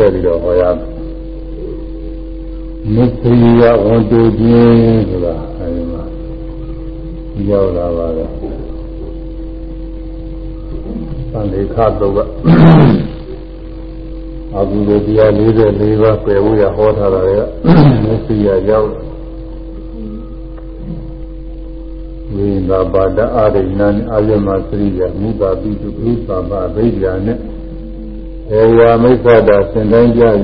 ဆက်ပြီးတော့ဟောရမယ်မုခိယဝန်တူခြင်းဆိုတာအဲဒီမှာရောက်လာပါတယ်သံလေခတုတ်ကအကုသိုလ်တရား44ပါးပယ်ဖို့ရဟောထားတာကမုခိယရောက်ဝိသာပါဒအာရိဏန်အာယမသရိယမုပါပိတုဥပပဗိဒ္ဓာနဲ့ ဧဝမိစ္ဆတာစင်တိုင်းကြ၍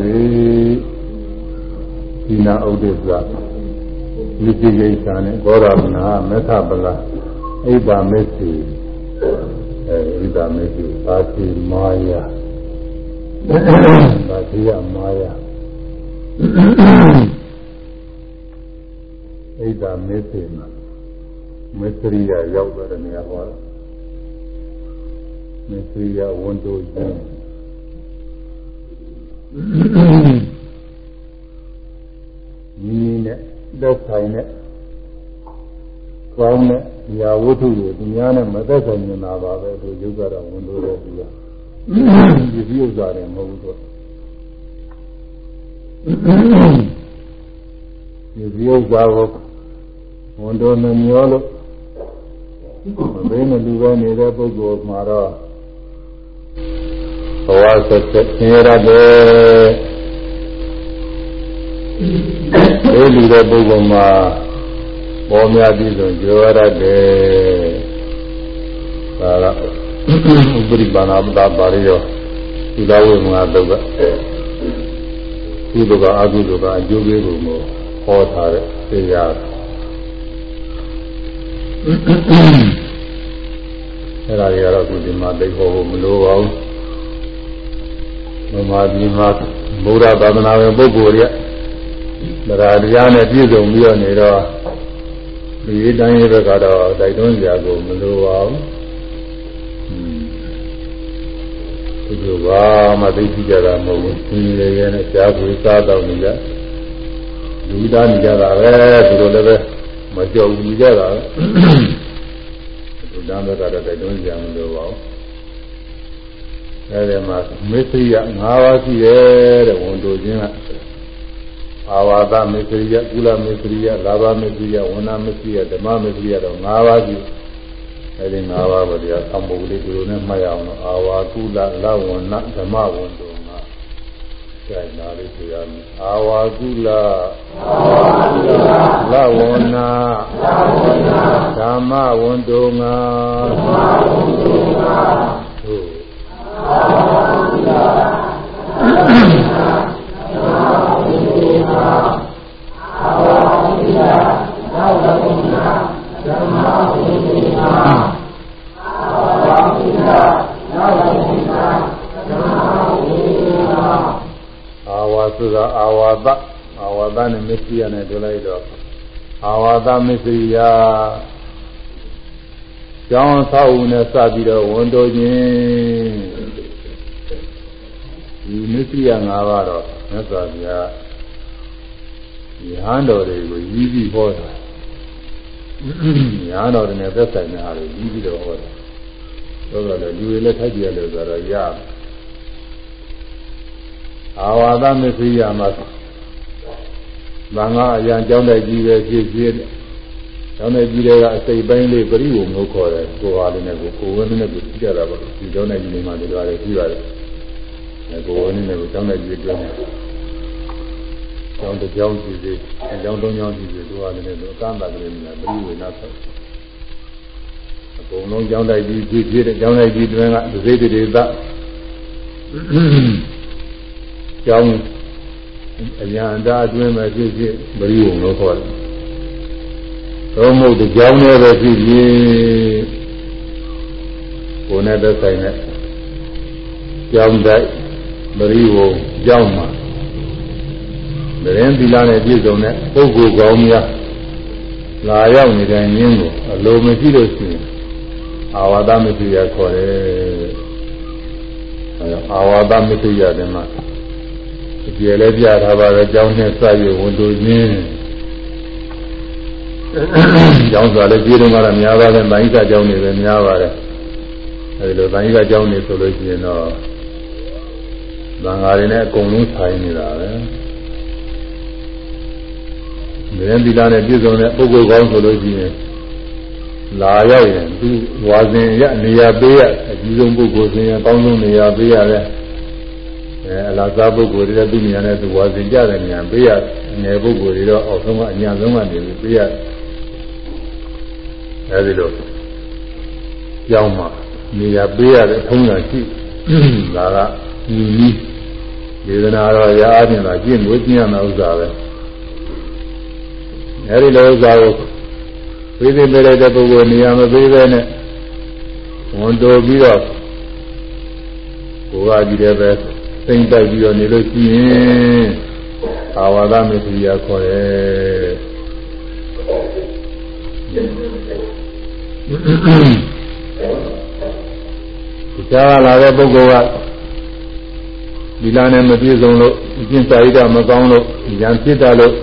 ဒီနာဥဒိစ္စဝိသိကိစ္စနဲ့ဂောရမနာမေသပလအိဗာမေစီအဲဣဗာမေစီပါတိမာယပါတိယမာယဣဗာမေစီမှာမေသရိယရောက်တဲ့နေရာဟောတာမေသရိယဝန်တိုခြင်း ညီနဲ့သက်ဆိုင်တဲ့ကောင်းတဲ့ညာဝတ္ထုတွေသူများနဲ့မသက်ဆိုင်နေတာပါပဲသူယုတ်ကတော့ဝန်တိုတဲ့သူကဒီဒီဥစ္စာတွေမဟုတ်ဘူးသူဒီဒီဥစ္စာကိုဝန်တိုနှမျောလို့မသိမလူပဲနေတဲ့ပုဂ္ဂိုလ်မှာတော့ ဘဝဆက်ဆက်ဆင်းရဲတယ်ဒီလူတဲ့ပုဂ္ဂိုလ်မှာပေါ်များပြီးဆိုကြောရတယ်ဒါကဥပရိပါဏမတာပါရိယောဒီလာဝိမငါတုတ်ကကုသကအကုသကအကျိုးပေးဖို့ကိုဟောထားတဲ့တရားအဲ့ဒါတွေကတော့အခုဒီမှာသိဖို့မလိုပါဘူး။ မမဒီမှာဘုရားသာသနာဝင်ပုဂ္ဂိုလ်တွေတရားတရားနဲ့ပြည့်စုံပြီးတော့နေတော့ဒီတိုင်းရဲ့ဘက်ကတော့တိုက်တွန်းကြကိုမလိုပါဘူး။ဒီလိုပါမှသိကြတာမဟုတ်ဘူး။ဒီလေရဲ့နဲ့ကြားကိုစားတော့နေကြ။လူသားနေကြတာပဲသူတို့လည်းပဲမကြောက်ဘူးကြတာပဲ။ဒီတန်းဘက်ကတော့တိုက်တွန်းကြမလိုပါဘူး။ အဲဒီမှာမစ္စရိယ၅ပါးရှိတယ်တဲ့ဝန်တို့ချင်းကအာဝါဒမေသရိယကုလမေသရိယလာဘမေသရိယဝဏမေသရိယဓမ္မမေသရိယတော့၅ပါးရှိအဲဒီ၅ပါးပဲတရားသံဃာလေးဒီလိုနဲ့မှတ်ရအောင်လို့အာဝါကုလလဝဏဓမ္မဝန္တုမှာကျိုင်နာလေးဆိုရမယ်အာဝါကုလလဝဏဓမ္မဝန္တုမှာဟုတ်အာဝါကုလ ဆိုတာအာဝါဒအာဝါဒနဲ့မစ္စရိယနဲ့ပြောလိုက်တော့အာဝါဒမစ္စရိယ ကျောင်းဆောက်ဦးနဲ့စပြီးတော့ဝန်တိုခြင်းဒီမစ္စရိယ၅ပါးတော့မြတ်စွာဘုရားယဟန်တော်တွေကိုရည်ပြီးဟောတာယဟန်တော်တွေနဲ့သက်ဆိုင်တဲ့အားတွေရည်ပြီးတော့ဟောတာဆိုတော့လေလူတွေလည်းထိုက်ကြရလို့ဆိုတော့ရအာဝါဒမစ္စရိယမှာဘာငါအရန်ကြောင်းတဲ့ကြီးပဲဖြစ်ဖြစ် ကျောင်းတဲ့ကြီးတွေကအစိတ်ပိုင်းလေးပရိဝုံလို့ခေါ်တယ်ကိုယ်ဟာလေးနဲ့ကိုကိုယ်ဝင်းနဲ့ကိုကြည့်ကြတာပေါ့ဒီကျောင်းတဲ့ကြီးတွေမှာဒီလိုရတယ်ကြည့်ရတယ်အဲကိုယ်ဝင်းနဲ့ကိုကျောင်းတဲ့ကြီးတွေတွဲကျောင်းတစ်ကျောင်းကြည့်စီကျောင်းသုံးကျောင်းကြည့်စီတို့ဟာလည်းတို့အကန့်အသတ်ကလေးနဲ့ပရိဝေနာဆောက်အကုန်လုံးကျောင်းတိုက်ကြီးကြည့်ဖြစ်တဲ့ကျောင်းတိုက်ကြီးတွင်ကဒိဋ္ဌိတွေသကျောင်းအညာတာအတွင်းမှာဖြစ်ဖြစ်ပရိဝုံလို့ခေါ်တယ် သုံးမုတ်ကြောင်းနဲ့ပဲဖြစ်ဖြစ်ကိုယ်နဲ့သက်ဆိုင်တဲ့ကြောင်းတိုက်ပရိဝုံကြောင်းမှာတရင်သီလနဲ့ပြည့်စုံတဲ့ပုဂ္ဂိုလ်ကောင်းများလာရောက်နေတဲ့ညင်းကိုအလိုမရှိလို့ရှိရင်အာဝါဒမသိရခေါ်တယ်အာဝါဒမသိရတယ်မှာအကျေလည်းပြထားပါပဲကြောင်းနဲ့စရဝန်တို့ချင်း ကျောင်းစွာလည်းပြည်တော်ကတော့များပါတယ်။ဗိုင်းကကျောင်းတွေပဲများပါတယ်။အဲဒီလိုဗိုင်းကကျောင်းတွေဆိုလို့ရှိရင်တော့သံဃာတွေနဲ့အကုန်လုံးဆိုင်နေတာပဲမင်းသီလနဲ့ပြည့်စုံတဲ့ပုဂ္ဂိုလ်ကောင်းဆိုလို့ရှိရင်လာရောက်ရင်သူဝါစဉ်ရနေရာပေးရအကြီးဆုံးပုဂ္ဂိုလ်စဉ်ရအကောင်းဆုံးနေရာပေးရတယ်အဲအလားစားပုဂ္ဂိုလ်တွေသူနေရာနဲ့သူဝါစဉ်ကြတဲ့နေရာပေးရငယ်ပုဂ္ဂိုလ်တွေတော့အောက်ဆုံးကအညာဆုံးကနေပြီးပေးရ အဲဒီလိုကြောင်းမှာနေရာပေးရတဲ့ထုံးစံရှိဒါကညီကြီးဒေသနာတော့ရာအချင်းသာကျင့်လို့ကျင့်ရမယ့်ဥစ္စာပဲအဲဒီလိုဥစ္စာကိုပေးသိပေးလိုက်တဲ့ပုဂ္ဂိုလ်နေရာမပေးဘဲနဲ့ဝန်တိုပြီးတော့ဘုရားကြီးလည်းပဲစိမ့်တိုက်ပြီးတော့နေလို့ရှိရင်အာဝါဒမေတ္တာခေါ်တယ် ကြားလာတဲ့ပုဂ္ဂိုလ်ကဒီလာနဲ့မပြည့်စုံလို့အကျင့်စာရိတ္တမကောင်းလို့ဉာဏ်ဖြစ်တာလို့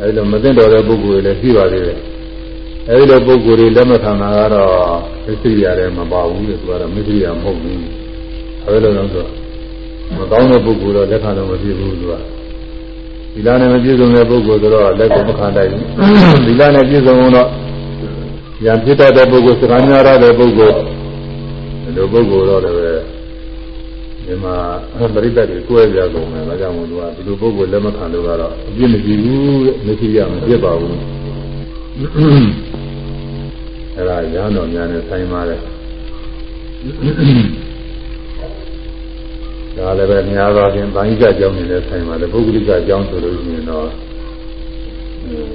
အဲဒီလိုမသိတော်တဲ့ပုဂ္ဂိုလ်တွေလည်းရှိပါသေးတယ်အဲဒီလိုပုဂ္ဂိုလ်တွေလက်မခံတာကတော့မစ္စရိယာလည်းမပါဘူးလို့သူကတော့မစ္စရိယာမဟုတ်ဘူးအဲဒီလိုတော့ဆိုမကောင်းတဲ့ပုဂ္ဂိုလ်တော့လက်ခံတော့မဖြစ်ဘူးသူကဒီလာနဲ့မပြည့်စုံတဲ့ပုဂ္ဂိုလ်ဆိုတော့လက်ကိုမခံနိုင်ဘူးဒီလာနဲ့ပြည့်စုံတော့ ဉာဏ်ဖြစ်တတ်တဲ့ပုဂ္ဂိုလ်စကားများရတဲ့ပုဂ္ဂိုလ်ဒီလိုပုဂ္ဂိုလ်တော့လည်းဒီမှာပရိသတ်တွေတွဲကြကုန်တယ်ဒါကြောင့်မို့လို့ကဒီလိုပုဂ္ဂိုလ်လက်မခံလို့ကတော့အပြစ်မရှိဘူးတဲ့မရှိရမဖြစ်ပါဘူးအဲ့ဒါရဟန်းတော်များနဲ့ဆိုင်ပါတယ်ဒါလည်းပဲများသောအားဖြင့်ဗာဏိကကြောင်းနေနဲ့ဆိုင်ပါတယ်ပုဂ္ဂလိကကြောင်းဆိုလို့ရှိရင်တော့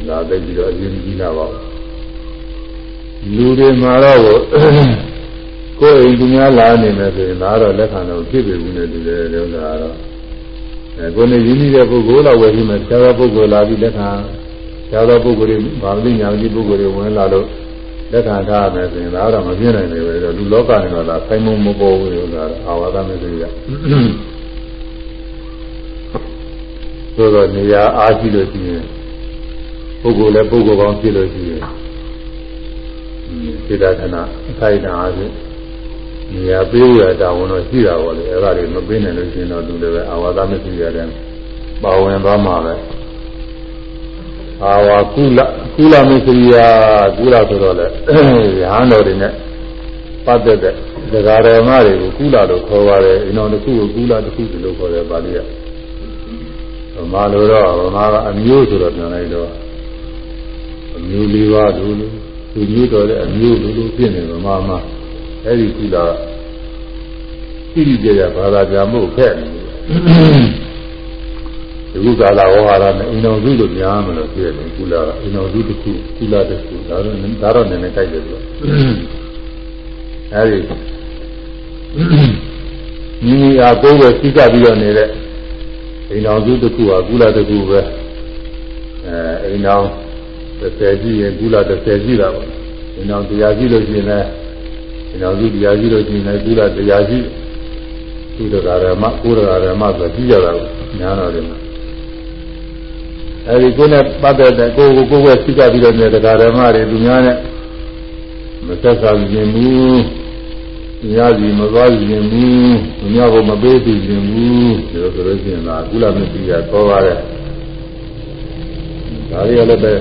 ဒါသိပြီးတော့အရင်ကြီးလာပါဘူး လူတွေမှာတော့ကိုယ်အိမ်သူများလာနေမယ်ဆိုရင်ဒါတော့လက်ခံတော့ဖြစ်ပြီဘူးနဲ့တူတယ်လို့ဆိုတာတော့အဲကိုယ်နဲ့ရင်းနှီးတဲ့ပုဂ္ဂိုလ်တော့ဝယ်ပြီးမှဆရာတော်ပုဂ္ဂိုလ်လာပြီးလက်ခံဆရာတော်ပုဂ္ဂိုလ်တွေဗာမတိညာတိပုဂ္ဂိုလ်တွေဝင်လာလို့လက်ခံထားရမယ်ဆိုရင်ဒါတော့မပြည့်နိုင်ဘူးပဲတော့လူလောကနဲ့တော့ဒါဆိုင်မမပေါ်ဘူးလို့ဆိုတာအာဝါဒမဲ့ဆိုရဆိုတော့နေရာအားရှိလို့ရှိရင်ပုဂ္ဂိုလ်လည်းပုဂ္ဂိုလ်ကောင်းဖြစ်လို့ရှိရင် စေတနာအခိုက်အတန့်အားဖြင့်နေရာပေးရတာဝန်တော့ရှိတာပေါ့လေအဲ့ဒါတွေမပေးနိုင်လို့ရှိရင်တော့သူလည်းပဲအာဝါဒမရှိရတဲ့ပါဝင်သွားမှာပဲအာဝါကုလကုလမရှိရကုလဆိုတော့လေရဟန်းတော်တွေနဲ့ပတ်သက်တဲ့ဒကာရမတွေကိုကုလလို့ခေါ်ပါတယ်အင်းတော်တစ်ခုကိုကုလတစ်ခုလို့ခေါ်တယ်ပါဠိကဗမာလိုတော့ဗမာကအမျိုးဆိုတော့ပြန်လိုက်တော့အမျိုးလေးပါလို့ သူမျိုးတော်တဲ့အမျိုးလိုလိုဖြစ်နေဗမာမှာအဲ့ဒီကုလာတိတိကျကျဘာသာပြန်မှုခက်နေဒီကုကာလဝဟာရနဲ့အိမ်တော်စုလို့များမလို့ပြည့်တယ်ကုလာကအိမ်တော်စုတစ်ခုကုလာတစ်ခုဒါတော့ဒါတော့နည်းနည်းကြိုက်တယ်ဆိုအဲ့ဒီမိမိအားကိုယ်ကိုစိတ်ကပြီးတော့နေတဲ့အိမ်တော်စုတစ်ခုဟာကုလာတစ်ခုပဲအဲအိမ်တော် 30ကြီးရင်ကုလာ30ကြီးတာပေါ့အိမ်တော်တရားကြီးလို့ရှိရင်လည်းနောက်ကြီးတရားကြီးလို့ကျင်နေကုလတရားကြီးသူတော်ဓမ္မကိုယ်တော်ဓမ္မဆိုကြည့်ကြတာကိုညာတော်တယ်မှာအဲဒီကိုယ်နဲ့ပတ်သက်တဲ့ကိုယ်ကိုကိုယ်ကသိကြပြီးတော့နေတဲ့ဓမ္မတွေသူများနဲ့မသက်သာခြင်းဘူး။ညာစီမသွားခြင်းဘူး။သူများကိုမပေးသိခြင်းဘူး။ဒါဆိုလို့ရှိရင်လားကုလမသိရတော့ပါတဲ့။ဒါတွေလည်းပဲ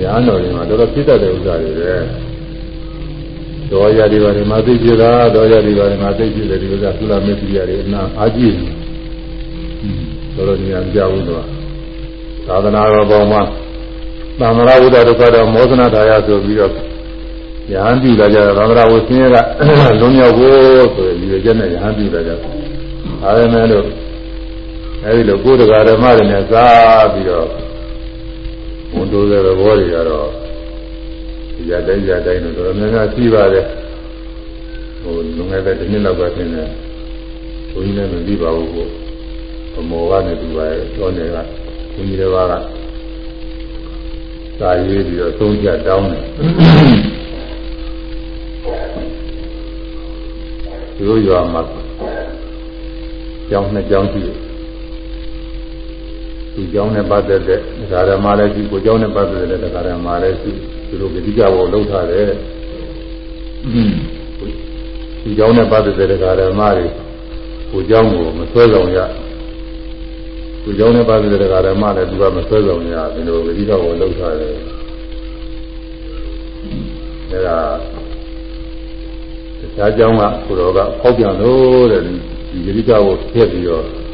ညာတော်တွေမှာတော်တော်သိတတ်တဲ့ဥစ္စာတွေပဲ။တော်ရဒီပါတွေမှာသိကြတာတော်ရဒီပါတွေမှာသိကြတယ်ဒီလိုကသုလမေတ္တိရတွေအနာအာကြည့်တော်တော်ဉာဏ်ကြဘူးတော့သာသနာတော်ပေါ်မှာသံဃာဝုဒ္ဓဒုက္ခတော်မောဇနာထာယဆိုပြီးတော့ယဟန်ပြုလာကြတာသံဃာဝဆင်းရဲကလွန်မြောက်ဖို့ဆိုရင်ဒီလိုချက်နဲ့ယဟန်ပြုလာကြတယ်ဒါပေမဲ့လို့အဲဒီလိုကိုယ်တရားဓမ္မတွေနဲ့စားပြီးတော့ ဝန်တိုးတဲ့ဘောတွေကတော့ရတဲ့ရတဲ့တော့တော်တော်များများရှိပါတယ်ဟိုလွန်ခဲ့တဲ့တစ်နှစ်လောက်ကထင်တယ်ဘုန်းကြီးလည်းမသိပါဘူးကိုဗမောကနေသူပါတော့နေကဘုန်းကြီးတစ်ပါးကစာရေးပြီးတော့သုံးချက်တောင်းတယ်သူတို့ရွာမှာကျောင်းနှစ်ကျောင်းရှိတယ် ဒီကြောင်းနဲ့ပတ်သက်တဲ့ဒကာရမလည်းရှိကိုကြောင်းနဲ့ပတ်သက်တဲ့ဒကာရမလည်းရှိသူတို့ကတိကြဘောလှုပ်ထားတယ်ဒီကြောင်းနဲ့ပတ်သက်တဲ့ဒကာရမတွေကိုကြောင်းကိုမဆွဲဆောင်ရကိုကြောင်းနဲ့ပတ်သက်တဲ့ဒကာရမလည်းသူကမဆွဲဆောင်ရဒီလိုကတိကြဘောလှုပ်ထားတယ်အဲဒါတရားကြောင်းကကိုတော်ကဖောက်ပြန်လို့တဲ့ဒီကတိကြဘောဖြစ်ပြီးတော့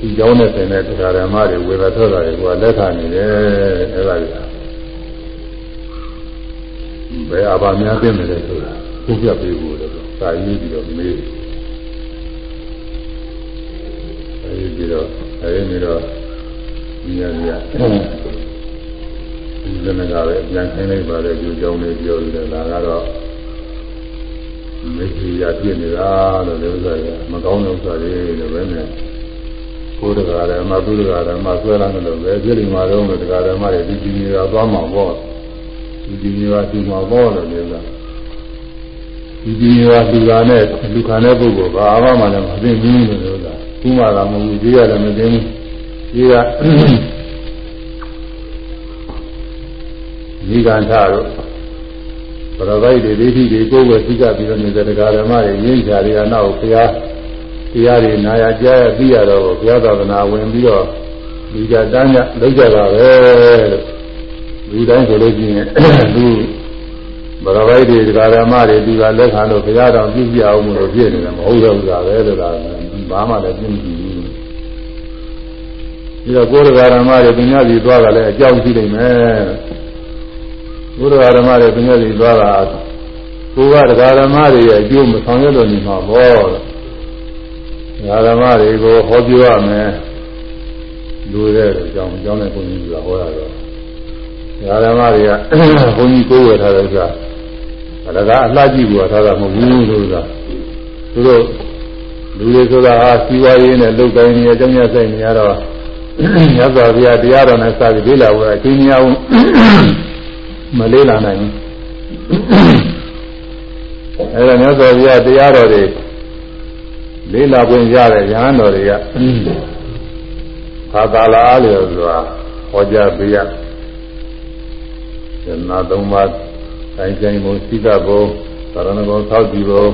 ဒီကြောင်းနဲ့သင်တဲ့တရားဓမ္မတွေဝေဘထွက်တာတွေကလက်ခံနေတယ်အဲ့ဒါကြီးဘယ်အဘာများသိနေလဲဆိုတာသူပြပေးဖို့လည်းစာရေးပြီးတော့မေးအဲဒီပြီးတော့အဲဒီပြီးတော့ဒီရရဒီနေ့ကလည်းပြန်ခင်းလိုက်ပါလေဒီကြောင်းလေးပြောပြီးတော့ဒါကတော့မေတ္တာပြည့်နေတာလို့လည်းဥစ္စာကမကောင်းတဲ့ဥစ္စာတွေလည်းပဲနဲ့ ကိုယ်တရားဓမ္မသူတရားဓမ္မဆွဲလာတယ်လို့ပဲပြည့်လိမ္မာတော့တရားဓမ္မတွေဒီဒီနေတာသွားမှာပေါ့ဒီဒီနေတာဒီမှာပေါ့လို့လည်းဒီဒီနေတာလူကနဲ့လူခံတဲ့ပုဂ္ဂိုလ်ဘာမှမလည်းမသိဘူးလို့ဆိုတာခုမှလာမဟုတ်ဘူးကြီးရတယ်မသိဘူးကြီးကဒီကံထတို့ပရပိုက်တွေဒိဋ္ဌိတွေကိုယ်ဝယ်သိကြပြီးတော့နေတဲ့တရားဓမ္မတွေရင်းချာတွေကနောက်ဘုရား တရားတွေနာရကြားရသိရတော့ဘုရားသာသနာဝင်ပြီးတော့ဒီကြတန်းကြလောက်ကြတာပဲလို့လူတိုင်းဆိုလို့ရှိရင်လူဘရပိုက်တွေတရားဓမ္မတွေဒီကလက်ခံလို့ဘုရားတော်ပြည့်ပြအောင်လို့ပြည့်နေတယ်မဟုတ်တော့ဘူးလားပဲလို့ဒါဘာမှလည်းပြည့်မကြည့်ဘူးပြီးတော့ကိုယ်တရားဓမ္မတွေပညာစီသွားတာလည်းအကြောင်းရှိနေမယ်ဘုရားဓမ္မတွေပညာစီသွားတာကိုယ်ကတရားဓမ္မတွေရဲ့အကျိုးမဆောင်ရွက်လို့နေမှာပေါ့တ ရားဓမ္မတွေကိုဟောပြောရမယ်လူတဲ့အကြောင်းအကြောင်းနဲ့ဘုန်းကြီးကဟောရတော့တရားဓမ္မတွေကဘုန်းကြီးကိုယ်ဝယ်ထားတဲ့ဥစ္စာအလကားအလှကြည့်ဘူးထားတာမဟုတ်ဘူးလို့ကသူတို့လူတွေဆိုတာဟာစီဝါရေးနဲ့လုတ်တိုင်းနေအကြောင်းရဆိုင်နေရတော့မြတ်စွာဘုရားတရားတော်နဲ့စပြီးလေ့လာဖို့အချင်းများမလေးလာနိုင်ဘူးအဲဒါမြတ်စွာဘုရားတရားတော်တွေ လေးလာခွင့်ရတဲ့ရဟန်းတော်တွေကဘာသာလားလို့ဆိုတာဟောကြားပေးရဇနာသုံးပါးတိုင်းတိုင်းဘုံစိကဘုံသာရဏဘုံသောက်တည်ဘုံ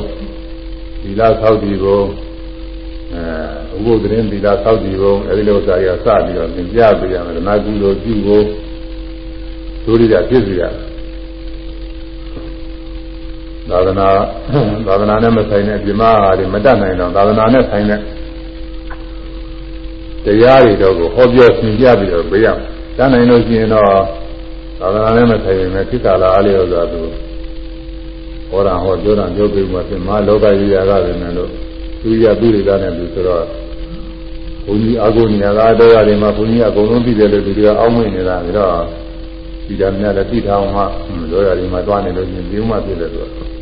သီလသောက်တည်ဘုံအဲဥပုသ်ရင်သီလသောက်တည်ဘုံအဲဒီလိုစာရစပြီးတော့သင်ပြပေးရမယ်ဓမ္မကုသိုလ်ပြုဖို့ဒုရိယဖြစ်စီရ သာသနာသာသနာနဲ့မဆိုင်တဲ့ပြမဟာတွေမတတ်နိုင်တော့သာသနာနဲ့ဆိုင်တဲ့တရားတွေတော့ကိုဟောပြောသင်ပြပြီးတော့ပြရမယ်တတ်နိုင်လို့ရှိရင်တော့သာသနာနဲ့မဆိုင်ရင်လည်းဖြစ်တာလားအားလျော်စွာသူဟောတာဟောပြောတာပြောပြီးမှပြင်မလောကကြီးရာကလည်းနဲ့လို့သူရသူတွေကလည်းသူဆိုတော့ဘုန်းကြီးအာဂုဏီယာကတော့ရတယ်မှာဘုန်းကြီးအကုန်လုံးသိတယ်လို့သူတွေကအောင်းမိနေတာပြီးတော့ဒီကနေ့လည်းသိထားအောင်မှလောရတွေမှာတွားနေလို့ရှင်ဒီဥမှဖြစ်တယ်ဆိုတော့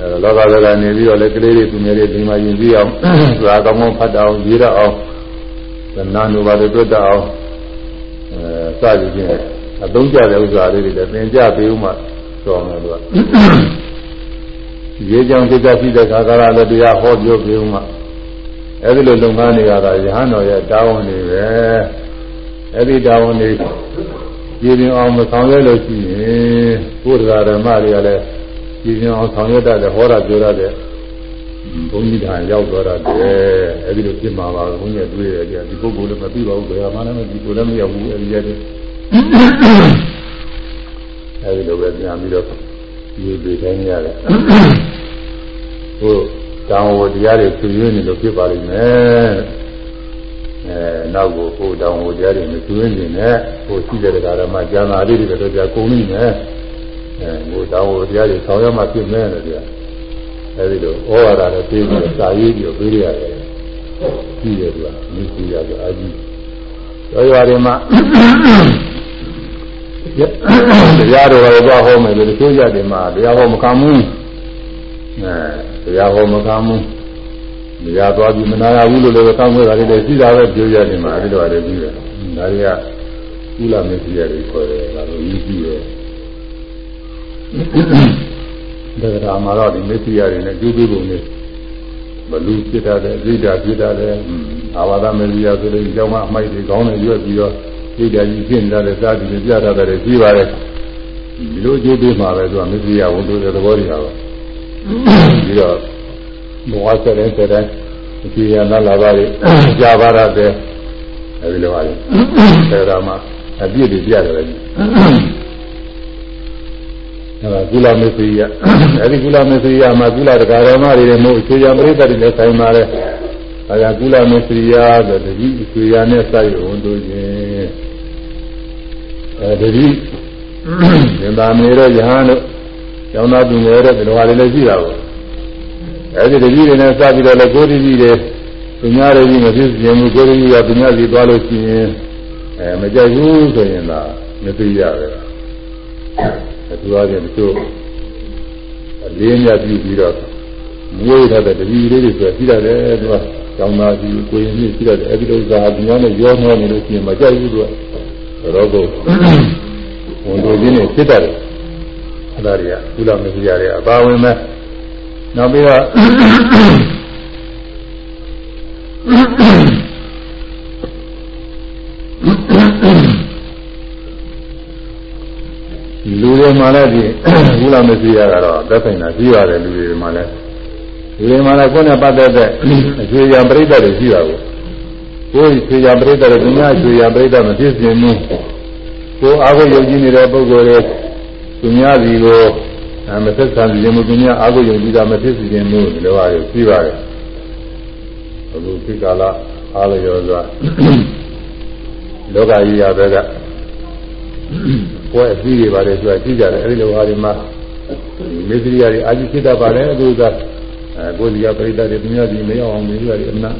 အဲလောကစကနေပြီးတော့လည်းကလေးတွေသူငယ်တွေဒီမှာယဉ်ပြီးအောင်သာကောင်းကောင်းဖတ်အောင်ရေးရအောင်သနာနုပါဒတွတ်အောင်အဲစသည်ဖြင့်အသုံးကျတဲ့ဥစ္စာလေးတွေလည်းသင်ကြပေးဥမှတော်မယ်လို့ရေးကြောင်သိကြရှိတဲ့ခါကလာလည်းတရားဟောပြောပေးဥမှအဲဒီလိုလုပ်ငန်းတွေကတော့ယဟန်တော်ရဲ့တာဝန်တွေပဲအဲဒီတာဝန်တွေကြည်ရင်အောင်မဆောင်ရွက်လို့ရှိရင်ဘုရားဓမ္မတွေကလည်း ကြည်ရင်အောင်ဆောင်ရွက်တတ်တယ်ဟောတာပြောတတ်တယ်ဘုန်းကြီးထံရောက်သွားတာတည်းအဲဒီလိုပြင်မှာပါဘုန်းကြီးတွေ့ရတယ်ဒီပုဂ္ဂိုလ်လည်းမသိပါဘူးဘယ်မှာလည်းမသိကိုယ်လည်းမရောက်ဘူးအဲဒီရတယ်အဲဒီလိုပဲပြန်ပြီးတော့ဒီပြေတိုင်းရတယ်ဟိုတောင်းဝတရားတွေဖြည့်ရင်းနေလို့ဖြစ်ပါလိမ့်မယ်အဲနောက်ကိုဟိုတောင်းဝတရားတွေမဖြည့်ရင်းနေနဲ့ဟိုရှိတဲ့ဓမ္မကျမ်းစာလေးတွေတော့ကြာကုန်နေတယ်အဲ ဟိုတောင်းဝတရားတွေဆောင်ရမှဖြစ်မယ်လို့ပြောအဲဒီလိုဩဝါဒနဲ့ပြေးပြီးစာရေးပြီးပေးရတယ်ကြည့်ရတူမြည်စီရဆိုအာကြီးရောရွာတွေမှာတရားတော်ကိုကြောက်ဟောမယ်လို့တချို့ရတယ်မှာတရားဟောမခံဘူးအဲတရားဟောမခံဘူးတရားသွားပြီးမနာရဘူးလို့လည်းတောင်းခွင့်တာတွေလည်းရှိတာပဲပြောရတယ်မှာအဲဒီတော့လည်းပြီးတယ်ဒါတွေကကုလမေစီရတယ်ခေါ်တယ်ဒါလိုကြီးကြည့်တယ် ဒါကမှာတော့ဒီမေစီရတွေနဲ့ကျူးပြီးပုံနဲ့ဘလူဖြစ်တာတယ်ဣဒာဖြစ်တာတယ်အာဝါဒမေစီရဆိုလို့ဒီကြောင့်မှအမိုက်တွေကောင်းနေရွက်ပြီးတော့ဣဒာကြီးဖြစ်နေတာလည်းစားပြီးပြတာတယ်ပြီးပါတယ်ဒီလိုကျိုးပေးမှာပဲသူကမေစီရဝန်တို့တဲ့သဘောတရားပါပြီးတော့ဘဝဆက်တဲ့ဆက်တဲ့အခြေရနာလာပါလေကြာပါရတဲ့အဲဒီလိုပါလေအဲဒါမှအပြည့်တွေပြရတယ်လေ အဲဒါကုလမေသရိယအဲဒီကုလမေသရိယမှာကုလတရားတော်မတွေလည်းမဟုတ်အခြေရပရိသတ်တွေလည်းဆိုင်ပါတယ်အဲဒါကုလမေသရိယဆိုတတိအခြေရနဲ့စိုက်ဝန်တို့ခြင်းအဲတတိသင်္သာမေတို့ယဟန်တို့ကျောင်းသားသူငယ်တို့ဒီလိုဟာတွေလည်းရှိတာပေါ့အဲဒီတတိတွေနဲ့စပြီးတော့လည်းကိုယ်တတိတွေသူများတွေကြီးမဖြစ်ခြင်းဘူးကိုယ်တတိကသူများစီသွားလို့ရှိရင်အဲမကြိုက်ဘူးဆိုရင်သာမသိရပဲ အထူးအားဖြင့်တို့အလေးမြတ်ပြီးပြီးတော့မွေးထားတဲ့တတိလေးတွေဆိုရှိရတယ်သူကကျောင်းသားကြီးကိုရင်ကြီးရှိတယ်အဲဒီလိုသာသူများနဲ့ရောနှောနေလို့ရှိရင်မကြိုက်ဘူးသူကတော့ကိုဝန်တို့ချင်းနေဖြစ်တယ်အဲ့ဒါတွေကကုလမကြီးရတဲ့အပါဝင်မဲ့နောက်ပြီးတော့ တွေမှလည်းဒီကုလမကြီးရကတော့သက်ဆိုင်တာကြီးရတယ်လူတွေမှလည်းလူတွေမှလည်းကိုယ်နဲ့ပတ်သက်တဲ့အကျွေးရံပြိတ္တတွေရှိတာကိုကိုယ်ကျွေးရံပြိတ္တတွေညကျွေးရံပြိတ္တမဖြစ်စင်ဘူးကိုယ်အားကိုယုံကြည်နေတဲ့ပုဂ္ဂိုလ်တွေသူများစီကိုမသက်သာစီခြင်းမသူများအားကိုယုံကြည်တာမဖြစ်စီခြင်းမျိုးဒီလိုပါရရှိပါတယ်အခုခေတ်ကာလအားလျော်စွာလောကကြီးရဘက်က ပွဲအစည်းတွေပါတယ်ဆိုတာကြည့်ကြတယ်အဲဒီလိုဟာဒီမှာမေသရိယာတွေအာကြီးဖြစ်တတ်ပါလေအခုကအဲကိုယ်စီကပြိတ္တတွေသူများစီမရောက်အောင်မေသရိယာတွေအမှန်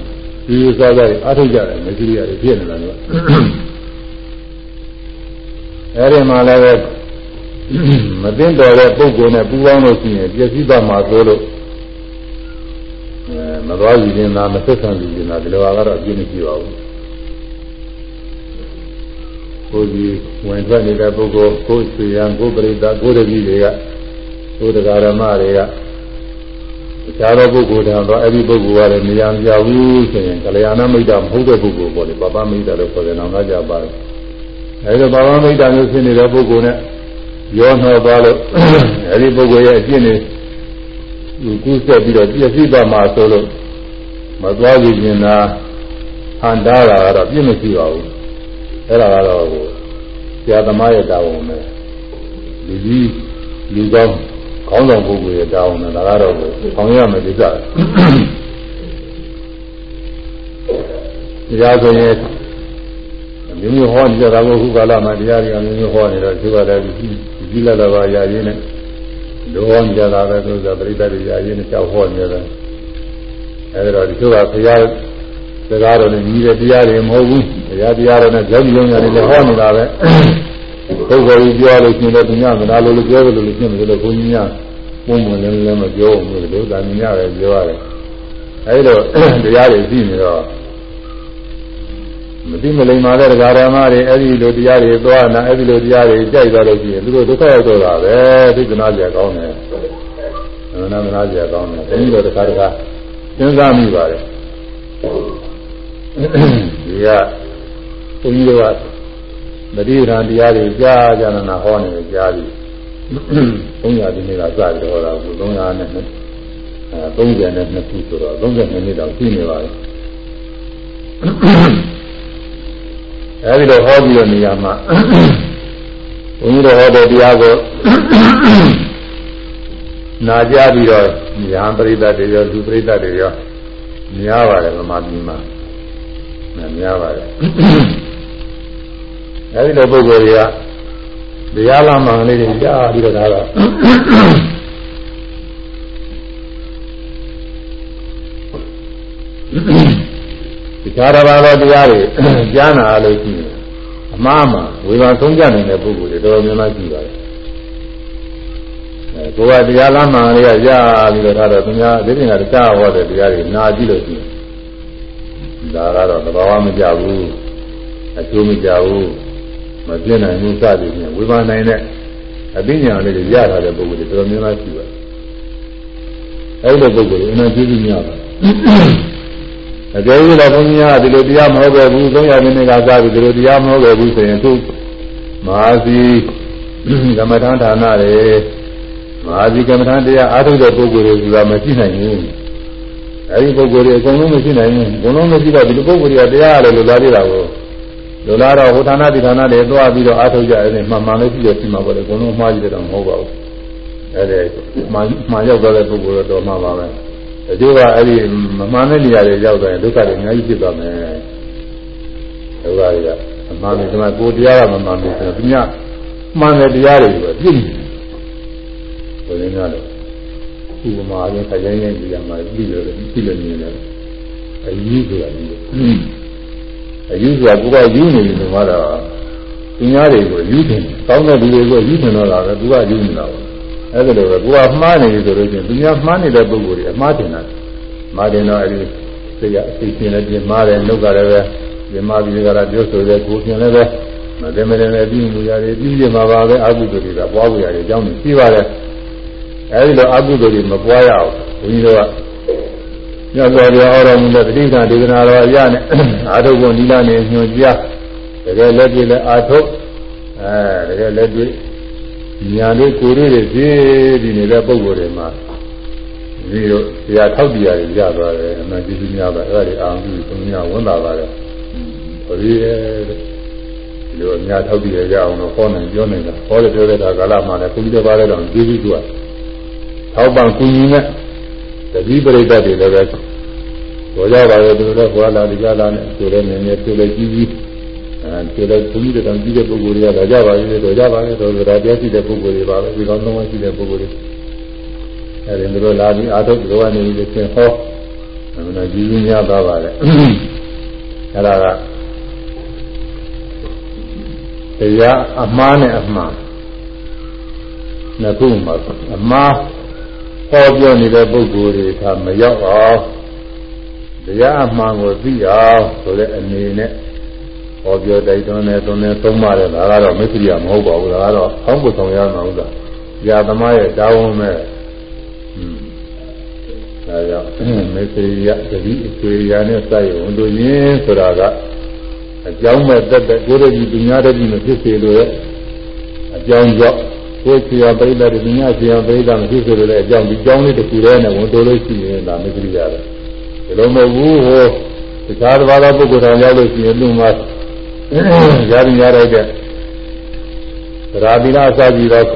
ဒီလိုစားကြတယ်အားထုတ်ကြတယ်မေသရိယာတွေဖြစ်နေတာလို့အဲဒီမှာလည်းပဲမသိတော်တဲ့ပုဂ္ဂိုလ်နဲ့ပူးပေါင်းလို့ရှိရင်ပြည့်စည်သွားမှာဆိုလို့အဲမသွားကြည့်ရင်သာမဆက်ဆံကြည့်ရင်သာဒီလိုကတော့အပြည့်မရှိပါဘူး ကိုယ်ကြီးဝင်ထွက်နေတဲ့ပုဂ္ဂိုလ်ကိုယ်ဆွေရန်ကိုယ်ပရိသတ်ကိုယ်တပည့်တွေကကိုယ်တရားဓမ္မတွေကအခြားသောပုဂ္ဂိုလ်တံတော့အဲ့ဒီပုဂ္ဂိုလ်ကလည်းနေရာမပြဘူးဆိုရင်ကလျာဏမိတ်တာမဟုတ်တဲ့ပုဂ္ဂိုလ်ပေါ့လေပပမိတ်တာလို့ခေါ်တယ်နောက်ကြပါတော့အဲဒီပပမိတ်တာမျိုးဖြစ်နေတဲ့ပုဂ္ဂိုလ်နဲ့ရောနှောသွားလို့အဲဒီပုဂ္ဂိုလ်ရဲ့အကျင့်တွေကူးဆက်ပြီးတော့ပြည့်စည်သွားမှာဆိုလို့မသွားကြည့်ရင်သာဟန်တာတာကတော့ပြည့်မရှိပါဘူး အဲ့ဒါကတော့ဆရာသမားရဲ့တာဝန်ပဲလူကြီးလူကောင်းခေါင်းဆောင်ပုဂ္ဂိုလ်ရဲ့တာဝန်ပဲဒါကတော့ဆောင်ရမယ်ဒီကတရားဆိုရင်မျိုးမျိုးဟောနေကြတာကိုခုကာလမှာတရားတွေကမျိုးမျိုးဟောနေတော့ဒီကလည်းကြီးလာတော့ရာရင်းနဲ့လောဟောနေကြတာပဲသူကပရိသတ်တွေရာရင်းနဲ့ကြောက်ဟောနေတယ်အဲဒီတော့ဒီလိုကဘုရား စကားတော်နဲ့ညီတဲ့တရားတွေမဟုတ်ဘူးတရားတရားတော်နဲ့ကြောက်ကြုံရတယ်လည်းဟောနေတာပဲပုဂ္ဂိုလ်ကြီးပြောလို့ရှင်လည်းသူများမနာလို့လို့ပြောလို့လို့ရှင်တယ်လို့ဘုန်းကြီးများပုံမှန်လည်းလည်းမပြောဘူးလို့ဒါမြင်ရတယ်ပြောရတယ်အဲဒီတော့တရားတွေသိနေတော့မသိမလိမ္မာတဲ့ဓမ္မတွေအဲ့ဒီလိုတရားတွေသွားနာအဲ့ဒီလိုတရားတွေကြိုက်သွားလို့ရှိရင်သူတို့ဒုက္ခရောက်တော့တာပဲသိက္ခာကြကောင်းတယ်။နာမနာကြကောင်းတယ်။အဲဒီလိုတစ်ခါတစ်ခါစဉ်းစားမိပါတယ် ဒီကဘုန်းကြီးတို့ကမတိရန်တရားတွေကြားကြနာဟောနေကြကြားပြီ300ဒီနေ့ကစပြီးတော့ဟောတာအခု300နဲ့အဲ30နဲ့2ခုဆိုတော့32နှစ်တောင်ရှိနေပါပြီအဲဒီလိုဟောပြီးတဲ့နေရာမှာဘုန်းကြီးတို့ဟောတဲ့တရားကိုနာကြပြီးတော့ညာပရိသတ်တွေရောလူပရိသတ်တွေရောများပါတယ်ဗမာပြည်မှာ များပါတယ်အဲဒီလိုပုဂ္ဂိုလ်တွေကတရားလာမှန်လေးတွေကြားပြီးတော့ဒါတော့ဒီကာရဘာတော်တရားတွေကြားနာလို့ရှိရင်အမှားမှာဝေဘာဆုံးကြနေတဲ့ပုဂ္ဂိုလ်တွေတော်တော်များများရှိပါတယ်ကိုယ်ကတရားလမ်းမှန်လေးကရပြီးတော့ထားတော့သူများဒီပြင်ကတရားဟောတဲ့တရားတွေနာကြည့်လို့ရှိရင် ဒါကတော့သဘာဝမကြဘူးအကျိုးမကြဘူးမပြည့်နိုင်ဘူးစသည်ဖြင့်ဝေဘာနိုင်တဲ့အသိဉာဏ်လေးတွေရတာတဲ့ပုဂ္ဂိုလ်တွေတော်တော်များများရှိပါတယ်အဲဒီလိုပုဂ္ဂိုလ်တွေအမှန်ကျေးဇူးများပါတယ်အကျိုးလည်းဘုန်းကြီးကဒီလိုတရားမဟုတ်ပဲဘူး300မိနစ်ကစားပြီးဒီလိုတရားမဟုတ်ပဲဘူးဆိုရင်သူမဟာစီကမ္မထာဌာနတွေမဟာစီကမ္မထာတရားအားထုတ်တဲ့ပုဂ္ဂိုလ်တွေကမရှိနိုင်ဘူး အဲဒီပုဂ္ဂိုလ်တွေအကုန်လုံးမရှိနိုင်ဘူးအကုန်လုံးမရှိတော့ဒီလိုပုဂ္ဂိုလ်တွေကတရားရတယ်လို့လာသေးတာကိုလိုလားတော့ဟိုဌာနဒီဌာနတွေသွားပြီးတော့အားထုတ်ကြတယ်မှန်မှန်လေးရှိရရှိမှာပေါ့လေအကုန်လုံးမှားကြည့်တယ်တော့မဟုတ်ပါဘူးအဲဒီမှန်မှန်ရောက်တဲ့ပုဂ္ဂိုလ်တော့မှန်ပါပဲအကျိုးကအဲ့ဒီမမှန်တဲ့နေရာတွေရောက်သွားရင်ဒုက္ခတွေအများကြီးဖြစ်သွားမယ်ဒုက္ခတွေကအမှန်တယ်ဒီမှာကိုတရားကမမှန်ဘူးဆိုတော့ဒီညမှန်တဲ့တရားတွေပဲပြည့်နေတယ်ဘယ်လိုလဲ ဥပမာရင်ခရိုင်းရိုင်းကြည့်ရမှာပြီးလို့ပြီးလို့မြင်တယ်အယူဆိုတာဒီအယူဆိုတာကိုကယူနေတယ်ဆိုတော့သူများတွေကိုယူတယ်ကောင်းတဲ့လူတွေကိုယူနေတော့တာပဲသူကယူနေတာပါအဲ့ဒါလိုပဲကိုကမှားနေပြီဆိုလို့ချင်းသူများမှားနေတဲ့ပုံကိုယ်တွေအမှားတင်တာမှားတင်တော့အဲ့ဒီစိတ်ကအစိတ်ရှင်လည်းပြင်မှားတယ်နှုတ်ကလည်းပဲပြင်မှားပြီးကြတာပြောဆိုတဲ့ကိုပြင်လည်းပဲမသိမတယ်လည်းပြီးမှုရတယ်ပြီးပြမှာပါပဲအကုသိုလ်တွေကပွားဖို့ရတယ်အကြောင်းရှိပါတယ် အဲဒီလိုအကုသိုလ်တွေမပွားရအောင်ဘုန်းကြီးတို့ကညဇော်ရဟောတော်မူတဲ့တိဋ္ဌာဒေသနာတော်အရနဲ့အာထုပ်ကုန်ဒီလာနေညွှန်ကြားတကယ်လက်ပြလဲအာထုပ်အဲတကယ်လက်တွေ့ညာလေးကိုယ်လေးတွေဖြည်းဒီနေတဲ့ပုံကိုယ်တွေမှာဒီလိုတရားထောက်တရားတွေရသွားတယ်အမှန်ကြည့်များပါအဲ့ဒါတွေအာရုံပြုသုံးများဝန်တာပါတယ်ဘယ်လိုလဲဒီလိုအများထောက်တရားရအောင်တော့ဟောနိုင်ပြောနိုင်တာဟောတယ်ပြောတဲ့ကာလမှာလည်းခွန်ကြီးတစ်ပါးလည်းတော့ကြည့်ပြီးသူက ထောက်ပံ့ကူညီနဲ့တတိပရိသတ်တွေလည်းပဲပေါ်ကြပါရဲ့သူတို့လည်းဟောလာဒီကလာနဲ့သူလည်းနည်းနည်းသူလည်းကြီးကြီးအဲဒီလိုဘုရားတောင်ကြီးတဲ့ပုဂ္ဂိုလ်တွေကလာကြပါရဲ့တော့ကြပါရဲ့တော့ဒါတရားရှိတဲ့ပုဂ္ဂိုလ်တွေပါပဲဒီကောင်းသုံးဝရှိတဲ့ပုဂ္ဂိုလ်တွေအဲဒီသူတို့လာပြီးအာထုပ်တော်ကနေပြီးသင်ဟောအမှန်ကြီးကြီးများသွားပါလေအဲဒါကတရားအမှားနဲ့အမှားနှစ်ခုမှာအမှား ဟောပြောနေတဲ့ပုဂ္ဂိုလ်တွေကမရောက်အောင်တရားအမှန်ကိုသိအောင်ဆိုတဲ့အနေနဲ့ဟောပြောတိုက်တွန်းနေသွန်နေသုံးပါတယ်ဒါကတော့မစ္စရိယမဟုတ်ပါဘူးဒါကတော့အောင်းပုဆောင်ရမှာဥစ္စာญาသမားရဲ့တာဝန်ပဲอืมဒါကြောင့်မစ္စရိယတတိအဆွေရာနဲ့စိုက်ဝန်တို့ရင်းဆိုတာကအကြောင်းမဲ့တက်တဲ့ကိုယ်တည်းဒီညာတည်းမဖြစ်စေလို့ရဲ့အကြောင်းကြောင့် ကိုယ်စီရပိဋကဒီညာစီရပိဋကမဖြစ်စေလို့ရဲ့အကြောင်းဒီကြောင်းလေးတစ်ခုတည်းနဲ့ဝန်တို့လို့ရှိရင်ဒါမစ္စရိယပဲဒီလိုမဟုတ်ဘူးဟိုတခြားတစ်ပါးသောပုဂ္ဂိုလ်တော်ရောက်လို့ရှိရင်လူမှာရာဇရရတဲ့ရာသီနာအစကြီးတော့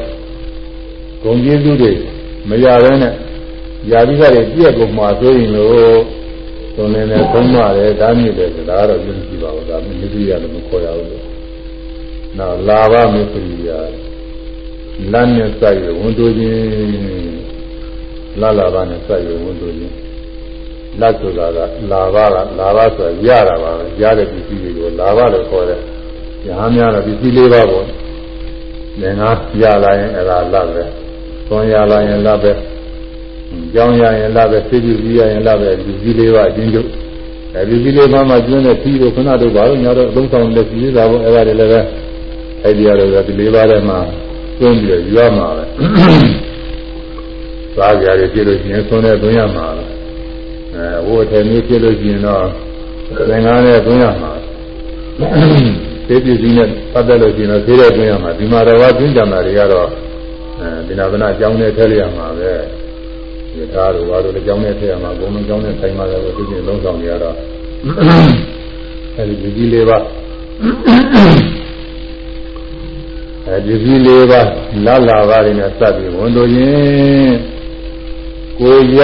ဂုံကျေးဇူးတွေမရဘဲနဲ့ယာတိကတွေပြည့်ကုန်မှာဆိုရင်လို့သုံးနေနဲ့သုံးရတယ်ဒါမြစ်တယ်ဒါကတော့သိကြည့်ပါဦးဒါမစ္စရိယလည်းမခေါ်ရဘူးလို့နောက်လာဘမစ္စရိယ လမ်းနဲ့စိုက်ရဝန်တို့ချင်းလာလာဘနဲ့စိုက်ရဝန်တို့ချင်းလက်ဆိုတာကလာဘကလာဘဆိုရတာပါပဲရတဲ့ပစ္စည်းတွေကိုလာဘလို့ခေါ်တယ်။ညာများတော့ပစ္စည်းလေးပါပေါ့။ငငါရလာရင်အဲ့ဒါလက်ပဲ။သွန်ရလာရင်လက်ပဲ။ကြောင်းရရင်လက်ပဲ၊သိကြည့်ကြည့်ရရင်လက်ပဲပစ္စည်းလေးပါအချင်းချုပ်။အဲပစ္စည်းလေးပါမှကျွန်းတဲ့ပြီးတော့ခဏတော့ဘာလို့ညာတော့အသုံးဆောင်လက်စီးတာပေါ့အဲ့ဒါတွေလည်းပဲအဲ့ဒီရတော့ဒီလေးပါးထဲမှာ ကျွန်းပြီးတော့ယူရမှာပဲ။စားကြရကြည့်လို့ရှိရင်သွန်တဲ့သွင်းရမှာပဲ။အဲဝိုးတယ်မျိုးဖြစ်လို့ရှိရင်တော့သင်္ကန်းနဲ့သွင်းရမှာသေပစ္စည်းနဲ့ပတ်သက်လို့ရှိရင်တော့သေးတဲ့သွင်းရမှာဒီမှာတော့သွင်းကြမှာတွေကတော့အဲဒီနာဗနာအကြောင်းနဲ့ထည့်ရမှာပဲဒီသားတို့ဘာလို့လဲအကြောင်းနဲ့ထည့်ရမှာဘုံလုံးအကြောင်းနဲ့ဆိုင်မှာလည်းသူချင်းလုံးဆောင်နေရတော့အဲဒီဒီကြီးလေးပါ အဲဒီကြီးလေးပါလာလာပါးတွေနဲ့စပ်ပြီးဝန်တို့ရင်ကိုရ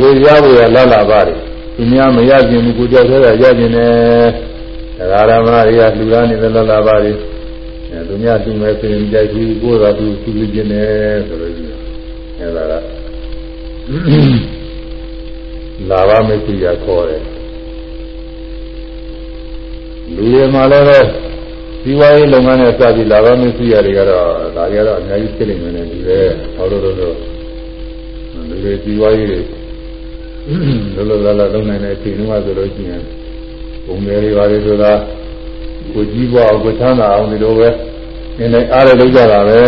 ကိုရဖို့ရလာလာပါတယ်သူများမရခြင်းဘူးကိုကြောက်သေးတာရခြင်းနဲ့တရားဓမ္မတွေကလူသားနေတဲ့လာလာပါတယ်အဲသူများသူမဲ့ဆိုရင်ကြိုက်ပြီးကိုယ်တော်သူသူလူခြင်းနဲ့ဆိုလို့ရှိရင်အဲဒါကလာပါမရှိရခေါ်တယ်လူတွေမှာလည်းပဲ ဒီဝါရေးလုပ်ငန်းနဲ့စပြီးလာပါမရှိရတွေကတော့ဒါတွေကတော့အများကြီးဖြစ်နေတယ်ဒီလေဟောလို့လို့လူတွေဒီဝါရေးတွေလောလောလတ်လုံးနိုင်တဲ့အချိန်တုန်းကဆိုလို့ရှိရင်ဘုံငယ်တွေပါလေဆိုတာကိုကြီးပွားအောင်ကိုချမ်းသာအောင်ဒီလိုပဲနေနေအားရလုပ်ကြတာပဲ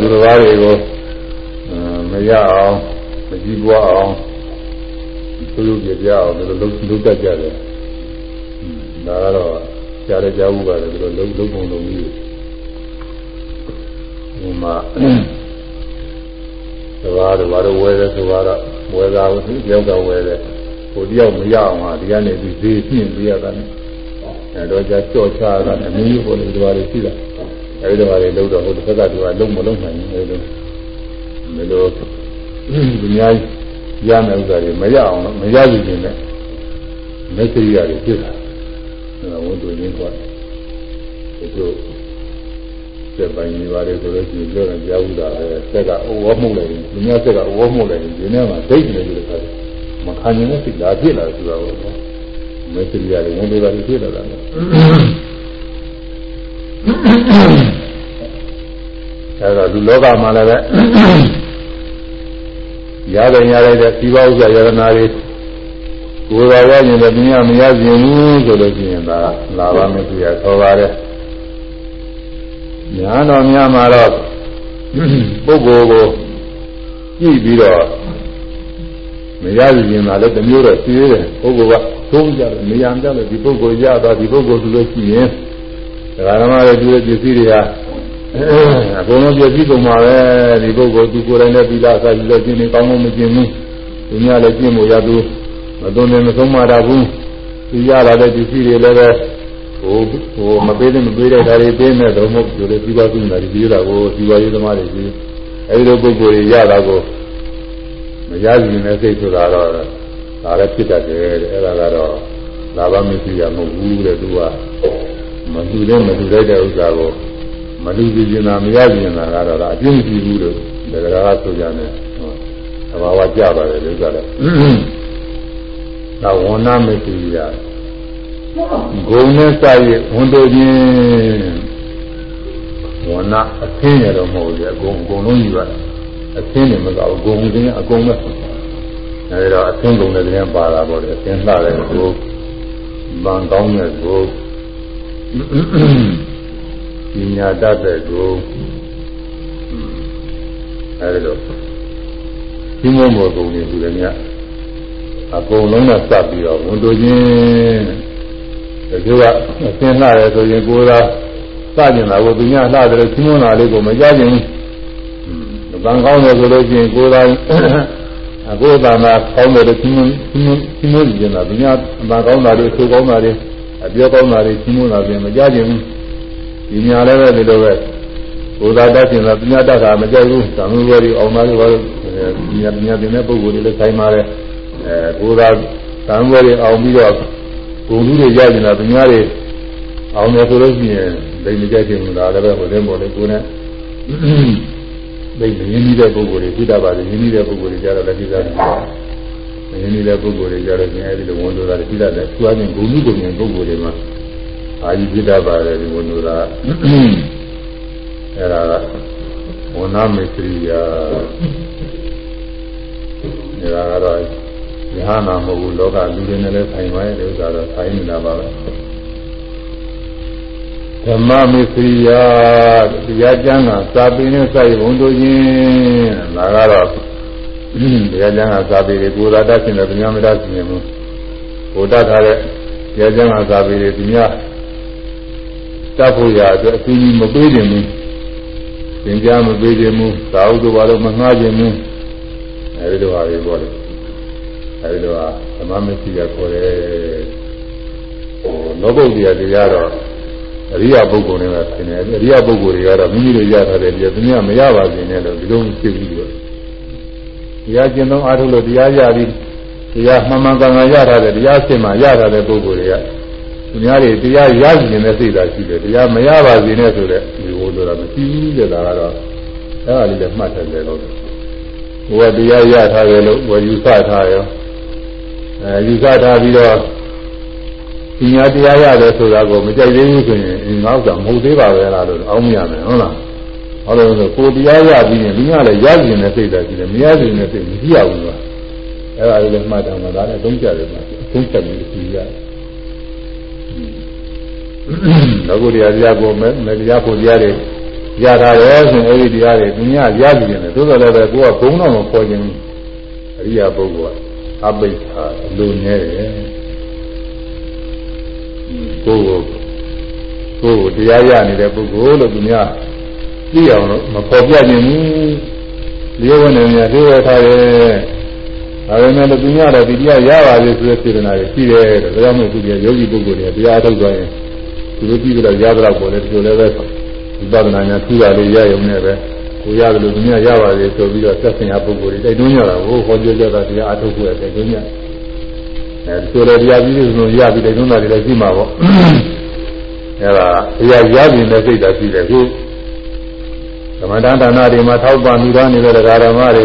သူတော်ဘာတွေကိုမရအောင်မကြီးပွားအောင်သူတို့ပြပြအောင်ဒီလိုလုပ်လုပ်တတ်ကြတယ်ဒါကတော့ ကြားရကြဘူးပါလေဒီလိုလုပ်လုပ်ပုံလုပ်ပြီးဟိုမှာသဘာဝတော့ဘာလို့ဝဲလဲဆိုတော့ဝဲတာကိုယောက်ကဝဲတယ်ကိုတယောက်မရအောင်ဟာဒီကနေဒီဈေးပြင်းပေးရတာနဲ့အဲတော့ကြာကြော့ချတာအမင်းကြီးပေါ်နေကြပါလေရှိတာအဲဒီတော့လေလို့တော့ဟိုတစ်ခါကသူကလုံးမလုံးနိုင်ဘူးအဲလိုမလို့ဒီများရမယ်ဥစ္စာတွေမရအောင်မရဘူးခြင်းနဲ့မက်ဆေ့ရတယ်ဖြစ်တာ အဲဒါဝန်တူရင်းသွားတယ်ဒီလိုစက်ပိုင်းနေပါလေဆိုလို့ရှိရင်ပြောရင်ကြားဘူးတာပဲစက်ကအိုးဝမှုလိုက်ရင်ဒီများစက်ကအိုးဝမှုလိုက်ရင်ဒီနေ့မှာဒိတ်နေလို့ခါတယ်မခံနိုင်တဲ့စိတ်လာဖြစ်လာဆိုတာကိုမက်ဆေ့ရတယ်ဝန်တူတာဖြစ်လာတာအဲဒါလူလောကမှာလည်းပဲရတယ်ရတဲ့ဒီဘောဥစ္စာယရနာတွေကိုယ်တော်ရရင်လည်းမြင်မရခြင်းဘူးဆိုလို့ရှိရ င်ဒါလာပါမယ်ပြရခေါ်ပါတယ်ညာတော်များမှာတော့ပုဂ္ဂိုလ်ကိုကြည့်ပြီးတော့မရခြင်းသာလည်းတမျိုးတော့ရှိသေးတယ်ပုဂ္ဂိုလ်ကသုံးကြတယ်နေရာကြတယ်ဒီပုဂ္ဂိုလ်ရသွားဒီပုဂ္ဂိုလ်ဆိုလို့ရှိရင်ဒကာဓမ္မရဲ့ဒီပစ္စည်းတွေဟာအကုန်လုံးပြည့်စည်ကုန်ပါပဲဒီပုဂ္ဂိုလ်သူကိုယ်တိုင်လည်းပြီးသားစားပြီးတော့ကျင့်နေကောင်းလို့မကျင့်ဘူးသူများလည်းကျင့်ဖို့ရသူမသွန်တယ်မဆုံးမတာဘူး သူရလာတဲ့ပစ္စည်းတွေလည်းပဲဟိုဟိုမပေးတဲ့မပေးတဲ့ဓာတ်တွေပေးမဲ့တော့မဟုတ်ဘူးလေပြီးပါသူနာဒီပြီးတာကိုဒီပါရေးသမားတွေကြီးအဲဒီလိုပုဂ္ဂိုလ်တွေရတာကိုမရရင်လည်းစိတ်ဆိုတာတော့ဒါလည်းဖြစ်တတ်တယ်တဲ့အဲဒါကတော့လာဘမရှိရမဟုတ်ဘူးတဲ့သူကမတူတဲ့မတူတဲ့ဥစ္စာကိုမလူကြည့်နေတာမရကြည့်နေတာကတော့အပြင်းကြည့်ဘူးလို့ဒါကြတာဆိုကြတယ်သဘာဝကြပါတယ်လို့ဆိုတ ယ်သာဝဏမသိရဂုံနဲ့စာရဝန်တို့ချင်းဝဏအသင်းရတော့မဟုတ်ဘူးအကုန်အကုန်လုံးယူရအသင်းနေမကောက်ဂုံချင်းအကုန်ပဲအဲဒီတော့အသင်းဂုံတဲ့တဲ့ပါတာပေါ့လေအသင်းလှတဲ့ကိုဗန်ကောင်းတဲ့ကိုပညာတတ်တဲ့ကိုအဲဒီလိုဒီမောမောကုံနေသူလည်းမြတ် အကုန်လုံးကစပ်ပြီးတော့ဝန်တို့ချင်းဒီကအသင်လှရဲဆိုရင်ကိုယ်သာစကြင်တာကိုသူများလှတယ်ချင်းမွန်းတာလေးကိုမကြခြင်းဘူးဗန်ကောင်းတယ်ဆိုလို့ချင်းကိုယ်သာအကိုယ်သာမှာကောင်းတယ်ချင်းမွန်းချင်းမွန်းချင်းမွန်းကြင်တာသူများဗန်ကောင်းတာလေးဆိုကောင်းတာလေးအပြောကောင်းတာလေးချင်းမွန်းတာပြင်မကြခြင်းဘူးဒီညာလည်းပဲဒီလိုပဲဘုရားတတ်ခြင်းသာပညာတတ်တာမကြိုက်ဘူးသံဃာတွေအောင်သားတွေဘာလို့ပညာပညာသင်တဲ့ပုဂ္ဂိုလ်တွေလည်းဆိုင်ပါတယ် အဲဘုရားသံဃာတွေအောင်ပြီးတော့ဂုဏ်လူတွေရကျင်တာပညာတွေအောင်တယ်ဆိုလို့ရှိရင်ဒိမကြိုက်ခြင်းလားလည်းပဲဟိုတဲ့ပေါ်လေကိုယ်နဲ့ဒိမရင်းနှီးတဲ့ပုဂ္ဂိုလ်တွေသိတတ်ပါတယ်ရင်းနှီးတဲ့ပုဂ္ဂိုလ်တွေကြတော့လည်းသိတတ်တယ်ရင်းနှီးတဲ့ပုဂ္ဂိုလ်တွေကြတော့ကျင်အဲဒီလိုဝန်လို့တာသိတတ်တယ်သူအချင်းဂုဏ်လူဂုဏ်ဉာဏ်ပုဂ္ဂိုလ်တွေမှာအာယိပိတပါတယ်ဒီဝန်တို့ကအဲ့ဒါကဝဏမေတ္ရိယာဒါကတော့ ယဟနာမဟုတ်ဘူးလောကလူတွေနဲ့လည်းဆိုင်ပါရဲ့ဥစ္စာတော့ဆိုင်နေတာပါပဲဓမ္မမေတ္ရိယာတရားကျမ်းကစာပေနဲ့စာရေးဘုံတို့ချင်းဒါကတော့တရားကျမ်းကစာပေတွေကိုယ်သာတတ်ရှင်တယ်ဗျာမတတ်ရှင်ဘူးကိုတတ်ထားတဲ့တရားကျမ်းကစာပေတွေဒီများတတ်ဖို့ရအတွက်အကူအညီမပေးခြင်းဘူးသင်ကြားမပေးခြင်းဘူးသာဝတ္တဘာလို့မငှားခြင်းဘူးအဲဒီလိုပါပဲပြောတယ် အဲဒီလိုဟာဓမ္မမစ္စည်းကခေါ်တယ်ဟိုလောကုတ္တရာတရားတော့အရိယပုဂ္ဂိုလ်တွေကဆင်းတယ်အရိယပုဂ္ဂိုလ်တွေကတော့မိမိတို့ရထားတဲ့တရားသူများမရပါစေနဲ့လို့ဒီလိုဖြစ်ပြီးတော့တရားကျင့်သုံးအားထုတ်လို့တရားရပြီးတရားမှန်မှန်ကန်ကန်ရထားတဲ့တရားရှင်းမှရထားတဲ့ပုဂ္ဂိုလ်တွေကသူများတွေတရားရရှိနေတဲ့စိတ်ဓာတ်ရှိတယ်တရားမရပါစေနဲ့ဆိုတဲ့ဒီလိုလိုတာမရှိဘူးတဲ့ဒါကတော့အဲဒါလေးလည်းမှတ်တယ်လေလို့ဘုရားတရားရထားတယ်လို့ဝယ်ယူဆထားရော အဲယူဆထားပြီးတော့ပညာတရားရတယ်ဆိုတာကိုမကြိုက်သေးဘူးဆိုရင်ငါ့ဥစ္စာမဟုတ်သေးပါပဲလားလို့အောင်းမရမယ်ဟုတ်လားဟောလို့ဆိုကိုတရားရပြီးရင်ဒီကလည်းရကျင်တဲ့စိတ်ဓာတ်ရှိတယ်မရကျင်တဲ့စိတ်မရှိရဘူးကွာအဲ့ဒါလေးလည်းမှတ်တယ်မှာဒါလည်းအသုံးကျတယ်မှာအသုံးချက်ပြီးကြည့်ရတယ်လောကုတရားတရားကိုမဲ့မတရားဖို့တရားတွေရတာရဲ့ဆိုရင်အဲဒီတရားတွေသူများရကြည့်နေတယ်သို့တော်လည်းပဲကိုကဘုံတော့မပေါ်ခြင်းအရိယာပုဂ္ဂိုလ်က အပိ္ပာအလိုနဲ့တယ်ကိုယ်ကိုကိုယ်တရားရနေတဲ့ပုဂ္ဂိုလ်လို့သူများသိအောင်လို့မပေါ်ပြခြင်းဘူးလျှို့ဝနေများလျှို့ဝထားရဲ့ဒါပေမဲ့သူများတော့ဒီတရားရပါလေဆိုတဲ့စေတနာတွေရှိတယ်တဲ့ဒါကြောင့်မို့သူတွေယောဂီပုဂ္ဂိုလ်တွေတရားထုတ်သွားရင်သူတို့ကြည့်ကြတော့ရတော့ပေါ်တယ်ဒီလိုလည်းပဲဝိပဿနာညာထူတာလေးရရုံနဲ့ပဲ ကိုရတယ်လို့သူများရပါလေဆိုပြီးတော့သက်ဆိုင်ရာပုဂ္ဂိုလ်တွေတိုက်တွန်းကြတာကိုဟောပြောကြတာတရားအထုတ်ဖို့တိုက်တွန်းကြအဲဒီလိုလည်းတရားကြီးတွေဆိုရပြီးတိုက်တွန်းတာတွေလည်းရှိမှာပေါ့အဲဒါတရားရပြီတဲ့စိတ်ဓာတ်ရှိတယ်ခုသမထဒါနတွေမှာထောက်ပံ့ပြီးတော့နေတဲ့ဓမ္မတွေ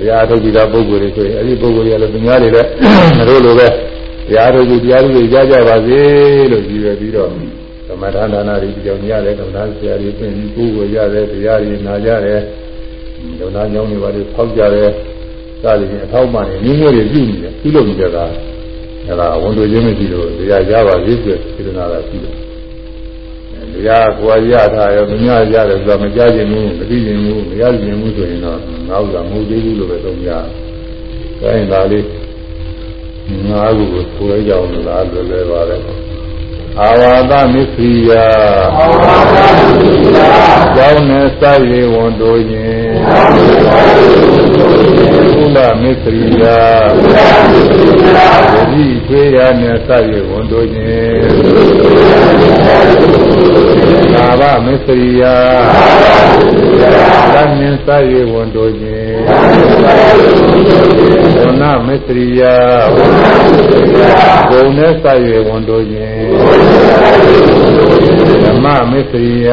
တရားထုတ်ပြီးသားပုဂ္ဂိုလ်တွေဆိုရင်အဲဒီပုဂ္ဂိုလ်တွေကလည်းသူများတွေလည်းတို့လိုပဲတရားထုတ်ပြီးတရားတွေကြားကြပါစေလို့ကြည်ရပြီးတော့သ မထဒါနတွေကြောင့်ရတယ်သမထဆရာတွေပြင်ပြီးကိုယ်ကိုရတယ်တရားတွေနာကြတယ်ဒုနာညောင်းတွေပါလေဖောက်ကြတယ်စသည်ဖြင့်အထောက်ပံ့နေမျိုးမျိုးတွေပြုနေတယ်ပြုလုပ်နေကြတာအဲဒါဝန်တို့ချင်းမရှိလို့တရားရပါစေဆိုစေတနာကရှိတယ်တရားကိုယ်ရထားရောမများရတယ်ဆိုတာမကြားခြင်းဘူးမသိခြင်းဘူးမရခြင်းဘူးဆိုရင်တော့ငါ့ဥစ္စာမဟုတ်သေးဘူးလို့ပဲသုံးကြ။ဒါရင်ဒါလေးငါ့ခုကိုဆွဲကြအောင်လားလွယ်လွယ်ပါပဲ။ အာဝါသမစ္စရိယအာဝါသမစ္စရိယကျောင်းနဲ့စရေဝန်တို့ရင်ကုလမစ္စရိယယတိချွေရနဲ့စရေဝန်တို့ရင်သာဘမစ္စရိယသံမြင်စရေဝန်တို့ရင် ဝဏမစ္စရိယဂုံနဲ့စရေဝန်တို့ရင်ဓမ္မမစ္စရိယ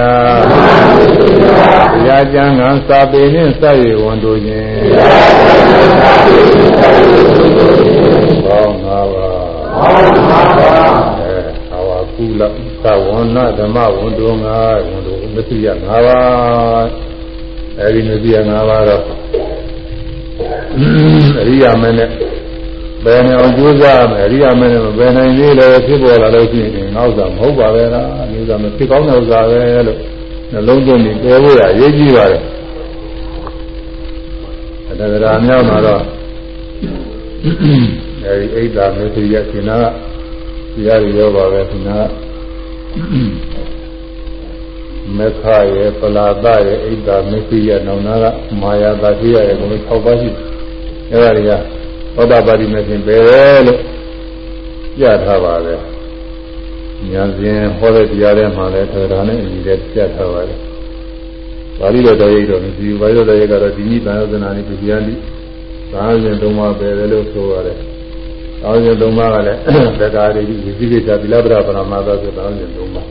တရားကျမ်းကံစာပေနှင့်စရေဝန်တို့ရင်ဘောင်းငါးပါးဘောင်းငါးပါးအဲဟာဝကုလသဝဏဓမ္မဝန်တို့ငါးဝန်တို့မစ္စရိယငါးပါးအဲဒီမစ္စရိယငါးပါးတော့ အရိယာမင်းနဲ့ဘယ်နဲ့အောင်ကြိုးစားမယ်အရိယာမင်းနဲ့ဘယ်နိုင်သေးလဲဖြစ်ပေါ်လာလို့ရှိရင်ငါဥစ္စာမဟုတ်ပါပဲလားဒီဥစ္စာမဖြစ်ကောင်းတဲ့ဥစ္စာပဲလို့နှလုံးသွင်းပြီးပြောဖို့ရအရေးကြီးပါတယ်အတ္တရာမြောက်တော့အဲဒီအိဒါမေတ္တိယရှင်နာကတရားရရောပါပဲရှင်နာမေခရဲ့ပလာဒရဲ့အိဒါမေတ္တိယနောင်နာကမာယာတာတိယရဲ့ဘုံ6ပါးရှိ အဲဒါတွေကသောတာပတိမရှင်ပဲလို့ပြထားပါပဲညာစဉ်ဟောတဲ့တရားထဲမှာလည်းထော်တာနဲ့အညီတဲ့ပြထားပါတယ်ပါဠိတော်တော်ရိပ်တော်မရှိဘူးပါဠိတော်တော်ရိပ်ကတော့ဒီနည်းသံယသနာနိပိယန္တိသာစဉ်သုံးပါးပဲလေလို့ဆိုရတယ်သာစဉ်သုံးပါးကလည်းသက္ကာရိဝိသိကိစ္စသီလပရပရမသာဆိုသာစဉ်သုံးပါး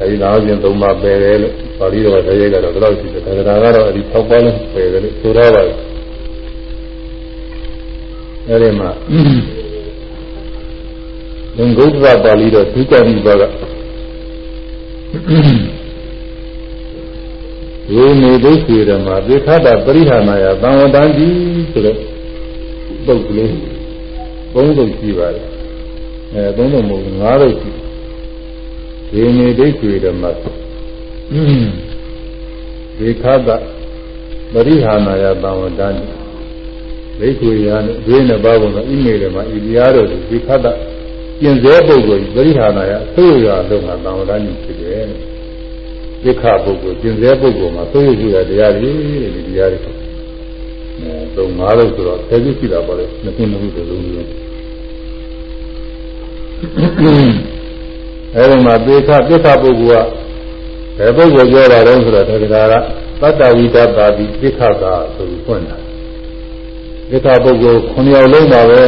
အဲဒီသာစဉ်သုံးပါးပဲလေလို့ပါဠိတော်တော်ရိပ်ကတော့ဘယ်လောက်ရှိတယ်သက္ကာကတော့အဲဒီ၆ပါးလုံးပဲလေလို့ဆိုရပါတယ် အဲဒီမှာသင်္ဂုတ္တပါဠိတော်ဒုက္ခမိဘကဝိနေဒိဋ္ဌိရမသေခတာပရိဟာနာယသံဝတ္တန်တိဆိုတဲ့ပုဂ္ဂလေးဘုံလုံးရှိပါတယ်အဲဘုံလုံးမဟုတ်ငါးလုံးရှိဝိနေဒိဋ္ဌိရမသေခတာပရိဟာနာယသံဝတ္တန်တိ ဒိဋ္ဌိရနဲ့ဒွေးနဲ့ပါဘုံကဣမေရမှာဤတရားတော်ကိုသေခတာကျင်စေပုဂ္ဂိုလ်ပရိဟာနာယအဆိုးရလုံးကသံဝတ္တန်တိဖြစ်တယ်ဒိဋ္ဌပုဂ္ဂိုလ်ကျင်စေပုဂ္ဂိုလ်မှာသိရရှိတဲ့တရားတွေဒီတရားတွေအဲသုံးငါးလို့ဆိုတော့ဆယ်ခုရှိတာပါလေနှစ်ခုနှစ်ခုသုံးလုံးအဲဒီမှာသေခသစ္စာပုဂ္ဂိုလ်ကဘယ်ပုဂ္ဂိုလ်ပြောတာလဲဆိုတော့တရားကသတ္တဝိတ္တပါတိသစ္စာကဆိုပြီးဖွင့်တာ သစ္စာပုဂ္ဂိုလ်9ယောက်လုံးပါပဲ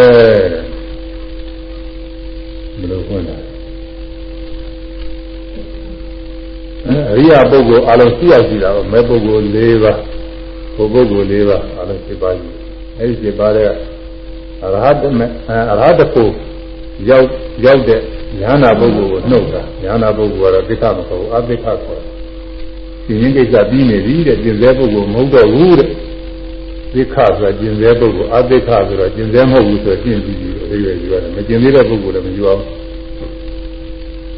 ဘယ်လိုဖွင့်တာအရိယာပုဂ္ဂိုလ်အလုံးရှိရရှိတာတော့မဲပုဂ္ဂိုလ်၄ပါးဘုပုဂ္ဂိုလ်၄ပါးအလုံး7ပါးရှိအဲဒီ7ပါးတဲ့အရဟတမေအရဟတကိုရောက်ရောက်တဲ့ဉာဏပုဂ္ဂိုလ်ကိုနှုတ်တာဉာဏပုဂ္ဂိုလ်ကတော့သိက္ခမဟုတ်ဘူးအသိက္ခခေါ်တယ်ရှင်ရင်းကိစ္စပြီးနေပြီတဲ့ကျင်စေပုဂ္ဂိုလ်မဟုတ်တော့ဘူးတဲ့ သိက္ခဆိုတာကျင်စေပုဂ္ဂိုလ်အသိက္ခဆိုတော့ကျင်စေမဟုတ်ဘူးဆိုကျင့်ပြီးပြီးအရေးကြီးရတယ်မကျင်သေးတဲ့ပုဂ္ဂိုလ်လည်းမယူအောင်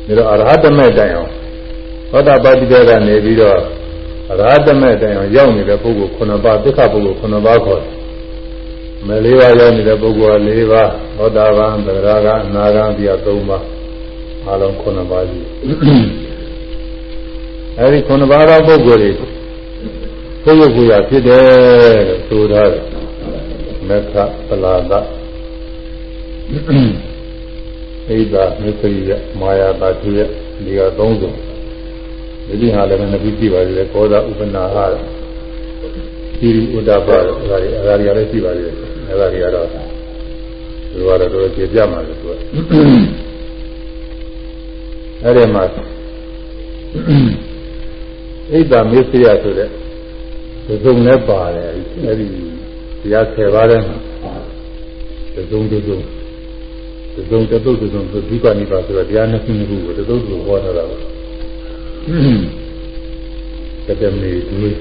ဒါတော့အရဟတမေတိုင်အောင်သောတာပတိတေကနေပြီးတော့အရဟတမေတိုင်အောင်ရောက်နေတဲ့ပုဂ္ဂိုလ်9ပါးဒုက္ခပုဂ္ဂိုလ်9ပါးခေါ်တယ်။မလေးပါးရောက်နေတဲ့ပုဂ္ဂိုလ်က4ပါးသောတာပန်သရဂအနာဂံပြ3ပါးအလုံး9ပါးကြီး။အဲဒီ9ပါးသောပုဂ္ဂိုလ်တွေ ကိုယ်ရုပ်ကိုယ်ရဖြစ်တယ်လို့ဆိုထားတယ်။မေခပလာဒအိဒါမေခရိယမာယာတာတိယဒီကသုံးစုဒီဒီဟာလည်းနှစ်ခုရှိပါသေးတယ်ကောသာဥပနာဟာသီရိဥဒ္ဒပါဒါတွေအရာတွေလည်းရှိပါသေးတယ်အဲဒါတွေကတော့သူကတော့တော်ကျေပြမှာလေသူကအဲဒီမှာအိဒါမေစယဆိုတဲ့ သုံးလည်းပါတယ်အဲဒီတရား10ပါးထဲမှာသုံးသုံးသုံးတသုတ်သုံးဆိုဒီပါဏိပါဆိုတော့တရားနှစ်ခုနှစ်ခုကိုတသုတ်ကိုဟောထားတာပါတကယ်မေတွေး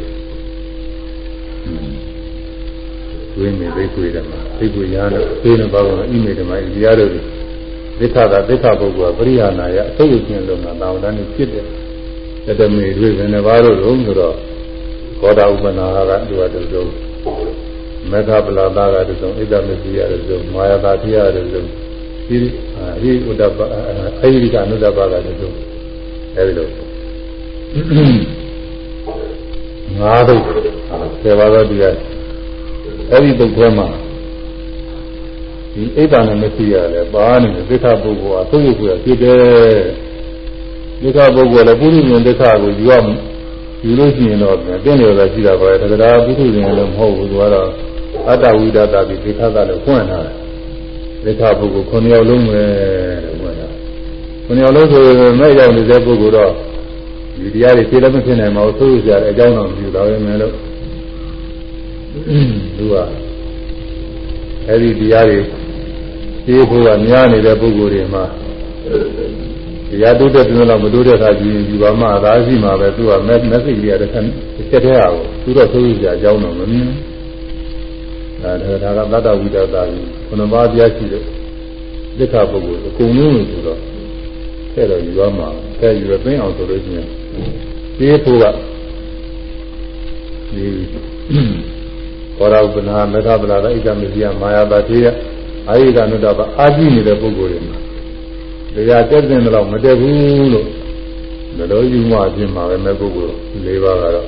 တွေးနေသိခွေတယ်မှာသိခွေရတော့သိနေပါတော့ဣမေဓမ္မဣတရားတို့ဒိဋ္ဌသာဒိဋ္ဌဘုရားပရိဟာနာယအသုတ်ရှင်လုံးကတာဝန်တန်းဖြစ်တယ်တကယ်မေတွေးဘယ်နှပါတော့လို့ဆိုတော့ ကောဒဥပနာကသူကတူဆုံးမေဃပလာတာကတူဆုံးဣဒ္ဓမစီရတူဆုံးမာယတာတိရတူဆုံးဒီဟိဥဒ္ဒပအေရိကအနုဒ္ဒပကတူဆုံးအဲဒီလိုငါးဒုက္ခဆယ်ပါးသောတရားအဲဒီဒုက္ခမှာဒီဣဒ္ဓနဲ့မစီရတယ်ပါနေတယ်သစ္စာပုဂ္ဂိုလ်အသုယကိုဖြစ်တယ်သစ္စာပုဂ္ဂိုလ်လည်းပုရိသေသစ္စာကိုယူရယူ လို့ရှိရင်တော့တင်းတယ်ပဲရှိတာပါပဲတကယ်ပုရိသေလည်းမဟုတ်ဘူးသူကတော့အတ္တဝိဒတာပြီးဒိဋ္ဌကလည်းဖွင့်ထားတယ်ဒိဋ္ဌပုဂ္ဂိုလ်9ယောက်လုံးပဲလို့ဖွင့်တာ9ယောက်လုံးဆိုမဲ့ရောက်နေတဲ့ပုဂ္ဂိုလ်တော့ဒီတရားတွေသိလည်းမဖြစ်နိုင်ပါဘူးသို့ကြရတဲ့အကြောင်းတော့မပြုတော့ရင်လည်းသူကအဲဒီတရားတွေသိဖို့ကများနေတဲ့ပုဂ္ဂိုလ်တွေမှာ တရားတိုးတဲ့တွင်တော့မတိုးတဲ့အခါကျရင်ဒီဘာမှအသာရှိမှာပဲသူကမက်မက်ဆေ့ကြီးရတဲ့ဆက်တဲ့ဟာကိုသူတော့သိုးကြအကြောင်းတော့မမြင်ဘူးဒါဒါကသတ္တဝိဒတာကြီးခုနပါးပြရှိတဲ့ဒိဋ္ဌပုဂ္ဂိုလ်အကုန်လုံးလို့ဆိုတော့တဲ့တော့ယူရမှာတဲ့ယူရသိအောင်ဆိုလို့ရှိရင်ဒီဖို့ကဒီဘောရဥပနာမေဃပလာဒဣဒမစီယမာယာတာတိယအာယိကနုတ္တပအာကြည့်နေတဲ့ပုဂ္ဂိုလ်တွေမှာ တရားတက်တဲ့တော့မတက်ဘူးလို့မလို့ယူမှအပြင်မှာပဲမဲ့ပုဂ္ဂိုလ်၄ပါးကတော့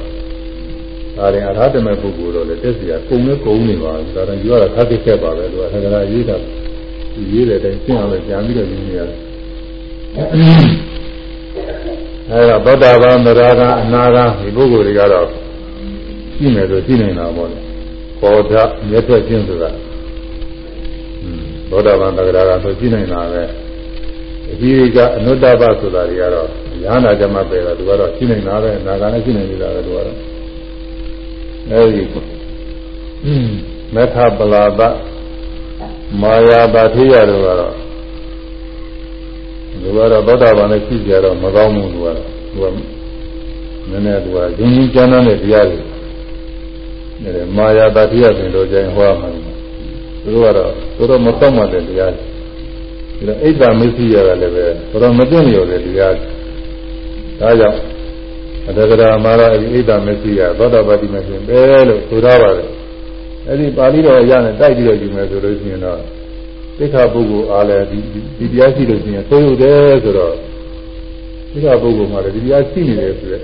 ဒါရင်အရဟတမေပုဂ္ဂိုလ်တော့လည်းတက်စီရကုံနဲ့ကုံနေပါဒါတော့ယူရတာခက်ခက်ပါပဲလို့အထက်ကရာရေးတာရေးတဲ့တိုင်ရှင်းအောင်လည်းကြံပြီးတော့ယူနေရတယ်အဲဒါသောတာပန်သရဂအနာဂဒီပုဂ္ဂိုလ်တွေကတော့ရှိမယ်ဆိုရှိနေတာပေါ့လေခေါ်တာမြတ်ထွက်ခြင်းဆိုတာသောတာပန်သရဂဆိုရှိနေတာပဲ အကြီးကအနုတ္တပဆိုတာတွေကတော့ရဟနာကြမှာပဲတော့သူကတော့ရှိနေတာပဲအနာဂနဲ့ရှိနေနေတာပဲသူကတော့အဲဒီမေထပလာပမာယာပါထိရတို့ကတော့သူကတော့သောတာပန်နဲ့ရှိကြတော့မကောင်းဘူးသူကတော့သူကနည်းနည်းသူကရင်းရင်းကျမ်းတဲ့တရားတွေအဲမာယာတတိယပင်တို့ကျရင်ဟောမှာသူတို့ကတော့သူတို့မတော့မှတဲ့တရားတွေ ဒါအိဋ္ဌာမရှိရတာလည်းပဲသူတို့မသိနေရတဲ့တရားဒါကြောင့်အတ္တကရာမာရအိဋ္ဌာမရှိရသောတာပတိမရှိပဲလို့ဆိုထားပါတယ်အဲဒီပါဠိတော်ရနဲ့တိုက်ပြီးတော့ယူမယ်ဆိုလို့ရှိရင်တော့သိက္ခာပုဂ္ဂိုလ်အားလည်းဒီဒီတရားရှိလို့ရှိရင်သိုးရတယ်ဆိုတော့သိက္ခာပုဂ္ဂိုလ်မှာလည်းဒီတရားရှိနေတယ်ဆိုရက်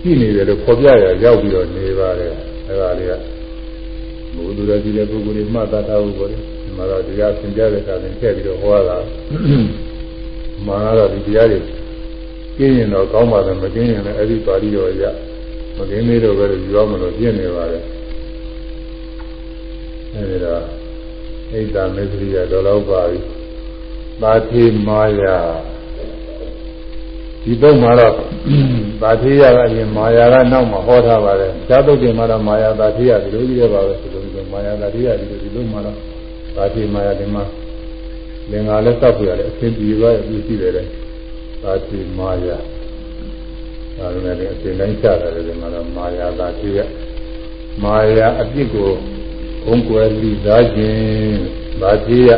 ရှိနေတယ်လို့ဖော်ပြရရောက်ပြီးတော့နေပါတယ်အဲဒါလေးကဘုသူတော်ကြီးတဲ့ပုဂ္ဂိုလ်တွေမှတ်သားထားဖို့ပေါ့လေဒီ မှာတော့တရားသင်ကြားတဲ့အခါနဲ့ထည့်ပြီးတော့ဟောတာမှာတော့ဒီတရားတွေကျင်းရင်တော့ကောင်းပါတယ်မကျင်းရင်လည်းအဲ့ဒီပါဠိတော်ရမကျင်းသေးတော့ပဲယူရမလို့ပြင့်နေပါတယ်အဲဒီတော့ဣဒ္ဓမေသရိယတော်လောက်ပါပြီပါတိမာယာဒီတော့မှာတော့ပါတိယကအရင်မာယာကနောက်မှာဟောထားပါတယ်ဇာတုတ်တင်မှာတော့မာယာပါတိယဒီလိုကြီးရပါပဲဒီလိုမျိုးမာယာပါတိယဒီလိုဒီလိုမှာတော့ ပါတိမာယာဒီမှာလင်္ကာလည်းစောက်ပြရတယ်အသင်ပြေသွားရပြီးရှိတယ်လေပါတိမာယာဒါလည်းလည်းအသင်တိုင်းချတာလည်းဒီမှာတော့မာယာပါတိယမာယာအပြစ်ကိုဘုံကွယ်လိသားခြင်းဗာတိယ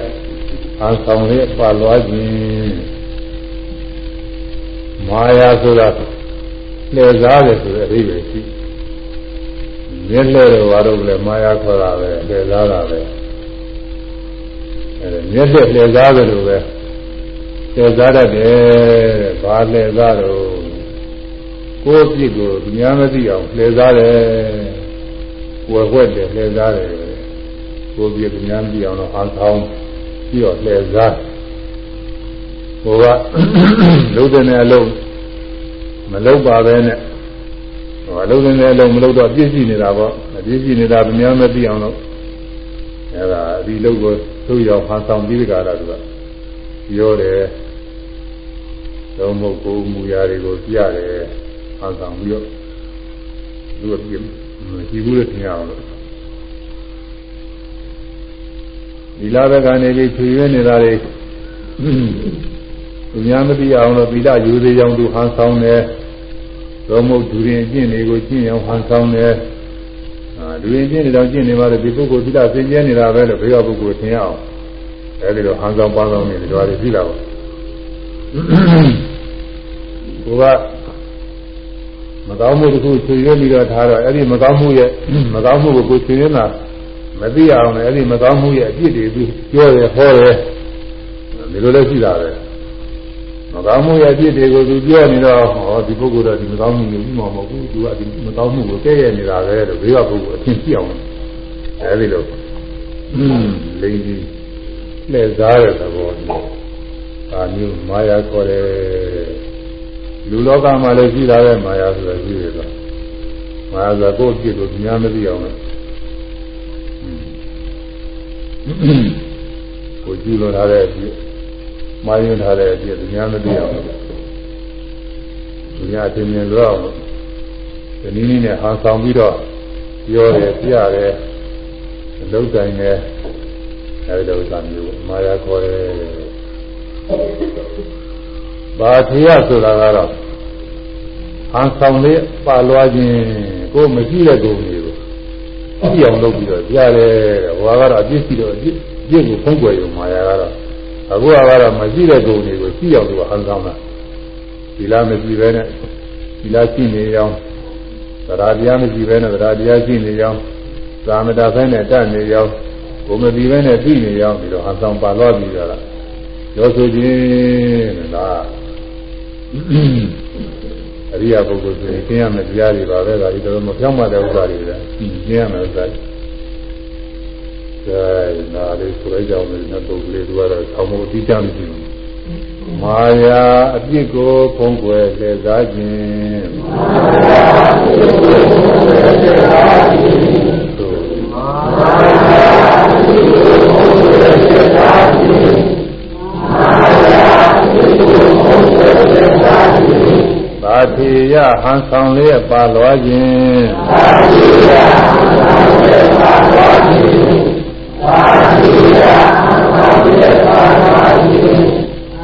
အာဆောင်လေးပါလွားခြင်းမာယာဆိုတာလှည့်စားတယ်ဆိုတဲ့အဓိပ္ပာယ်ရှိမျက်လှည့်တော့ဘာလို့လဲမာယာခေါ်တာပဲလှည့်စားတာပဲအဲ မျက်လှည့်လှည့်စားတယ်လို့ပဲလှည့်စားတတ်တယ်တဲ့ဘာလှည့်စားတော့ကိုယ်ပြစ်ကိုများမသိအောင်လှည့်စားတယ်ဝယ်ွက်တယ်လှည့်စားတယ်ကိုပြည့်သူများကြည့်အောင်တော့အားကောင်းပြီးတော့လှည့်စားဟိုကလုံးတဲ့အလုံးမလုံးပါပဲနဲ့ဟိုအလုံးတဲ့အလုံးမလုံးတော့ပြည့်စည်နေတာပေါ့အပြည့်စည်နေတာသူများမသိအောင်လို့အဲဒါဒီလုံးကို သူ့ရောက်ဟာဆောင်ပြီးကြတာသူကပြောတယ်လုံးမဟုတ်ကိုမူရာတွေကိုပြရတယ်ဟာဆောင်ပြီးတော့သူကပြမရှိဘူးလို့ထင်ရအောင်လို့ဒီလာဘက်ကနေပြီးဖြူရွေးနေတာတွေသူများမသိအောင်လို့သီလယူသေးကြောင်းသူဟန်ဆောင်တယ်သောမုတ်ဒူရင်အကျင့်တွေကိုကျင့်အောင်ဟန်ဆောင်တယ် အာဒူရင်ကျင့်နေတော့ကျင့်နေပါလေဒီပုဂ္ဂိုလ်သီလစင်ကြဲနေတာပဲလို့ဘေကပုဂ္ဂိုလ်ထင်ရအောင်အဲဒီလိုဟန်ဆောင်ပန်းဆောင်နေတယ်တော်ရည်ရှိတာပေါ့ဘုရားမကောင်းမှုတစ်ခုဆွေရွေးပြီးတော့ထားတော့အဲ့ဒီမကောင်းမှုရဲ့မကောင်းမှုကိုကိုဆွေရွေးတာမသိအောင်လည်းအဲ့ဒီမကောင်းမှုရဲ့အပြစ်တွေသူပြောတယ်ဟောတယ်ဒီလိုလည်းရှိတာပဲ မကောင်းမှုရဲ့အပြစ်တွေကိုသူပြောနေတော့ဟောဒီပုဂ္ဂိုလ်တော့ဒီမကောင်းမှုကိုပြီးမှမဟုတ်ဘူးသူကဒီမကောင်းမှုကိုကဲ့ရဲ့နေတာပဲလို့ဘေးကပုဂ္ဂိုလ်အထင်ရှိအောင်အဲ့ဒီလိုအင်းလိမ့်ကြီးလက်စားတဲ့သဘောမျိုးဒါမျိုးမာယာခေါ်တယ်လူလောကမှာလည်းရှိတာပဲမာယာဆိုတာရှိတယ်တော့မာယာဆိုကိုယ့်အဖြစ်ကိုများမသိအောင်လို့ကိုကြည့်လို့ထားတဲ့အဖြစ် မာယွန်းထားတဲ့အဖြစ်သူများမသိအောင်လို့သူများအထင်မြင်လို့အောင်လို့ဒီနည်းနည်းနဲ့ဟန်ဆောင်ပြီးတော့ပြောတယ်ပြရတယ်အလုံးတိုင်းနဲ့အဲဒီလိုသာမျိုးမာယာခေါ်တယ်ဘာထေယဆိုတာကတော့ဟန်ဆောင်လေးပါလွားခြင်းကိုမရှိတဲ့ကိုယ်ကြီးကိုကြည့်အောင်လုပ်ပြီးတော့ကြားတယ်တဲ့ဟိုကတော့အပြစ်ရှိတော့အပြစ်ပြစ်ကိုဖုံးကွယ်ရုံမာယာကတော့ အခုကတော့မရှိတဲ့ကိုယ်ကြီးကိုကြည့်အောင်သူကဟန်ဆောင်တာဒီလားမရှိပဲနဲ့ဒီလားရှိနေအောင်သရတရားမရှိပဲနဲ့သရတရားရှိနေအောင်သာမတာဖဲနဲ့တတ်နေအောင်ကိုမပြီးပဲနဲ့ပြီးနေအောင်ပြီးတော့ဟန်ဆောင်ပါလွားပြီးတော့ရောဆိုခြင်းလားအရိယာပုဂ္ဂိုလ်ဆိုရင်ကျင့်ရမယ့်တရားတွေပါပဲဒါဒီတော့မပြောင်းမတဲ့ဥစ္စာတွေပဲကျင့်ရမယ့်ဥစ္စာတွေ အဲနာလေးဆိုလိုက်ကြအောင်လည်းပုဂ္ဂိုလ်လေးတို့ကတော့ဆောင်းဖို့အတိအကျမရှိဘူးမာယာအပြစ်ကိုဖုံးကွယ်လက်စားခြင်းမာယာအပြစ်ကိုဖုံးကွယ်လက်စားခြင်းမာယာအပြစ်ကိုဖုံးကွယ်လက်စားခြင်းသာတိယဟန်ဆောင်လျက်ပါလွားခြင်းသာတိယဟန်ဆောင်လျက်ပါလွားခြင်း သာသီယသာသီယသာသာတိ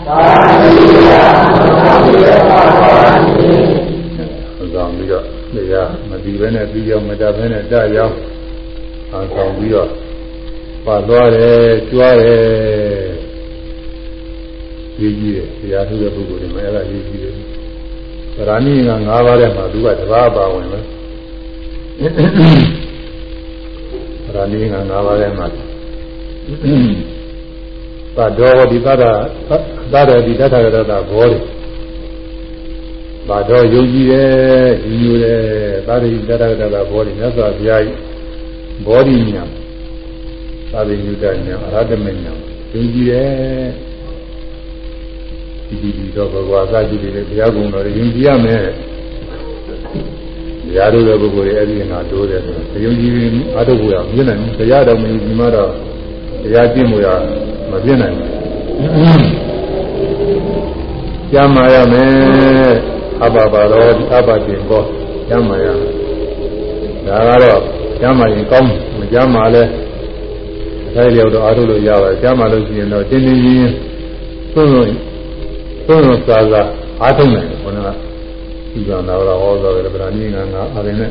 သာသီယသာသီယသာသာတိဆောင်ပြီးတော့နေရာမပြီးဘဲနဲ့ပြီးရောက်မတတ်ဘဲနဲ့တရောင်းအာဆောင်ပြီးတော့ပါသွားတယ်ကျွားတယ်ရေးကြီးတယ်တရားထုတဲ့ပုဂ္ဂိုလ်တွေမှာအဲ့ဒါရေးကြီးတယ်ဗရာဏိက၅ပါးထဲမှာသူကတစ်ပါးပါဝင်ပဲဗရာဏိက၅ပါးထဲမှာ သတ္တောဒီသတ္တသတ္တဒီတထရတဘောတွေဘာတော့ယုံကြည်တယ်ယူယူတယ်သတ္တိတထရတဘောတွေမြတ်စွာဘုရားကြီးဘောဓိညာသာဝိညုတညာအရဟတမညာယုံကြည်တယ်ဒီဒီဒီတော့ဘဂဝါသတိတွေဘုရားကုံတော်ယုံကြည်ရမယ်တရားတို့တဲ့ပုဂ္ဂိုလ်တွေအဲ့ဒီငါတိုးတယ်ဆိုတော့ယုံကြည်ရင်အထုတ်ဖို့ရမပြနိုင်ဘူးတရားတော်မယူဒီမှာတော့ တရားကျင့်မှုရမပြည့်နိုင်ဘူးကျမ်းမာရမယ်အဘဘာရောအဘတင်ဘောကျမ်းမာရဒါကတော့ကျမ်းမာရင်ကောင်းမကျမ်းမာလဲအဲလျောက်တော့အားထုတ်လို့ရပါတယ်ကျမ်းမာလို့ရှိရင်တော့တင်းတင်းကြီးသွန်းသွန်းသွန်းသွန်းစားစားအားထုတ်နိုင်တယ်ခေါင်းကဒီကံတော်တော်ဟောတော်တယ်ဗလာနည်းကငါအရင်နဲ့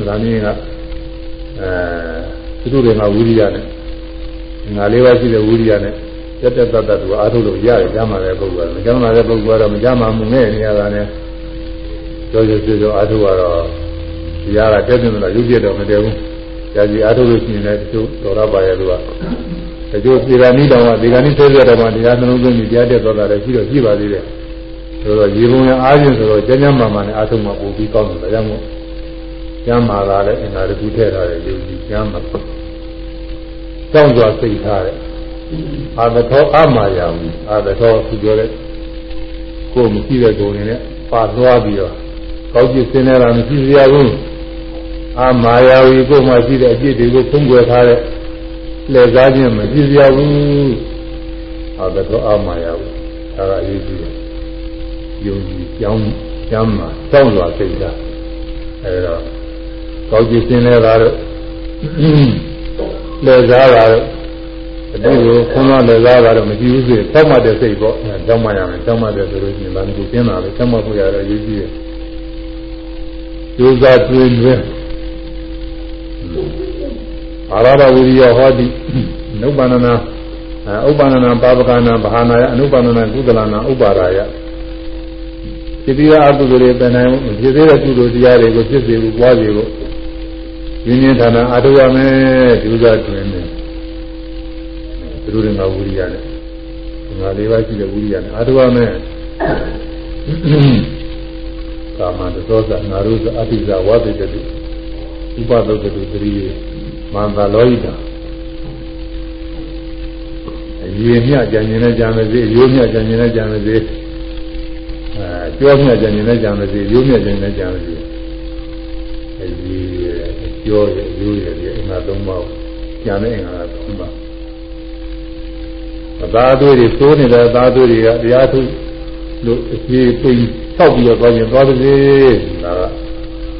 ဗလာနည်းကအဲသူတို့တွေကဝိရိယနဲ့ ငါလေးပါးရှိတဲ့ဝိရိယနဲ့တက်တက်တတ်တတ်သူအားထုတ်လို့ရတယ်ကျမ်းမာတဲ့ပုဂ္ဂိုလ်ကမကျမ်းမာတဲ့ပုဂ္ဂိုလ်ကတော့မကျမ်းမာမှုနဲ့နေရတာနဲ့ကြောကြောကြောကြောအားထုတ်ရတော့တရားကတက်တယ်လို့ရုပ်ပြတော့မတည်ဘူးကြာကြီးအားထုတ်လို့ရှိရင်လည်းတချို့တော်ရပါရဲ့သူကတချို့ဒီကနေ့တောင်ကဒီကနေ့ဆွဲရတော့မှတရားနှလုံးသွင်းပြီးတရားတက်တော့တာလည်းရှိတော့ရှိပါသေးတယ်ဆိုတော့ရေပုံရအားဖြင့်ဆိုတော့ကျမ်းကျမ်းမာမာနဲ့အားထုတ်မှပိုပြီးကောင်းတယ်ဒါကြောင့်မို့ကျမ်းမာလာလည်းအင်္ဂါတခုထည့်ထားတယ်ယုံကြည်ကျမ်းမာ ကြောင်းစွာစိတ်ထားတဲ့အာသထောအမာယာဝီအာသထောသူပြောတဲ့ကိုယ်မရှိတဲ့ကိုယ်နေနဲ့ပါသွားပြီးတော့ကောက်ကျစ်စင်းနေတာမရှိစရာဘူးအာမာယာဝီကိုယ်မှရှိတဲ့အပြစ်တွေကိုဖုံးကွယ်ထားတဲ့လက်စားခြင်းမရှိစရာဘူးအာသထောအမာယာဝီဒါကအရေးကြီးတယ်ယုံကြည်ကြောင်းကျမ်းမှာကြောင်းစွာစိတ်ထားအဲဒါကောက်ကျစ်စင်းနေတာတော့ လက်စားတာတော့အတိကိုခွန်သွားလက်စားတာတော့မကြည့်ဘူးဆိုရင်တောက်မှတဲ့စိတ်ပေါ့အဲတောက်မှရမယ်တောက်မှတဲ့ဆိုလို့ရှိရင်ဒါမျိုးကျင်းတာလေတောက်မှဖို့ရတော့ရေးကြည့်ရကျိုးစားတွင်တွင်အာရဘဝိရိယဟောတိနုပ္ပန္နနာဥပ္ပန္နနာပါပကနာဘာဟာနာယအနုပ္ပန္နနာကုသလနာဥပ္ပါရာယစိတ္တိယအကုသိုလ်တွေပင်နိုင်ဖြစ်သေးတဲ့ကုသိုလ်တရားတွေကိုဖြစ်စေဖို့ပွားစေဖို့ ရင်းရင်းဌာနအထုရမယ်ကျိုးစားတွင်နေသူတို့ငါဝိရိယနဲ့ငါလေးပါးရှိတဲ့ဝိရိယနဲ့အထုရမယ်ကာမတသောသငါတို့အတိဇဝါတိတုဥပဒုတ္တုသတိမန္တလောဟိတာအရေးမြကြံကျင်နဲ့ကြံမစေရိုးမြကြံကျင်နဲ့ကြံမစေအဲကြောမြကြံကျင်နဲ့ကြံမစေရိုးမြကြံကျင်နဲ့ကြံမစေအရေး ကြောရရိုးရဒီအင်္ဂါ၃ပါးကြံတဲ့အင်္ဂါ၃ပါးအသာသွေးတွေသိုးနေတဲ့အသာသွေးတွေကတရားထုလို့အပြေပိန်ဆောက်ပြီးတော့သွားရင်သွားပါစေဒါက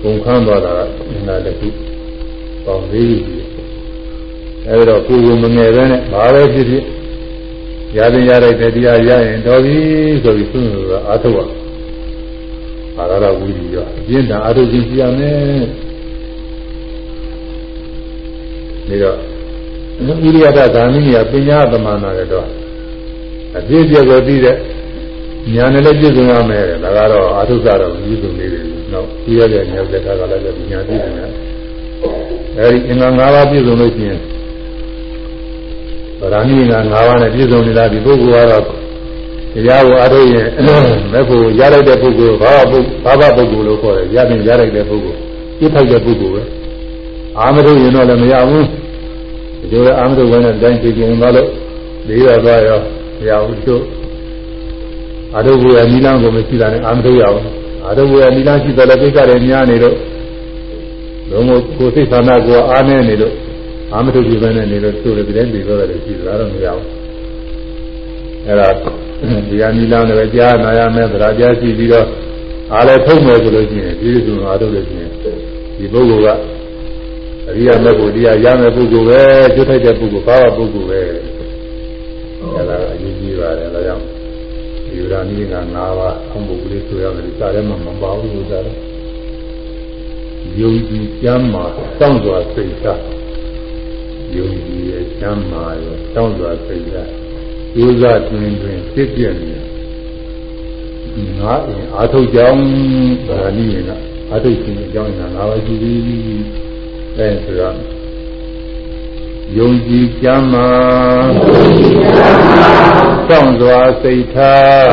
ဘုံခမ်းသွားတာကအင်္ဂါတစ်ခုပေါင်းသေးပြီအဲဒီတော့ကိုယ်ကိုမငယ်ပဲနဲ့ဘာပဲဖြစ်ဖြစ်ရတဲ့ရတဲ့တရားရရင်တော်ပြီဆိုပြီးသုံးလို့အာထုပါအာရဝိရိယအပြင်းထန်အာထုခြင်းရှိရမယ် ဒါတော့ဝိရိယတဂာမိနိယပညာသမဏရတော့အပြည့်ပြည့်ကိုသိတဲ့ညာနဲ့လည်းပြည့်စုံရမယ်ဒါကတော့အာထုကတော့ပြည့်စုံနေတယ်နော်ပြီးရတဲ့ဉာဏ်သက်တာကလည်းဉာဏ်ပြည့်စုံတယ်အဲဒီအင်္ဂါ၅ပါးပြည့်စုံလို့ရှိရင်ဗရာဏိက၅ပါးနဲ့ပြည့်စုံနေတာဒီပုဂ္ဂိုလ်ကတော့တရားကိုအားထုတ်ရင်မဲ့ဖို့ရလိုက်တဲ့ပုဂ္ဂိုလ်ဘာဝဘာဝပုဂ္ဂိုလ်လို့ခေါ်တယ်ရတဲ့ရလိုက်တဲ့ပုဂ္ဂိုလ်ပြစ်ထိုက်တဲ့ပုဂ္ဂိုလ်ပဲအာမထုတ်ရင်တော့လည်းမရဘူး ဒီလိုအာမထုတ်ဝင်တဲ့တိုင်းပြည်ကျင်သွားလို့လေးရသွားရောမရဘူးတို့အာထုတ်ကိုနီလန်းကိုမရှိတာနဲ့အာမထုတ်ရအောင်အာထုတ်ကိုနီလန်းရှိတယ်လည်းကိစ္စတွေများနေတော့လုံးဝကိုယ်စိတ်ဆန္ဒကိုအားနေနေလို့အာမထုတ်ပြပဲနဲ့နေလို့သူ့လည်းဒီတိုင်းပြီးတော့လည်းရှိတာတော့မရဘူးအဲ့ဒါတရားနီလန်းလည်းကြားနာရမယ်ဗราကြားရှိပြီးတော့အားလည်းထုတ်မယ်ဆိုလို့ရှိရင်ဒီလိုဆိုအားထုတ်လို့ရှိရင်ဒီပုဂ္ဂိုလ်က အရိယာမေဖို့တရားရမယ်ပုဂ္ဂိုလ်ပဲကျွတ်ထိုက်တဲ့ပုဂ္ဂိုလ်ဘာဝပုဂ္ဂိုလ်ပဲအဲ့ဒါအရေးကြီးပါတယ်ဒါကြောင့်ဒီဗราနီက၅ပါးအမှုကလေးဆိုရတယ်ဒီစားထဲမှာမပါဘူးလို့ဆိုတာယုံကြည်ကြမ်းမှာစောင့်စွာစိတ်ထားယုံကြည်ရဲ့ချမ်းသာရဲ့တောင်းစွာစိတ်ဓာတ်ဒုစတွင်တွင်ဖြစ်ပြနေငါအင်အာထုတ်ကြောင်းဗာဏိရင်ကအာထုတ်ခြင်းအကြောင်းညာငါပါရှိသည် အဲဆိုတော့ယုံကြည်ချမ်းသာတောင်းစွာစိတ်ထား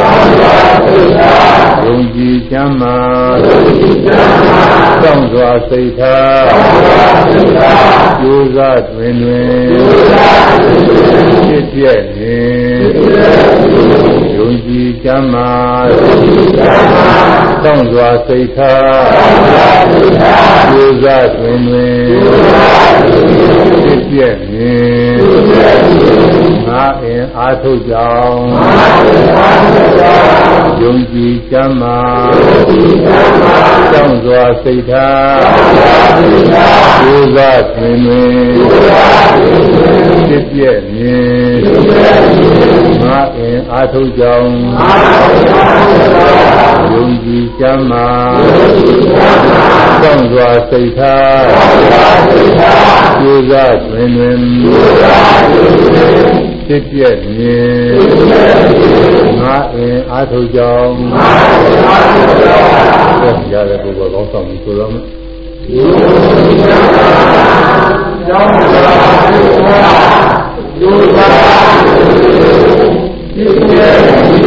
ယုံကြည်ချမ်းသာတောင်းစွာစိတ်ထားကျိုးစားတွင်တွင်ဖြစ်ပြနေ ယုံကြည်ချမ်းသာတောင်းစွာစိတ်ထားကျိုးစားတွင်တွင်ဖြစ်ပြနေငါ အင်အားထုတ်ကြောင်းယုံကြည်ချမ်းသာတောင်းစွာစိတ်ထားကျိုးစားတွင်တွင်ဖြစ်ပြနေငါအင်အားထုတ်ကြောင်းယုံကြည်ချမ်းသာတောင်းစွာစိတ်ထားကျိုးစားတွင်တွင် ဖြစ်ပြနေငါအင်အားထုတ်ကြောင်းရတဲ့ပုဂ္ဂိုလ်ကောင်းဆောင်ပြီးဆိုတော့မယ်ကျောင်းသာဒုသာဒီရဲ့အာ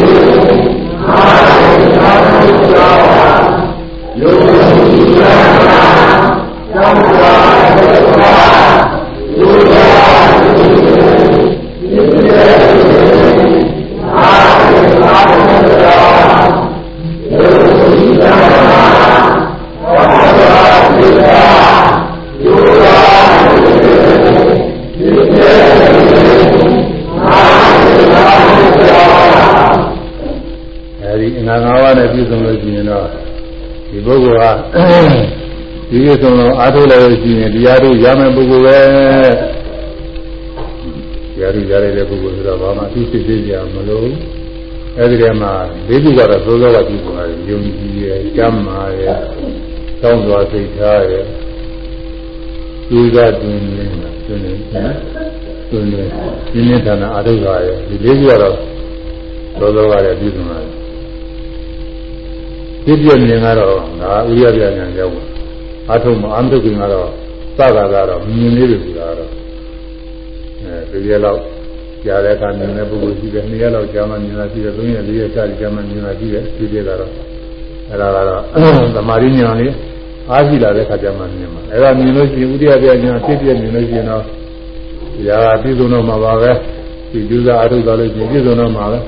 အားထုတ်လို့ရှိရင်တရားတို့ရမယ်ပုဂ္ဂိုလ်ပဲတရားတို့ရတဲ့ပုဂ္ဂိုလ်ဆိုတော့ဘာမှသူစစ်သေးကြမလို့အဲဒီထဲမှာလေးခုကတော့သိုးသောကပြည့်စုံတယ်ယုံကြည်ရဲ့ကျမ်းမာရဲ့တောင်းသွားစိတ်ထားရဲ့ကျူးစားတွင်နေတာတွင်နေတယ်တွင်နေဒီနေ့ဌာနအာထုခါရဲ့ဒီလေးခုကတော့သောသောကလည်းပြည့်စုံတယ်ဒီပြည့်မြင်ကတော့ငါဥရပြညာရောက် အာထုမအာမထုခင်ကတော့စတာကတော့မြင်လေးတွေကူတာတော့အဲဒီရက်လောက်ကြားတဲ့အခါမြင်တဲ့ပုဂ္ဂိုလ်ရှိတယ်နှစ်ရက်လောက်ကြားမှမြင်တာရှိတယ်သုံးရက်လေးရက်ကြားကြားမှမြင်တာရှိတယ်ဒီပြည့်ကတော့အဲ့ဒါကတော့သမာဓိဉာဏ်လေးအားရှိလာတဲ့အခါကျမှမြင်မှာအဲ့ဒါမြင်လို့ရှိရင်ဥဒိယပြညာဖြစ်ပြမြင်လို့ရှိရင်တော့ရာကပြည့်စုံတော့မှာပါပဲဒီကျူးစာအထုတော်လို့ရှိရင်ပြည့်စုံတော့မှာပဲ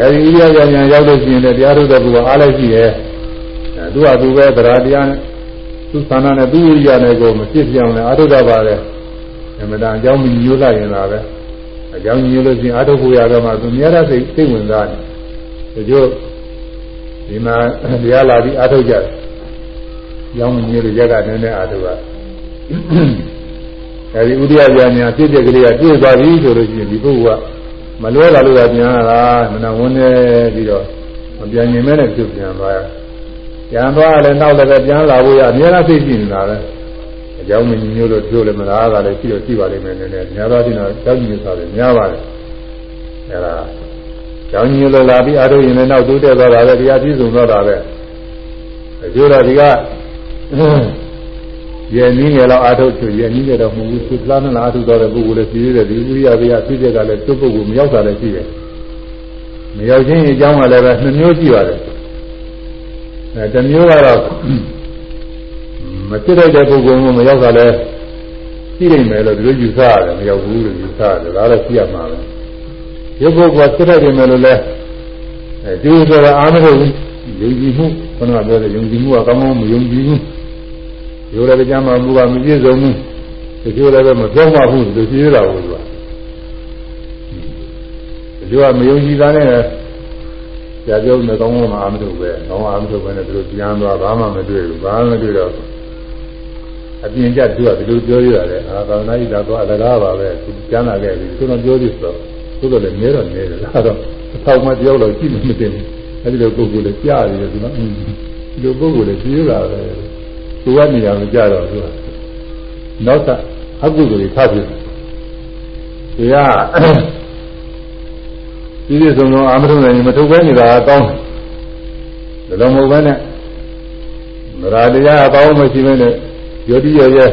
အဲဒီဥဒိယပြညာရောက်လို့ရှိရင်လည်းတရားထုတ်တဲ့ပုဂ္ဂိုလ်အားလည်းရှိရဲ့အဲသူကသူပဲဗราတရားနဲ့ သူသဏ္ဍာန်နဲ့သူဝိရိယနဲ့ကိုမဖြစ်ပြောင်းလဲအထုတော်ပါလေအမှန်တန်အကြောင်းမြင်လို့လာရင်လာပဲအကြောင်းမြင်လို့ရှိရင်အထုဖို့ရတော့မှသူများတဲ့စိတ်စိတ်ဝင်စားတယ်ဒီကျို့ဒီမှာတရားလာပြီးအထုကြတယ်ရောင်းမြင်လို့ရက်ကနည်းနည်းအထုပါအဲဒီဥဒိယပြညာဖြစ်တဲ့ကလေးကပြည့်သွားပြီဆိုလို့ရှိရင်ဒီပုဂ္ဂိုလ်ကမလွဲလာလို့ကပြန်လာတာမနာဝန်းနေပြီးတော့မပြန်ရင်မဲနဲ့ပြုတ်ပြန်သွားရ ပြန်သွားလည်းနောက်လည်းပြန်လာဖို့ရအများအားသိရှိနေတာပဲအကြောင်းမင်းမျိုးလို့ပြောလည်းမလားကလည်းရှိတော့ရှိပါလိမ့်မယ်နည်းနည်းများသောအားဖြင့်တော့ကြောက်ကြည့်စားတယ်များပါတယ်အဲဒါကြောင်းကြီးလို့လာပြီးအားထုတ်ရင်လည်းနောက်တိုးတက်သွားတာပဲတရားပြည့်စုံသွားတာပဲအကျိုးတော့ဒီကရဲ့နည်းငယ်တော့အာထုတ်ချွရဲ့နည်းငယ်တော့မဟုတ်ဘူးသူလားနဲ့အာထုတ်တော့တဲ့ပုဂ္ဂိုလ်လည်းရှိသေးတယ်ဒီဥရိယဘေးကဖြစ်ချက်ကလည်းသူ့ပုဂ္ဂိုလ်မရောက်တာလည်းရှိတယ်မရောက်ခြင်းအကြောင်းကလည်းပဲနှစ်မျိုးရှိပါတယ် အဲတစ်မျိုးကတော့မဖြစ်တဲ့ပုဂ္ဂိုလ်ကမရောက်တာလည်းရှိနေမယ်လို့ဒီလိုယူဆရတယ်မရောက်ဘူးလို့ယူဆရတယ်ဒါလည်းရှိရမှာပဲရုပ်ပုဂ္ဂိုလ်ကဖြစ်တဲ့မယ်လို့လည်းအဲဒီဆိုတာအာမဟုတ်ဘူးယုံကြည်မှုခဏပြောတဲ့ယုံကြည်မှုကကောင်းကောင်းမယုံကြည်ဘူးရိုးလည်းကြမ်းမှမူကမပြည့်စုံဘူးတချို့လည်းပဲမပြောမှဘူးလို့ရှိရတာဘူးသူကတချို့ကမယုံကြည်တာနဲ့ ကြာပြောနေကောင်းကောင်းမှအာမထုတ်ပဲကောင်းအာမထုတ်ပဲနဲ့သူတို့ပြန်သွားဘာမှမတွေ့ဘူးဘာမှမတွေ့တော့အပြင်ကျသူကဒီလိုပြောရတယ်အာသာနာ့ဤသာတော့အလကားပါပဲသူကျမ်းလာခဲ့ပြီသူတော့ပြောသည်ဆိုတော့သို့တော်လည်းနေတော့နေတယ်ဒါတော့အထောက်မှတယောက်တော့ကြည့်လို့မတင်ဘူးအဲဒီလိုပုဂ္ဂိုလ်လည်းကြားရတယ်သူကဒီလိုပုဂ္ဂိုလ်လည်းပြေးလာတယ်သူကနေရာမကြတော့သူကနောက်ထပ်အကုသိုလ်တွေထပ် ပြီးဒီကဒီလိုဆုံးတော့အာမထုံနိုင်မထုတ်ပဲနေတာကောင်းတယ်ဒါလုံးမဟုတ်ပဲနဲ့မရာတရားအကောင်းမရှိဘဲနဲ့ယောတိရောရဲ့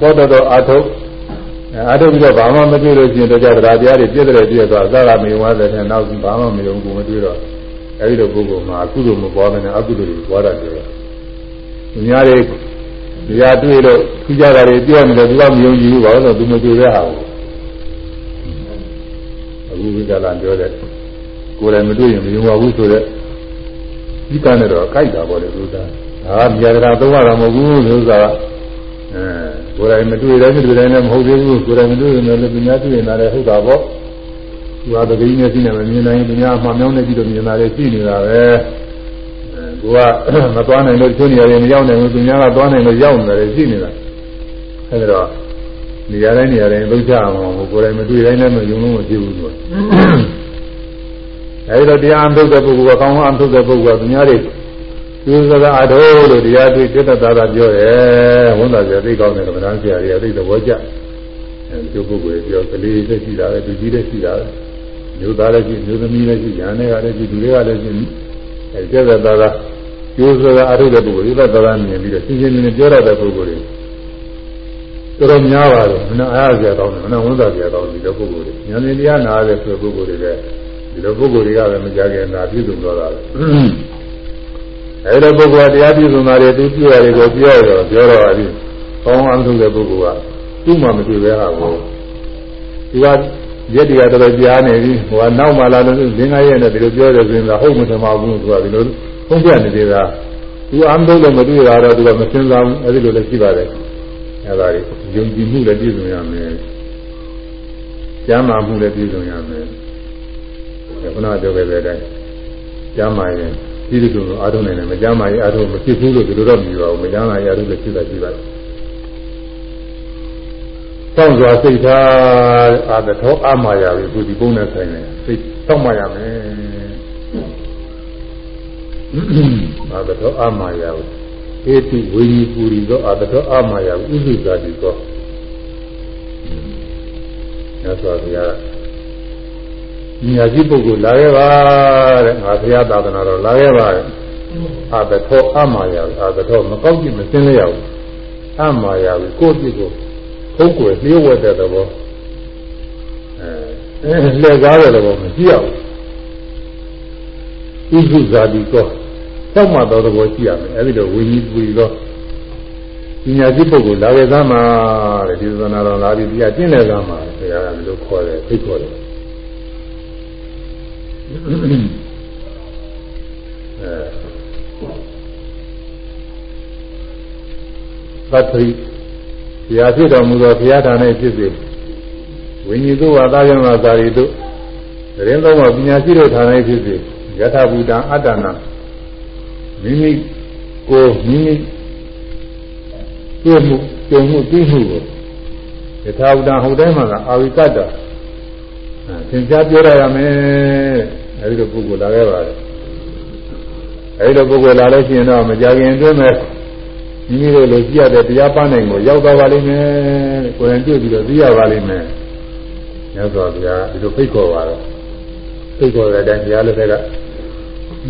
ပေါ်တော်တော်အာထုတ်အာထုတ်ပြီးတော့ဘာမှမတွေ့လို့ရှိရင်တော့ကြတရားတရားတွေပြည့်တယ်ပြည့်သွားသာကမယုံရတဲ့နဲ့နောက်ဘာမှမယုံဘူးမတွေ့တော့အဲဒီလိုပုဂ္ဂိုလ်မှာအကုသိုလ်မပွားဘဲနဲ့အကုသိုလ်တွေပွားတတ်တယ်။သူများတွေတရားတွေ့လို့ထူးခြားတာတွေပြောနေတယ်သူကမယုံကြည်ဘူးဘာလို့လဲသူမတွေ့တဲ့ဟာ ကိုအခုဝိကလာပြောတဲ့ကိုယ်တိုင်မတွေ့ရင်မယုံပါဘူးဆိုတဲ့ဒီကနေ့တော့ကြိုက်တာပေါ့လေသူကဒါကမြာကရာသုံးရတာမဟုတ်ဘူးလို့ဆိုတာအဲကိုယ်တိုင်မတွေ့တဲ့တွေ့တိုင်းလည်းမဟုတ်သေးဘူးကိုယ်တိုင်မတွေ့ရင်လည်းသူများတွေ့ရင်လည်းဟုတ်တာပေါ့သူကတကယ်ကြီးနဲ့ရှိနေမမြင်နိုင်သူများအမှောင်မြောင်းနေကြည့်လို့မြင်တာလည်းရှိနေတာပဲကိုကမသွားနိုင်လို့ကျွနေရတယ်မရောက်နိုင်ဘူးသူများကသွားနိုင်လို့ရောက်နေတယ်ရှိနေတာအဲဒါတော့ နေရာတိုင်းနေရာတိုင်းလုံးချအောင်ကိုယ်တိုင်မတွေ့တိုင်းလည်းမယုံလို့မဖြစ်ဘူးသူကအဲဒီတော့တရားအထုတ်တဲ့ပုဂ္ဂိုလ်ကကောင်းကောင်းအထုတ်တဲ့ပုဂ္ဂိုလ်ကသူများတွေသူစကားအထောလို့တရားတွေ့စိတ်တသာသာပြောတယ်ဝန်သာပြသိကောင်းတယ်ကမ္ဘာဆရာကြီးအသိသဘောကျအဲဒီပုဂ္ဂိုလ်ပြောကလေးသက်ရှိတာပဲသူကြီးသက်ရှိတာပဲမျိုးသားလည်းရှိမျိုးသမီးလည်းရှိညာနဲ့ကလည်းရှိလူတွေကလည်းရှိအဲကျက်သက်သာသာကျိုးစကားအထုတ်တဲ့ပုဂ္ဂိုလ်ဒီသက်သာသာမြင်ပြီးတော့ရှင်းရှင်းလင်းလင်းပြောရတဲ့ပုဂ္ဂိုလ်တွေ တော်တော်များပါတယ်မနာအားစရာကောင်းတယ်မနာဝန်သာစရာကောင်းတယ်ဒီလိုပုဂ္ဂိုလ်တွေဉာဏ်ဉာဏ်တရားနာရတဲ့ဆိုပုဂ္ဂိုလ်တွေလည်းဒီလိုပုဂ္ဂိုလ်တွေကလည်းမကြခင်နာပြည့်စုံတော့တာပဲအဲဒီပုဂ္ဂိုလ်ကတရားပြည့်စုံတာတွေသူပြရတယ်ကိုပြောရတော့ပြောတော့အဲဒီကောင်းအောင်လုပ်တဲ့ပုဂ္ဂိုလ်ကသူ့မှမတွေ့ပဲဟာကိုသူကရက်တရတော်ကြားနေပြီဟိုကနောက်မှလာလို့လင်းကားရဲ့နဲ့ဒီလိုပြောတယ်ဆိုရင်တော့ဟုတ်မထင်ပါဘူးသူကဒီလိုဖုံးပြနေသေးတာသူအမ်းလို့မတွေ့တာတော့သူကမစင်စားဘူးအဲဒီလိုလည်းရှိပါတယ်အဲဒါတွေ ယုံကြည်မှုလည်းပြည့်စုံရမယ်ကျမ်းမာမှုလည်းပြည့်စုံရမယ်ခုနပြောခဲ့တဲ့အတိုင်းကျမ်းမာရင်ဒီလိုလိုအားထုတ်နေတယ်မကျမ်းမာရင်အားထုတ်မဖြစ်ဘူးလို့ဒီလိုတော့မြည်ပါဘူးမကျမ်းမာရင်အားထုတ်လည်းဖြစ်တာရှိပါတယ်စောင့်စွာစိတ်ထားအာတထောအမာယာပြီသူဒီပုံနဲ့ဆိုင်တယ်စိတ်စောင့်မှရမယ်အာတထောအမာယာဧ တိဝိညာဉ်ပူရီသောအာတထောအမာယာဥစ္စာတိသောညသောဘုရားညာကြီးပုဂ္ဂိုလ်လာခဲ့ပါတဲ့ငါဘုရားသာသနာတော်လာခဲ့ပါတဲ့အာတထောအမာယာအာတထောမကောက်ကြည့်မစင်းလျောက်အမာယာကိုကိုယ့်ပြစ်ကိုပုဂ္ဂိုလ်လျှို့ဝှက်တဲ့သဘောအဲလှည့်ကားတဲ့သဘောမရှိရဘူးဥစ္စာဇာတိ ကောတောက်မှတော်သဘောရှိရမယ်အဲဒီလိုဝိညာဉ်ပူရောပညာရှိပုဂ္ဂိုလ်လာခဲ့သားမှာတဲ့ဒီသနာတော်လာပြီးပြကျင့်တဲ့သားမှာဆရာကလည်းလို့ခေါ်တယ်သိခေါ်တယ်အဲသတ္တိဘုရားဖြစ်တော်မူသောဘုရားထာ၌ဖြစ်စေဝိညာဉ်တို့ဝါသားယံသာသာရီတို့တရင်သုံးပါပညာရှိတို့ဌာန၌ဖြစ်စေယထာဘူတံအတ္တနာ မိမိကိုမိမိတွေ့မှုကြုံမှုသိမှုကိုယထာဘူတံဟုတ်တိုင်းမှာကအာဝိကတ္တသင်ကြားပြောရရမယ်အဲဒီလိုပုဂ္ဂိုလ်လာခဲ့ပါတယ်အဲဒီလိုပုဂ္ဂိုလ်လာလို့ရှိရင်တော့မကြခင်အတွင်းမဲ့မိမိတို့လိုကြည့်ရတဲ့တရားပန်းနိုင်ကိုရောက်သွားပါလိမ့်မယ်ကိုယ်တိုင်တွေ့ပြီးတော့သိရပါလိမ့်မယ်မြတ်စွာဘုရားဒီလိုဖိတ်ခေါ်ပါတော့ဖိတ်ခေါ်တဲ့အတိုင်းဘုရားလက်ထက်က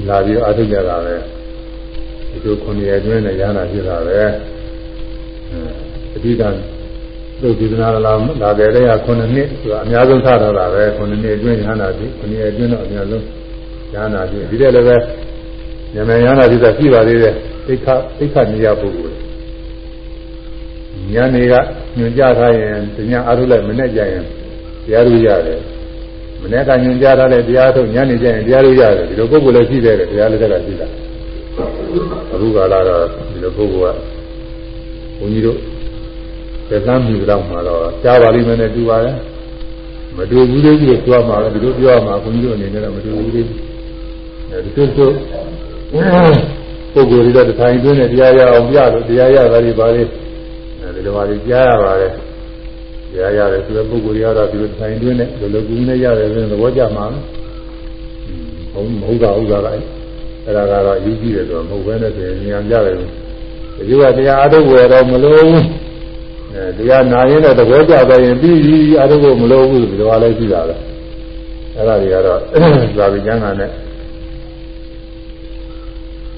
လာပြီးတော့အထုကြတာပဲ ဒီလိုခုနှစ်ရက်ကျွင်းနဲ့ရဟနာဖြစ်တာပဲအဓိကသုတ်ဒီနာလာလာကြတဲ့ကခုနှစ်နှစ်ဆိုတာအများဆုံးထားတာပဲခုနှစ်နှစ်ကျွင်းရဟနာဖြစ်ခုနှစ်ရက်ကျွင်းတော့အများဆုံးရဟနာဖြစ်ဒီတဲ့လည်းပဲဉာဏ်ရဟနာဖြစ်တာရှိပါသေးတယ်သိက္ခသိက္ခနေရပုဂ္ဂိုလ်ဉာဏ်တွေကညွန်ကြထားရင်ဉာဏ်အားထုတ်လိုက်မနဲ့ကြရင်တရားလို့ရတယ်မနေ့ကညွန်ကြားထားတဲ့တရားထုတ်ညနေကျရင်တရားလို့ရတယ်ဒီလိုပုဂ္ဂိုလ်လည်းရှိတယ်တရားလည်းတက်ကရှိတာ အခုကလာတော့ဒီလိုပုဂ္ဂိုလ်ကဘုန်းကြီးတို့သက်သမ်းမြူတော့မှာတော့ကြားပါလိမ့်မယ်နဲ့တူပါတယ်မတူဘူးလေးကြီးပြောမှာလည်းဒီလိုပြောမှာဘုန်းကြီးတို့အနေနဲ့တော့မတူဘူးလေးအဲဒီလိုဆိုပုဂ္ဂိုလ်တွေတော့ထိုင်တွင်းနဲ့တရားရအောင်ပြလို့တရားရတာတွေပါလေအဲဒီလိုပါလေကြားရပါတယ်တရားရတယ်ဆိုတဲ့ပုဂ္ဂိုလ်တွေကတော့ဒီလိုထိုင်တွင်းနဲ့ဒီလိုကူးနေရတယ်ဆိုရင်သဘောကျမှာဟုတ်မဟုတ်တာဥစ္စာက အဲ့ဒါကတော့ယူကြည့်တယ်ဆိုတော့မဟုတ်ဘဲနဲ့ဆိုရင်ဉာဏ်ကြတယ်ဒီကတရားအထုတ်ဝယ်တော့မလို့အဲတရားနာရင်တော့သဘောကျသွားရင်ပြီးပြီအထုတ်ဖို့မလို့ဘူးဒီလိုလည်းရှိတာပဲအဲ့ဒါတွေကတော့သာဝိကျမ်းကနဲ့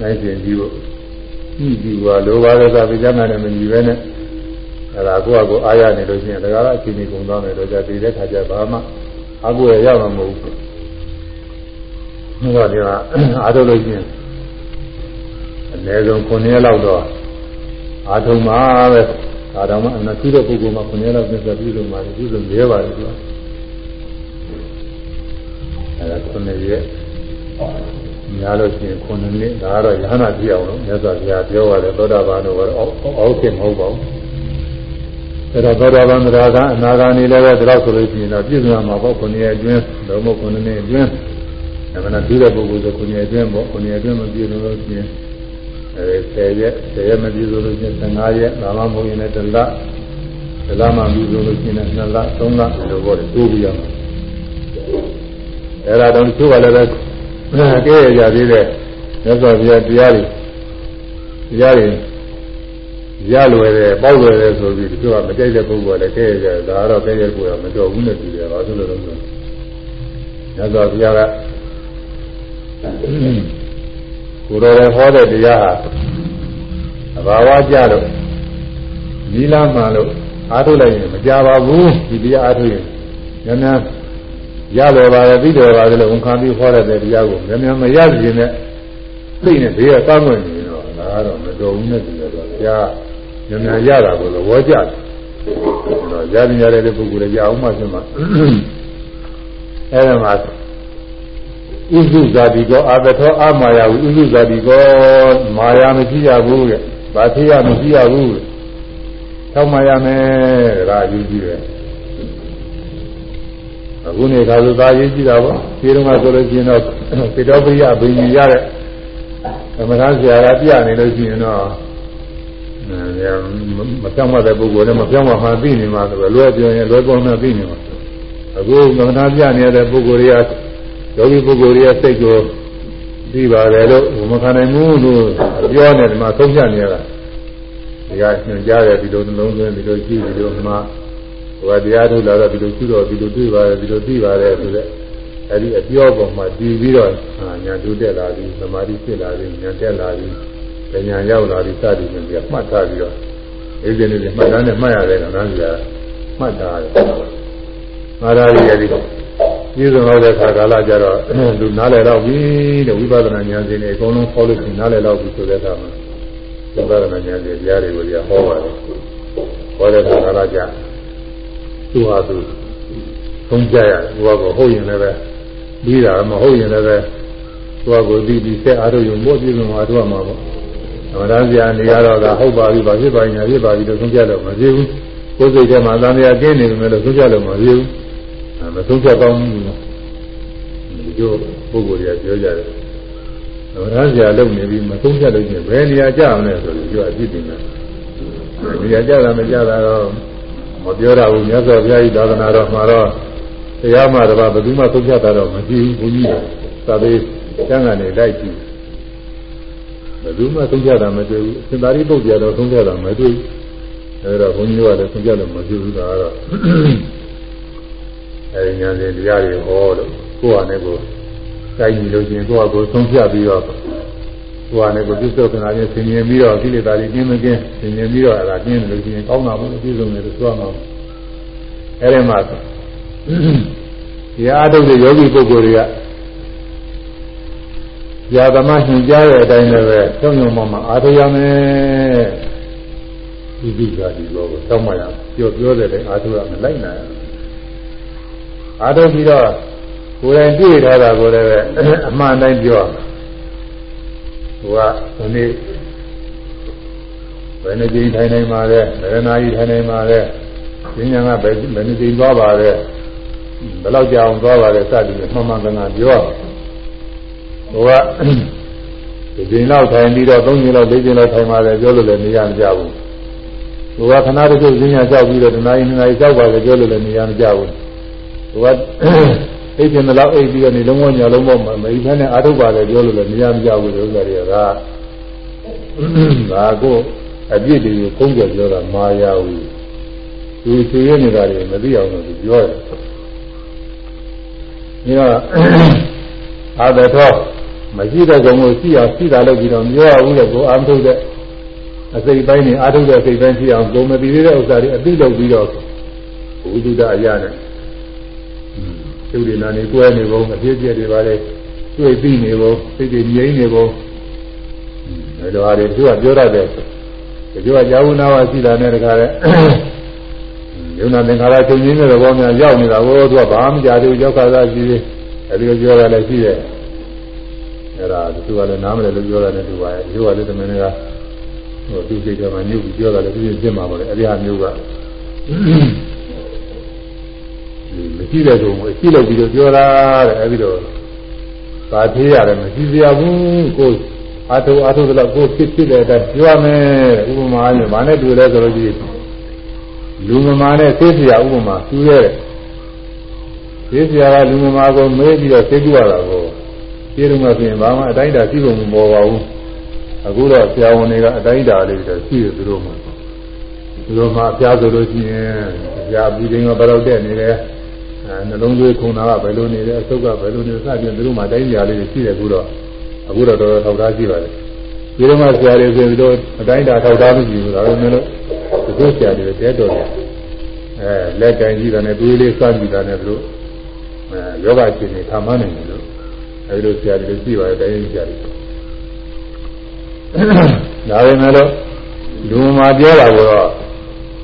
နိုင်ကျင်ကြည့်ဖို့ကြည့်ပြီးတော့လိုပါတဲ့သာဝိကျမ်းကနဲ့မညီပဲနဲ့အဲ့ဒါကိုယ့်အကိုအားရနေလို့ရှိရင်ဒါကလည်းအချိန်ကြီးကုန်သွားမယ်တော့じゃဒီတဲ့ခါကျဘာမှအကူရရမှာမဟုတ်ဘူး။ ဒါကအားထုတ်လို့ရှိရင်အနည်းဆုံး9ရက်လောက်တော့အားထုတ်မှာပဲ။ဒါတော့မှအနသိတဲ့ပုဂ္ဂိုလ်မှာ9ရက်လောက်ပြည့်စုံပြီလို့မှလည်းဒီလိုလဲပါတယ်ကွာ။အဲ့ဒါ9ရက်များလို့ရှိရင်9နှစ်ဒါကတော့ယဟနာကြည့်အောင်လို့မြတ်စွာဘုရားပြောပါတယ်သောတာပန်တို့ကတော့အောက်ခင်မဟုတ်ပါဘူး။အဲ့တော့သောတာပန်သရကအနာဂါနေလည်းပဲဒါတော့ဆိုလို့ရှိရင်တော့ပြည့်စုံမှာပေါ့ခုနှစ်အတွင်းလုံးမခုနှစ်အတွင်း အမှန်တရားတဲ့ပုဂ္ဂိုလ်ဆိုခုနှစ်အတွင်းပေါ့ခုနှစ်အတွင်းမပြည့်စုံလို့ရှိရင်အဲ10ရက်10ရက်မပြည့်စုံလို့ရှိရင်15ရက်ဒါမှမဟုတ်ရင်လည်းတစ်လတစ်လမှပြည့်စုံလို့ရှိရင်2လ3လလိုပေါ့လေတိုးပြီးရမှာအဲ့ဒါတော့သူကလည်းပဲကဲရကြသေးတဲ့မြတ်စွာဘုရားတရားတွေတရားတွေရလွယ်တယ်ပေါက်လွယ်တယ်ဆိုပြီးသူကမကြိုက်တဲ့ပုဂ္ဂိုလ်လည်းကဲရဒါတော့ကဲရကိုယ်ကမတော်ဘူးနဲ့တူတယ်ဘာလို့လဲတော့ဆိုညဇောဘုရားက ကိုယ်တော်လည်းဟောတဲ့တရားဟာအဘာဝကြလို့နီလာမှန်လို့အားထုတ်လိုက်ရင်မကြပါဘူးဒီတရားအားထုတ်ရင်ညများရလွယ်ပါလေပြီးတယ်ပါလေလို့ဝန်ခံပြီးဟောတဲ့တရားကိုညများမရစီနဲ့သိနေဘေးကကောင်းဝင်နေတော့ဒါကတော့မတော်ဘူးနဲ့တူတယ်ဆိုတော့ဘုရားဉာဏ်ရတာကိုသဘောကျတယ်။တော့ရရင်ရတဲ့ပုဂ္ဂိုလ်လည်းရအောင်မှဖြစ်မှာ။အဲဒီမှာ ဥစုဇာတိကောအာတထောအမာယာဝဥစုဇာတိကောမာယာမရှိရဘူးတဲ့။ဘာဖြစ်ရမရှိရဘူးတဲ့။ထောက်မှရမယ်ဒါအရေးကြီးတယ်။အခုနေခါဆိုသာရေးကြည့်တာပေါ့။ဒီတော့ကဆိုလို့ရှိရင်တော့ပေတော်ပိယဘိညာရတဲ့သမထဆရာကပြနေလို့ရှိရင်တော့မပြောင်းမတဲ့ပုဂ္ဂိုလ်နဲ့မပြောင်းမမှသိနေမှာဆိုတော့လွယ်ပြောရင်လွယ်ပေါ်မှသိနေမှာအခုသမထပြနေတဲ့ပုဂ္ဂိုလ်တွေက ယောဂီပုဂ္ဂိုလ်တွေကစိတ်ကိုပြီးပါတယ်လို့မခံနိုင်ဘူးလို့ပြောနေတယ်မှာသုံးပြနေရတာဒီကညွှန်ကြားတယ်ဒီလိုနှလုံးသွင်းဒီလိုကြည့်ဒီလိုမှဟိုကတရားထုတ်လာတော့ဒီလိုရှိတော့ဒီလိုတွေ့ပါတယ်ဒီလိုသိပါတယ်ဆိုတဲ့အဲဒီအပြောပေါ်မှာတည်ပြီးတော့ညာတူတက်လာပြီးသမာဓိဖြစ်လာပြီးညာတက်လာပြီးဉာဏ်ရောက်လာပြီးစသည်ဖြင့်ပြမှတ်ထားပြီးတော့အေးစင်းနေမှတ်သားနဲ့မှတ်ရတယ်ကောင်လားကြာမှတ်ထားတယ်မာရာရီရဲ့ဒီ ပြည်စုံတော့တဲ့ခါကာလကျတော့လူနားလည်တော့ပြီတဲ့ဝိပဿနာဉာဏ်ရှင်တွေအကုန်လုံးဟောလို့ရှိရင်နားလည်တော့ပြီဆိုတဲ့အခါမှာဝိပဿနာဉာဏ်ရှင်တရားတွေကိုကြာဟောပါတယ်ဟောတဲ့ခါကာလကျသူဟာသူသုံးကြရတယ်ဘုရားကဟုတ်ရင်လည်းပဲပြီးတာမဟုတ်ရင်လည်းပဲသူကကိုသိပြီးဆက်အားထုတ်ရင်မို့ပြည်စုံအားထုတ်မှာပေါ့သမထဆရာနေရတော့ကဟုတ်ပါပြီဗာဖြစ်ပါညာဖြစ်ပါပြီလို့သုံးကြတော့မဖြစ်ဘူးကိုယ်စိတ်ထဲမှာသံဃာကင်းနေတယ်လို့သုံးကြလို့မဖြစ်ဘူး မသုံးချက်ကောင်းဘူးဒီလိုပုဂ္ဂိုလ်တွေကပြောကြတယ်။သမထဆရာလုပ်နေပြီးမသုံးချက်လို့ချင်းဘယ်နေရာကြအောင်လဲဆိုလို့ပြောအဖြစ်တင်တယ်။နေရာကြတာမကြတာတော့မပြောရဘူးမြတ်စွာဘုရားကြီးသာသနာတော်မှာတော့တရားမှတပါဘယ်သူမှသုံးချက်တာတော့မကြည့်ဘူးဘုန်းကြီးသာသေးကျမ်းဂန်နေလိုက်ကြည့်ဘယ်သူမှသုံးချက်တာမတွေ့ဘူးအရှင်သာရိပုတ္တရာတော့သုံးချက်တာမတွေ့ဘူးအဲဒါဘုန်းကြီးကလည်းသုံးချက်လို့မကြည့်ဘူးဒါကတော့ အဲဒီညာစဉ်တရားတွေဟောလို့ကိုယ်ဟာနဲ့ကိုယ်စိုက်ကြည့်လို့ချင်းကိုယ့်ဟာကိုယ်ဆုံးဖြတ်ပြီးတော့ကိုယ်ဟာနဲ့ကိုယ်ပြစ္ဆုတ်ခဏချင်းဆင်ញင်ပြီးတော့ကိလေသာတွေကျင်းမကျင်းဆင်ញင်ပြီးတော့အဲဒါကျင်းလို့ချင်းကောင်းတာပေါ့ပြည့်စုံတယ်လို့ဆိုရမှာအဲဒီမှာတရားထုတ်တဲ့ယောဂီပုဂ္ဂိုလ်တွေကဇာသမညွှန်ကြားတဲ့အတိုင်းလည်းပဲသုံးယုံမှမှာအားထုတ်ရမယ်ဒီဒီကဒီလိုကိုတောင်းမှရပြောပြောတဲ့တိုင်းအားထုတ်ရမယ်လိုက်နိုင်ရ အားထုတ်ပြီးတော့ကိုယ်တိုင်တွေ့ထားတာကိုလည်းအမှန်တိုင်းပြောဟိုကဒီနေ့ဘယ်နှကြိမ်ထိုင်နိုင်ပါလဲဘယ်နာရီထိုင်နိုင်ပါလဲဉာဏ်ကဘယ်ဘယ်နှကြိမ်သွားပါလဲဘယ်လောက်ကြာအောင်သွားပါလဲစသည်ဖြင့်မှန်မှန်ကန်ကန်ပြောဟိုကဒီကြိမ်လောက်ထိုင်ပြီးတော့၃ကြိမ်လောက်၄ကြိမ်လောက်ထိုင်ပါလေပြောလို့လည်းနေရမကြဘူးဟိုကခဏတစ်ခုဈဉ္ညာကြောက်ပြီးတော့တနားရီနှစ်နာရီကြောက်ပါလေပြောလို့လည်းနေရမကြဘူး ဟိုကအိပ်ကျင်တဲ့လောက်အိပ်ပြီးတော့နေလုံးဝညလုံးပေါ့မအိပ်ဖက်နဲ့အာထုပ်ပါလေပြောလို့လည်းနေရမကြဘူးလို့ဥစ္စာတွေကဒါကိုအပြစ်တွေကိုကုန်းကြပြောတာမာယာဝီသူသိရနေတာတွေမသိအောင်လို့သူပြောတယ်ဒီတော့အာသထောမရှိတဲ့ကြောင့်ကိုရှိအောင်ရှိတာလို့ပြီးတော့ပြောရဘူးလေကိုအာမထုတ်တဲ့အစိတ်ပိုင်းနဲ့အာထုတ်တဲ့အစိတ်ပိုင်းရှိအောင်ကိုမသိသေးတဲ့ဥစ္စာတွေအသိလုပ်ပြီးတော့ဘုဒ္ဓအရာနဲ့ ကျုပ်ဒီနာနေတွဲနေပုံအပြည့်ပြည့်တွေပါလေတွေ့ပြီးနေပုံစိတ်တွေငြိမ်းနေပုံအဲလိုဟာတွေသူကပြောရတယ်ဒီကကြာဝနာဝရှိတာနဲ့တခါလဲယုံနာသင်္ခါရချုပ်ငင်းတဲ့ဘောများရောက်နေတာကိုသူကဘာမှမကြသေးဘူးရောက်ခါသာရှိသေးအဲဒီလိုပြောရလည်းရှိတယ်အဲဒါသူကလည်းနားမလဲလို့ပြောရတယ်သူကရဲ့ရိုးကလည်းတမန်ကဟိုသူစိတ်ကမှညှုပ်ပြီးပြောတာလည်းသူပြင်းမှာပါလေအဲဒီဟာမျိုးကမ ရှိတဲ့ကုံကိုရှိလို့ပြီးတော့ပြောတာတဲ့အဲဒီတော့သာသေးရတယ်မရှိစရာဘူးကိုအာထုအာထုတော့ကိုဖြစ်ဖြစ်တဲ့အတိုင်းပြောရမယ်ဥပမာနဲ့ဗာနဲ့တွေ့လဲဆိုလို့ရှိရင်လူမမာနဲ့သိစရာဥပမာသူရဲ့သိစရာကလူမမာကိုမေးပြီးတော့သိကြရတာကိုဒီလိုမှဆိုရင်ဘာမှအတိုင်းတာရှိဖို့မပေါ်ပါဘူးအခုတော့ဆရာဝန်တွေကအတိုင်းတာလေးတွေရှိတယ်သူတို့မှသူတို့မှအပြားဆိုလို့ရှိရင်ဆရာပြီးတိုင်းကဘယ်တော့တက်နေလဲ အဲနှလုံးသွေးခုန်တာကဘယ်လိုနေလဲအဆုတ်ကဘယ်လိုနေစသဖြင့်သူတို့မှတိုင်းတာလေးတွေရှိတယ်အခုတော့အခုတော့တော်တော်ထောက်ထားရှိပါတယ်ဒီလိုမှဆရာတွေဆိုပြီးတော့အတိုင်းတာထောက်ထားမရှိဘူးဒါပေမဲ့လို့ဒီဆရာတွေတဲတော်တယ်အဲလက်ကင်ကြည့်တာနဲ့တွေးလေးစမ်းကြည့်တာနဲ့သူတို့အဲယောဂရှင်တွေထားမှနိုင်တယ်လို့အဲဒီလိုဆရာတွေရှိပါတယ်တိုင်းဆရာတွေဒါပေမဲ့လို့လူမှာပြောတာကတော့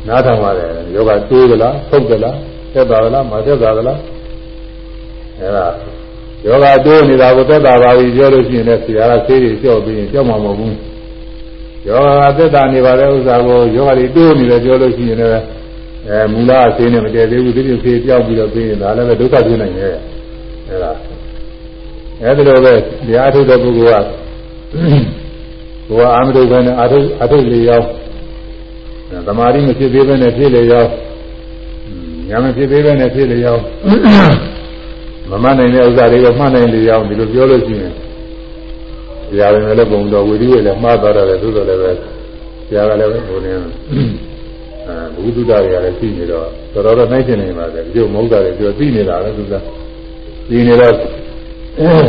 နားထောင်ပါတယ်ယောဂတိုးသလားထုတ်သလား သက်သာသလားမသက်သာသလားအဲဒါယောဂတိုးနေတာကိုသက်သာပါပြီပြောလို့ရှိရင်လည်းဆရာကဆေးတွေကြောက်ပြီးရင်ကြောက်မှာမဟုတ်ဘူးယောဂကသက်သာနေပါတဲ့ဥစ္စာကိုယောဂတွေတိုးနေတယ်ပြောလို့ရှိရင်လည်းအဲမူလအသေးနဲ့မတည့်သေးဘူးဒီလိုဆေးကြောက်ပြီးတော့ပြီးရင်ဒါလည်းပဲဒုက္ခပြနိုင်တယ်အဲဒါအဲဒီလိုပဲတရားထုတ်တဲ့ပုဂ္ဂိုလ်ကဘဝအာမတုပဲနဲ့အာထုအာထုလေရောက်သမာဓိမဖြစ်သေးပဲနဲ့ဖြစ်လေရောက် ညာမဖြစ်သေးပဲနဲ့ဖြစ်လေရောက်မမနိုင်တဲ့ဥစ္စာတွေကိုမှတ်နိုင်လေရောက်ဒီလိုပြောလို့ရှိရင်တရားဝင်လည်းပုံတော်ဝိရိယလည်းမှားသွားတယ်သို့တော်လည်းပဲတရားကလည်းဟိုနေအဲဘုဒ္ဓတွေကလည်းသိနေတော့တော်တော်တော့နိုင်ချင်နေပါတယ်ဒီလိုမဟုတ်တာတွေပြောသိနေတာလည်းသူကသိနေတော့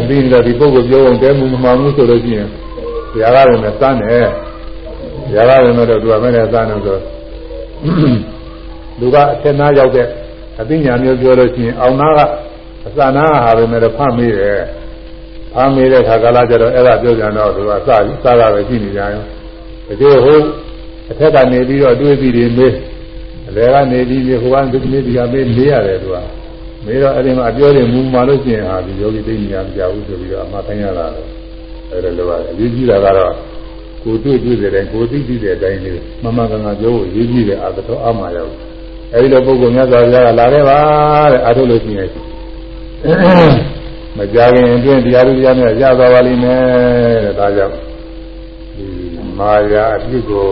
သိနေတော့ဒီပုဂ္ဂိုလ်ပြောအောင်တဲမှုမမှန်ဘူးဆိုလို့ရှိရင်တရားကလည်းစမ်းတယ်တရားကလည်းတော့သူကမဲ့နဲ့စမ်းတယ်ဆို လူကအထက်နာရောက်တဲ့အသိဉာဏ်မျိုးပြောလို့ရှိရင်အောင်နာကအစနာဟာပဲမဲ့ဖတ်မိတယ်ဖတ်မိတဲ့ခါကလာကျတော့အဲ့ဒါပြောကြတော့သူကစပြီးစားတာပဲရှိနေကြရောတကယ်ဟုတ်အထက်ကနေပြီးတော့တွေးပြီးနေမေးအလဲကနေပြီးဟိုကဒီနေ့ဒီကမေးမေးရတယ်သူကမေးတော့အဲ့ဒီမှာအပြောတယ်မူမှလို့ရှိရင်ဟာဒီယောဂီသိဉာဏ်ပြဘူးဆိုပြီးတော့အမှတ်ထိုင်ရတာလေအဲ့ဒါလိုပါအရေးကြီးတာကတော့ကိုတွေ့တွေ့တဲ့ကိုသိသိတဲ့အတိုင်းလေးမမကငါပြောဖို့အရေးကြီးတယ်အာတော်အမှားရောက် အဲ့ဒီလိုပုဂ္ဂိုလ်မြတ်စွာဘုရားကလာခဲ့ပါတဲ့အားထုတ်လို့ရှိရင်မကြခင်အတွင်းတရားသူတရားများရသွားပါလိမ့်မယ်တဲ့ဒါကြောင့်ဒီမာယာအပြုကို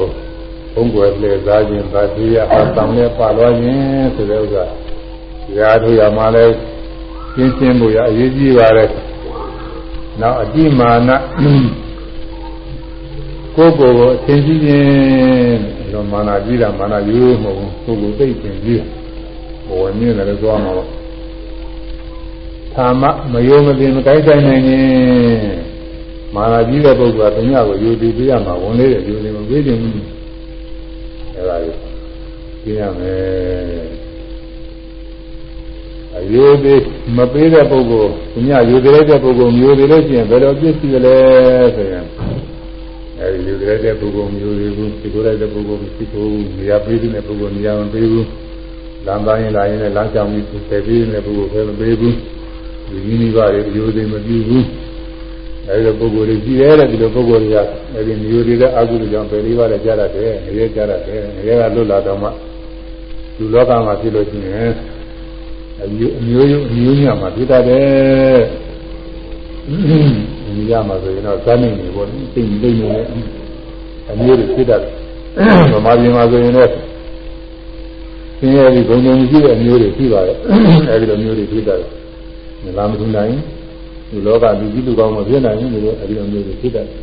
ဘုံကွယ်လေစားခြင်းဗာတိယအဆောင်နဲ့ပါလွားခြင်းဆိုတဲ့ဥစ္စာတရားထုတ်ရမှလည်းရှင်းရှင်းဖို့ရအရေးကြီးပါတယ်နောက်အတိမာနကိုယ်ကိုယ်ကိုအသင်ကြီးခြင်း လောမာနကြီးတာမာနရိုးမဟုတ်ဘူးကိုယ်ကိုသိခြင်းကြီးဘဝမြင့်တယ်လို့ပြောမှာပေါ့သာမမယုံမသိမကိုင်းဆိုင်နိုင်ရင်မာနကြီးတဲ့ပုဂ္ဂိုလ်ကတ냐ကိုယူတည်ပြရမှာဝင်လေးတယ်ယူနေမပေးခြင်းဘူးအဲဒါကိုသိရမယ်အယုသေးမပေးတဲ့ပုဂ္ဂိုလ်သူများယူသေးတဲ့ပုဂ္ဂိုလ်မျိုးသေးလို့ရှိရင်ဘယ်လိုပြည့်စည်လဲဆိုရင် အဲဒီယူသေးတဲ့ပုဂ္ဂိုလ်မျိုးသေးဘူးဒီကိုလိုက်တဲ့ပုဂ္ဂိုလ်မရှိဘူးနေရာပေးတဲ့ပုဂ္ဂိုလ်နေရာမပေးဘူးလမ်းပိုင်းလာရင်လည်းလမ်းကြောင်ပြီးဆယ်ပေးတဲ့ပုဂ္ဂိုလ်ပဲမပေးဘူးဒီနည်းနည်းပါလေအယုသေးမပြုဘူးအဲဒီလိုပုဂ္ဂိုလ်တွေရှိရဲတဲ့ဒီလိုပုဂ္ဂိုလ်တွေကအဲဒီမျိုးသေးတဲ့အကုသိုလ်ကြောင့်ပယ်လေးပါးလည်းကြားရတယ်ငရဲကြားရတယ်ငရဲကလွတ်လာတော့မှလူလောကမှာဖြစ်လို့ရှိရင်အမျိုးအမျိုးအမျိုးညမှာဖြစ်တတ်တယ်။ ဒီညမှာဆိုရင်တော့ဇာနေနေပေါ့သိသိနေနေအမျိုးတွေဖြစ်တတ်တယ်။ဗမာပြည်မှာဆိုရင်လည်းသင်ရည်ဘုံဘုံရှိတဲ့အမျိုးတွေရှိပါတယ်။အဲဒီလိုမျိုးတွေဖြစ်တတ်တယ်။မလားမထူနိုင်ဒီလောကလူကြီးလူကောင်းမဖြစ်နိုင်ဘူးလို့အဲဒီလိုမျိုးတွေဖြစ်တတ်တယ်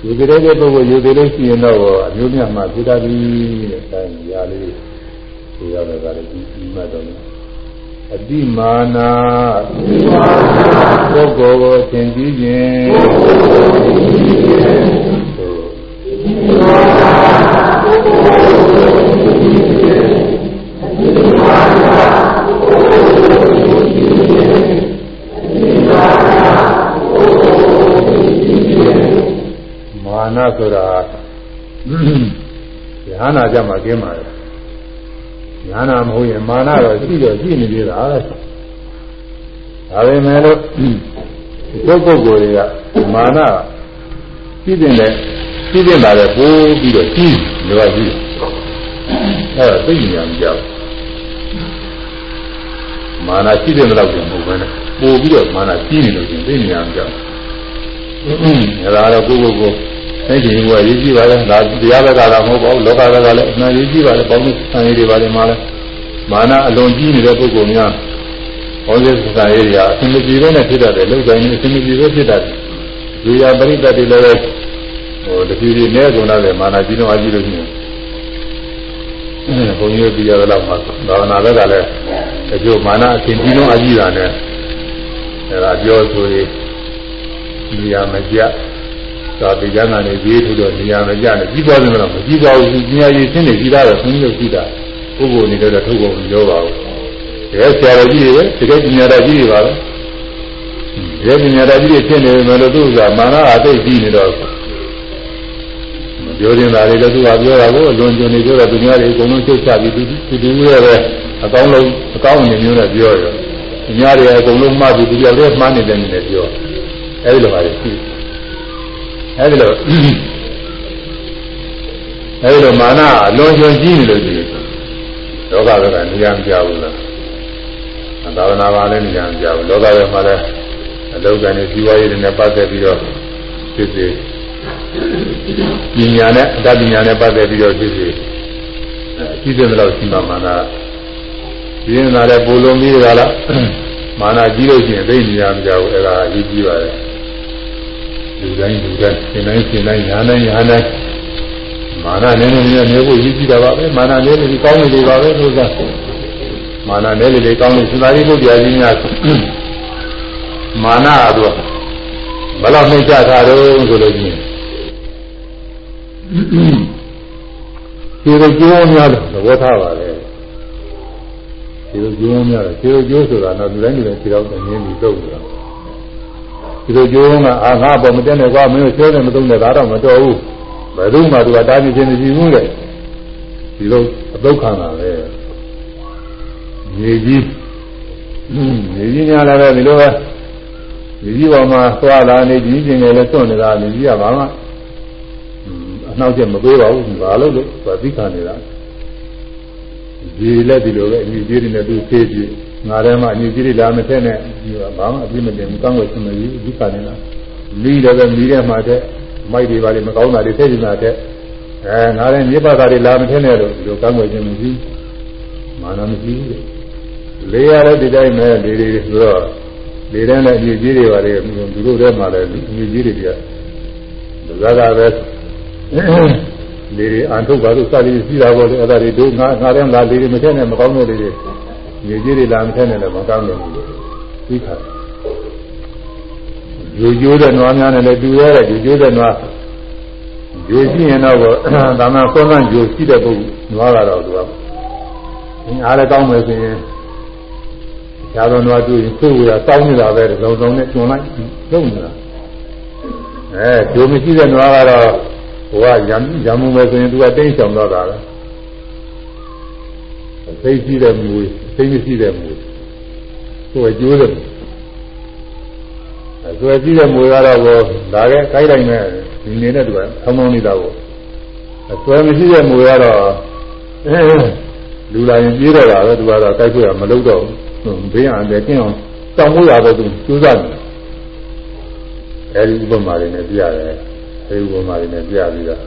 ။ဒီကြတဲ့ပုဂ္ဂိုလ်ယူသေးလို့ရှိရင်တော့အမျိုးမြတ်မှာဖြစ်တတ်ပြီတဲ့။အဲဒါရာလေးဒီရောက်တော့လည်းဒီမှတ်တော့ အတိမာနာပုဂ္ဂိုလ်ကိုသင်ကြည့်ခြင်းမာနဆိုတာဉာဏ်နာကြမှာကျင်းပါတယ် ညာနာမဟုတ်ရင်မာနတော့ရှိတော့ရှိနေသေးတာလေဒါပေမဲ့လို့ဒီပုဂ္ဂိုလ်တွေကမာနရှိတဲ့နဲ့ရှိတဲ့လာတဲ့ပိုးပြီးတော့ကြီးလောကြီးအဲ့ဒါသိဉာဏ်ကြောက်မာနရှိတဲ့လောက်ကျမဟုတ်ဘဲနဲ့ပို့ပြီးတော့မာနကြီးနေလို့ရှင်သိဉာဏ်ကြောက်အဲ့ဒါတော့ကိုယ့်ကိုယ်ကို အဲ့ဒီဘုရားရေးကြည့်ပါလေဒါတရားဘက်ကလာမဟုတ်ပါဘူးလောကဘက်ကလည်းအမှန်ရေးကြည့်ပါလေပေါင်းစုဆံရည်တွေပါလေမှာလဲမာနအလွန်ကြီးနေတဲ့ပုဂ္ဂိုလ်များဘောဇေဆံရည်တွေကအစင်မပြေပဲနဲ့ဖြစ်တတ်တယ်လောက်တိုင်းအစင်မပြေပဲဖြစ်တတ်တယ်ဒီရပရိသတ်တွေလည်းဟိုတတိယနဲ့ကုန်လာတယ်မာနကြီးတော့အကြီးလို့ရှိရင်ဘုန်းကြီးပြရတော့မှဘာဝနာဘက်ကလည်းအကျိုးမာနအရှင်ကြီးတော့အကြီးတာနဲ့အဲဒါပြောဆိုရင်ဒီရမကြ သာတိကျမ်းကနေရေးထူတော့နေရာမကြနဲ့ကြီးပွားတယ်မလားမကြီးပွားဘူးပညာရည်ရှင်းနေကြီးတာတော့ဆုံးလို့ရှိတာပုဂ္ဂိုလ်နေတော့ထုတ်ဖို့မပြောပါဘူးတကယ်ဆရာတော်ကြီးတွေပဲတကယ်ပညာတော်ကြီးတွေပါပဲတကယ်ပညာတော်ကြီးတွေဖြစ်နေမယ်လို့သူကမာနအသိကြီးနေတော့မပြောရင်ဒါလေးလည်းသူကပြောတာကိုအလွန်ကျွံနေပြောတော့သူများတွေအကုန်လုံးချုပ်ချပြီးသူသူသူရဲ့ပဲအကောင်းဆုံးအကောင်းအနေမျိုးနဲ့ပြောရောသူများတွေအကုန်လုံးမှတ်ပြီးသူပြောလည်းမှားနေတယ်နဲ့ပြောအဲဒီလိုပါလေရှိတယ် အဲဒီလိုအဲဒီလိုမာနအလွန်ကျွံကြီးနေလို့ရှိရင်လောကဘက်ကနေရာမပြဘူးလားသာဝနာပါလည်းနေရာမပြဘူးလောကဘက်မှာလည်းအအလောကနဲ့ဇီဝရေးတွေနဲ့ပတ်သက်ပြီးတော့ဖြစ်စေပညာနဲ့အတ္တပညာနဲ့ပတ်သက်ပြီးတော့ဖြစ်စေအရှိတဲ့လောက်ရှိမှမာနာဒီရင်လာတဲ့ပူလုံးပြီးကြလားမာနာကြီးလို့ရှိရင်သိနေရမှာကြောက်အဲ့ဒါအရေးကြီးပါတယ် လူတိုင်းလူတိုင်းသင်တိုင်းသင်တိုင်းညာတိုင်းညာတိုင်းမာနနည်းနည်းနဲ့နေဖို့ရည်ကြည့်တာပါပဲမာနနည်းနည်းကောင်းနေလေပါပဲလို့ကမာနနည်းနည်းကောင်းနေစသာရိပုတ္တရာကြီးများမာနအတော့ဘယ်လောက်နှိမ့်ချတာတော့ဆိုလို့ရှိရင်ဒီလိုကျိုးများတယ်သဘောထားပါလေဒီလိုကျိုးများတယ်ဒီလိုကျိုးဆိုတာတော့လူတိုင်းလူတိုင်းခြေတော့အငင်းပြီးတုတ်နေတာ ဒီလိုကျိုးကအာငါပေါ်မတက်နဲ့ကွာမင်းတို့ကျိုးတယ်မတုံးနဲ့ဒါတော့မတော်ဘူးဘယ်သူမှသူကတားပြီးခြင်းမရှိဘူးလေဒီလိုအတုတ်ခံတာပဲမြေကြီးမြေကြီးများလည်းပဲဒီလိုပဲမြေကြီးပေါ်မှာသွားလာနေကြီးကျင်တယ်လည်းသွန့်နေတာမြေကြီးကဘာမှအနှောက်အယှက်မပေးပါဘူးဘာလို့လဲသူသိခံနေတာဒီလက်ဒီလိုပဲအညီကြီးတွေနဲ့သူသေးပြီး ငါထဲမှာအညီကြီးတွေလာမထက်နဲ့ဒီကဘာမှအပြစ်မတင်ဘူးကောင်းွယ်ဆွနေပြီသိခံနေတာမီးလည်းပဲမီးထဲမှာတဲ့မိုက်တွေပါလေမကောင်းတာတွေသိနေတာတဲ့အဲငါလည်းမြေပါတာတွေလာမထက်နဲ့လို့ဒီလိုကောင်းွယ်ခြင်းမရှိမာနမရှိဘူးလေရတဲ့ဒီတိုင်းပဲလေတွေဆိုတော့လေတဲ့နဲ့အညီကြီးတွေပါလေသူတို့ထဲမှာလည်းအညီကြီးတွေကဇာတာပဲလေတွေအန်ထုတ်ပါလို့စသည်ရှိတာပေါ့လေအဲ့ဒါတွေတို့ငါငါလည်းငါလေတွေမထက်နဲ့မကောင်းတဲ့လေတွေ မြေကြီးတွေလာမထက်နဲ့လည်းမကောင်းတဲ့လေတွေသိခါယူကျိုးတဲ့နွားများနဲ့လည်းတူရတဲ့ယူကျိုးတဲ့နွားယူရှိရင်တော့ဒါမှစောစမ်းယူရှိတဲ့ပုဂ္ဂိုလ်နွားကတော့သူကအားလည်းကောင်းမယ်ဆိုရင်ဇာတော်နွားတွေ့ရင်သူ့ကတောင်းနေတာပဲလုံလုံနဲ့ကျွန်းလိုက်လုံနေတာအဲဂျိုမရှိတဲ့နွားကတော့ဟိုကရံရံမှုပဲဆိုရင်သူကတိတ်ဆောင်တော့တာပဲသိရှိတဲ့မူ သိမရှိတဲ့မူသူကကျိုးတယ်အဲသူကရှိတဲ့မူကတော့ကိုဒါကခိုက်လိုက်မဲ့ဒီနေတဲ့သူကဆောင်းဆောင်းနေတာကိုအစွဲမရှိတဲ့မူကတော့လူလာရင်ပြေးတော့တာပဲသူကတော့တိုက်ခွေရမလုပ်တော့ဘူးဘေးအန္တရာယ်ကင်းအောင်တောင်းမှုရတော့သူကျိုးစားတယ်အဲဒီဥပမာတွေနဲ့ပြရတယ်အဲဒီဥပမာတွေနဲ့ပြပြီးတော့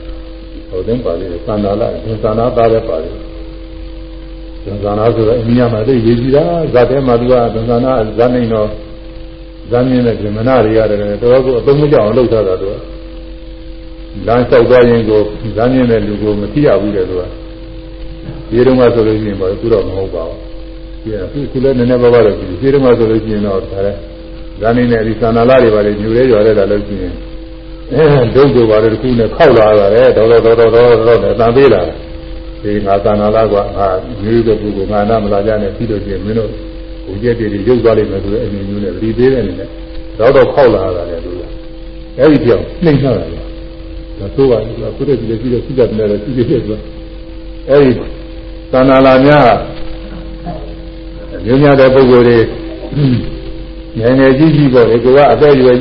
ဟိုသင်ပါဠိသန္တာလသန္တာသားလည်းပါလိ မ့်သံဃာနာဆိုတော့အမိယာမှာသိရေးကြည့်တာဇာတဲမှာသူကသံဃာနာဇာနေတော့ဇာမြင်တဲ့ဗြဟ္မဏတွေရတယ်တော်တော်ကိုအသုံးမကျအောင်လုပ်ထားတာသူကလမ်းလျှောက်သွားရင်ကိုဇာမြင်တဲ့လူကိုမသိရဘူးတဲ့သူကဒီတုန်းကဆိုလို့ရှိရင်ပေါ့အခုတော့မဟုတ်ပါဘူးဒီကခုလည်းနည်းနည်းပါးပါးတော့ဒီဒီတုန်းကဆိုလို့ရှိရင်တော့ဒါလည်းဇာနေနဲ့ဒီသန္တာလာတွေပါလေညူရဲရွာတဲ့တာလို့ရှိရင်အဲဒုက္ခပါတဲ့တစ်ခုနဲ့ခောက်လာတာလေတော်တော်တော်တော်တော်တော်နဲ့တန်သေးလာတယ် ဒီငါသနာလားကွာငါမျိုးတဲ့ပုဂ္ဂိုလ်ငါနာမလာကြနဲ့ပြီးတော့ပြင်မင်းတို့ဘုရားတည်းတွေရုပ်သွားလိမ့်မယ်ဆိုတဲ့အမြင်မျိုးနဲ့ပြီးသေးတဲ့အနေနဲ့တော့တော့ခောက်လာတာလေသူကအဲ့ဒီပြောင်းနှိမ့်ထားတာလေဒါဆိုပါဘူးကုတဲ့ဒီလိုကြည့်တော့စိတ်ကတည်းကစိတ်ဖြစ်သွားအဲ့ဒီသနာလာများမျိုးများတဲ့ပုဂ္ဂိုလ်တွေငယ်ငယ်ကြီးကြီးပေါ့လေကိုကအသက်အရွယ်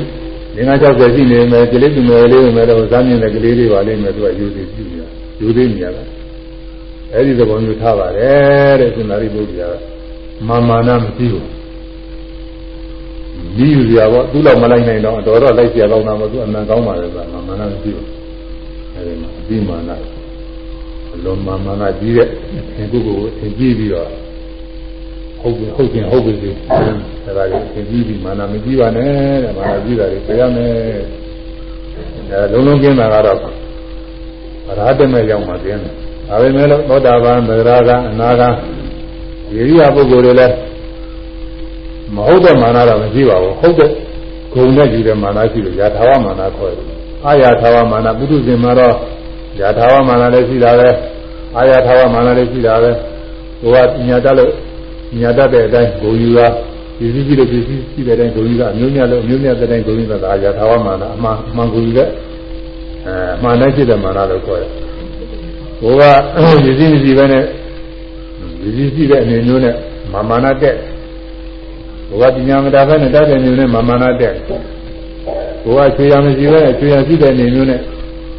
ငါး60ရှိနေမယ်ကလေးသူငယ်လေးဝင်မယ်တော့ဇာမြင်တဲ့ကလေးတွေပါလိမ့်မယ်သူကယူသေးကြည့်နေတာယူသေးနေရတာ အဲ့ဒီသဘောမျိုးထားပါတယ်တဲ့ရှင်သာရိပုတ္တရာမာမာနမရှိဘူးဒီယူရပါသူ့လောက်မလိုက်နိုင်တော့တော်တော့လိုက်ပြတော့တာမဟုတ်ဘူးအမှန်ကောင်းပါလေဆိုတာမာမာနမရှိဘူးအဲ့ဒီမှာအပြီးမာနအလုံးမာမာနကြီးတဲ့ခင်ကိုကိုအကြည့်ပြီးတော့ဟုတ်ပြီဟုတ်ပြီဟုတ်ပြီအဲ့ဒါကိုသင်ကြည့်ပြီးမာနမကြည့်ပါနဲ့တဲ့မာနကြည့်တာတွေပြရမယ်အဲလုံးလုံးကျင်းတာကတော့ရာထမဲ့ရောက်မှကျင်းတယ် ဒါပေမဲ့လို့သောတာပန်သဂရာကအနာဂံရေရိယပုဂ္ဂိုလ်တွေလည်းမဟုတ်တဲ့မာနတော့မရှိပါဘူးဟုတ်တဲ့ဂုံနဲ့ယူတဲ့မာနရှိလို့ယာထာဝမာနခေါ်တယ်အာယာထာဝမာနပုထုဇဉ်မှာတော့ယာထာဝမာနလည်းရှိတာပဲအာယာထာဝမာနလည်းရှိတာပဲဟိုကညာတတ်လို့ညာတတ်တဲ့အတိုင်းဂုံယူတာဒီစည်းကြီးလို့ဒီစည်းရှိတဲ့အတိုင်းဂုံယူတာအမျိုးများလို့အမျိုးများတဲ့အတိုင်းဂုံယူတာအာယာထာဝမာနအမှန်အမှန်ဂုံယူတဲ့အဲအမှန်တိုင်းဖြစ်တဲ့မာနလို့ခေါ်တယ် ဟိုကရည်စည်းမရှိပဲနဲ့ရည်စည်းရှိတဲ့အနေမျိုးနဲ့မာမာနာတက်ဟိုကပညာမတာပဲနဲ့တတ်တဲ့မျိုးနဲ့မာမာနာတက်ဟိုကချွေရမရှိပဲနဲ့ချွေရရှိတဲ့အနေမျိုးနဲ့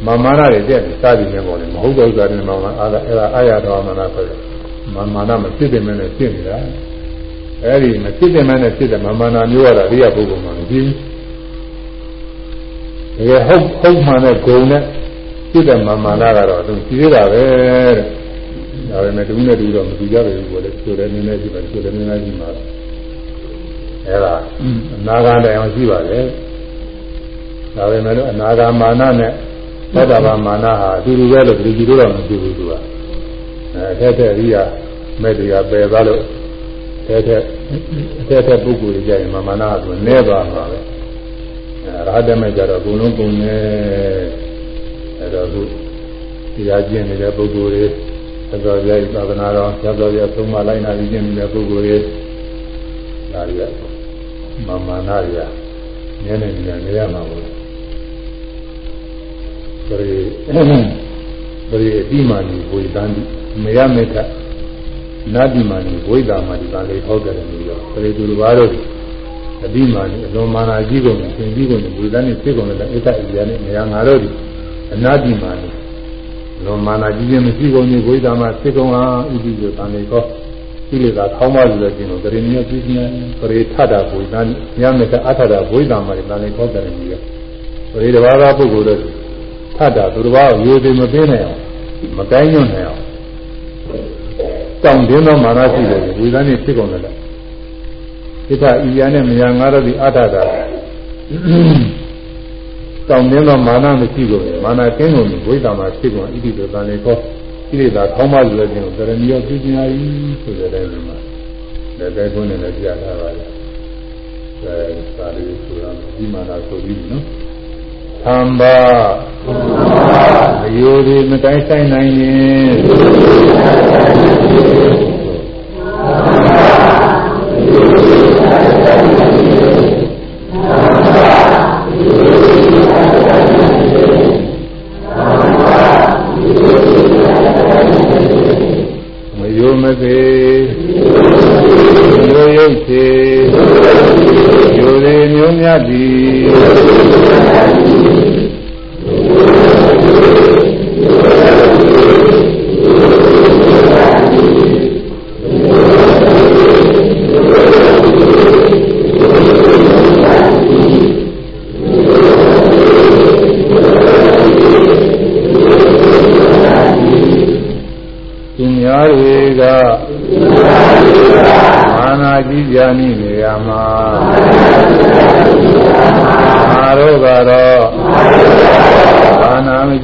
မာမာနာတွေတက်စသည်နဲ့ပေါ့လေမဟုတ်တဲ့ဥစ္စာတွေမာမာအဲ့ဒါအဲ့ဒါအာရတော်မာနာဆိုတယ်မာမာနာမဖြစ်တဲ့မဲ့နဲ့ဖြစ်နေတာအဲအဲဒီမဖြစ်တဲ့မှနဲ့ဖြစ်တဲ့မမာနာမျိုးရတာရိယပုဂ္ဂိုလ်မှမကြည့်ဘူးတကယ်ဟုတ်ဟုတ်မှန်တဲ့ဂုံနဲ့ဖြ စ်တဲ့မမာနာကတော့သူကြည့်ရတာပဲတဲ့ဒါပေမဲ့တူနဲ့တူတော့မတူကြပါဘူးကိုလည်းဆိုတယ်နည်းနည်းရှိပါဆိုတယ်နည်းနည်းရှိမှာအဲဒါအနာဂတ်တိုင်အောင်ရှိပါလေဒါပေမဲ့လို့အနာဂတ်မာနနဲ့သတ္တဗမာနဟာအတူတူပဲလို့ဒီလိုတော့မတူဘူးသူကအဲထက်ထက်ရိယာမဲ့တွေကပယ်သွားလို့ထက်ထက်ထက်ထက်ပုဂ္ဂိုလ်ကြီးကြရင်မာနကသူနဲသွားမှာပဲအဲရာဟတမဲ့ကြတော့ဘုံလုံးပုံနေ အဲတော့သူတရားကျင့်နေတဲ့ပုဂ္ဂိုလ်တွေသစ္စာပြည့်သာသနာတော်သစ္စာပြည့်သုံးမလိုက်နာပြီးကျင့်နေတဲ့ပုဂ္ဂိုလ်တွေဒါတွေကမာမနာတွေကနည်းနည်းနေရမှာပေါ့ပရိပရိအတိမာနီဝိသန္တိမယမေထနာတိမာနီဝိသာမာတိပါလေဟောတယ်လို့ပြောပရိသူတစ်ပါးတို့အတိမာနီအလွန်မာနာကြီးကုန်သင်ကြီးကုန်ဝိသန္တိဖြစ်ကုန်တဲ့အိဋ္ဌဣရိယာနဲ့နေရာငါတို့ဒီ အနာတိမာနီလွန်မာနာကြီးခြင်းမရှိကုန်ဘူးဝိသာမာဖြစ်ကုန်ဟာဣတိကိုတန်လေကောကိလေသာခေါင်းပါလို့ကျင်လို့တရင်မျိုးပြီးနေပရိထတာဝိသန္တိညမေထအထတာဝိသာမာတိတန်လေကောတယ်လို့ပြောပရိတဘာသာပုဂ္ဂိုလ်တို့ထတာသူတစ်ပါးကိုရိုသေမပေးနိုင်အောင်မကိုင်းညွန့်နိုင်အောင်တောင်းတင်းသောမာနရှိတယ်ဝိသန်းနဲ့ဖြစ်ကုန်တယ်ဣဋ္ဌဤယာနဲ့မယာငါတို့ဒီအထတာ တောင်းတင်းသောမာနမရှိကုန်မာနကင်းကုန်ဝိသမှာဖြစ်ကုန်ဣတိတသံလေခေါ်ကိလေသာခေါင်းမလူလည်းခြင်းကိုတရဏီရောပြင်းညာဤဆိုတဲ့တိုင်းမှာလည်းပဲခွန်းနဲ့လည်းပြထားပါလေအဲစာလေးဆိုတာဒီမာနဆိုပြီးနော်သံဘာအယိုဒီမတိုင်းဆိုင်နိုင်ရင်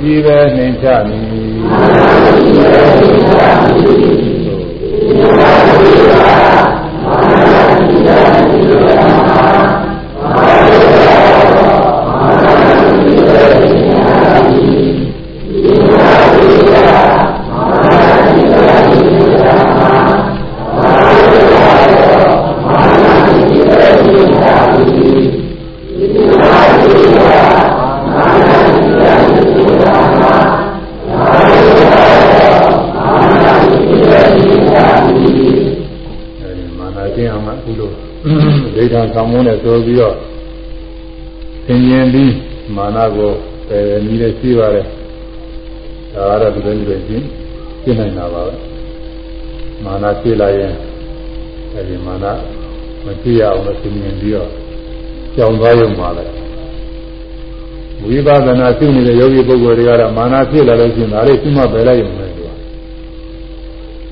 ကြီးပဲနှိမ်ချမအဲဒီ ဒိဋ္ဌာဆောင်မုန်းနဲ့ဆိုပြီးတော့သင်ញင်ပြီးမာနာကိုပယ်နည်းနဲ့ရှိပါတယ်ဒါကတော့ဒီလိုမျိုးရှင်းရှင်းနိုင်တာပါပဲမာနာရှိလာရင်အဲဒီမာနာမကြည့်ရအောင်လို့သင်ញင်ပြီးတော့ကြောင်သွားရုံပါပဲဝိပဿနာရှုနေတဲ့ယောဂီပုဂ္ဂိုလ်တွေကတော့မာနာဖြစ်လာလို့ရှိရင်ဒါလေးရှိမှပယ်လိုက်ရုံပဲသူက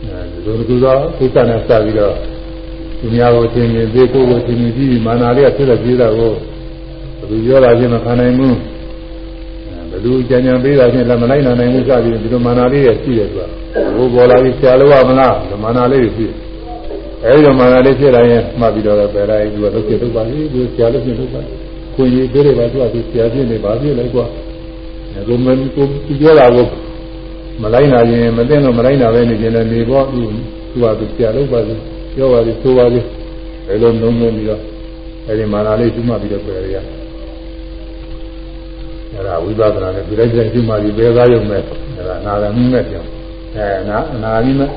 အဲဒီလိုကူသောကိစ္စနဲ့စပြီးတော့ သူများကိုသင်မြင်သေးကိုယ်ကိုသင်မြင်ကြည့်မာနာလေးကဖြစ်တဲ့ပြေးတာကိုဘယ်သူပြောလာခြင်းမခံနိုင်ဘူးဘယ်သူကြံကြံပေးတာချင်းလည်းမလိုက်နိုင်ဘူးစပြီးဒီလိုမာနာလေးရရှိတယ်သူကဘိုးပေါ်လာပြီးဆရာလို့ရမလားဒီမာနာလေးတွေရှိအဲဒီတော့မာနာလေးဖြစ်လာရင်မှတ်ပြီးတော့ပယ်လိုက်သူကလုပ်ဖြစ်လုပ်ပါလေသူဆရာလို့ဖြစ်လုပ်ပါခွင့်ရပေးတယ်ပါသူကသူဆရာဖြစ်နေပါပြီလေကွာအဲကိုမကိုပြောတာကိုမလိုက်နိုင်ရင်မသိတော့မလိုက်နိုင်ပဲနေခြင်းလည်းနေပေါ့သူသူကသူဆရာလုပ်ပါစေ ပြောပါလေဆိုပါလေဘယ်လိုနှုံးနှုံးပြီးတော့အဲဒီမာနာလေးကျမှပြီးတော့ပယ်ရရအဲဒါဝိပဿနာနဲ့ဒီလိုက်တဲ့ကျမှပြီးပယ်သားရုံနဲ့အဲဒါနာရမင်းနဲ့ပြောအဲနာနာရမင်းနဲ့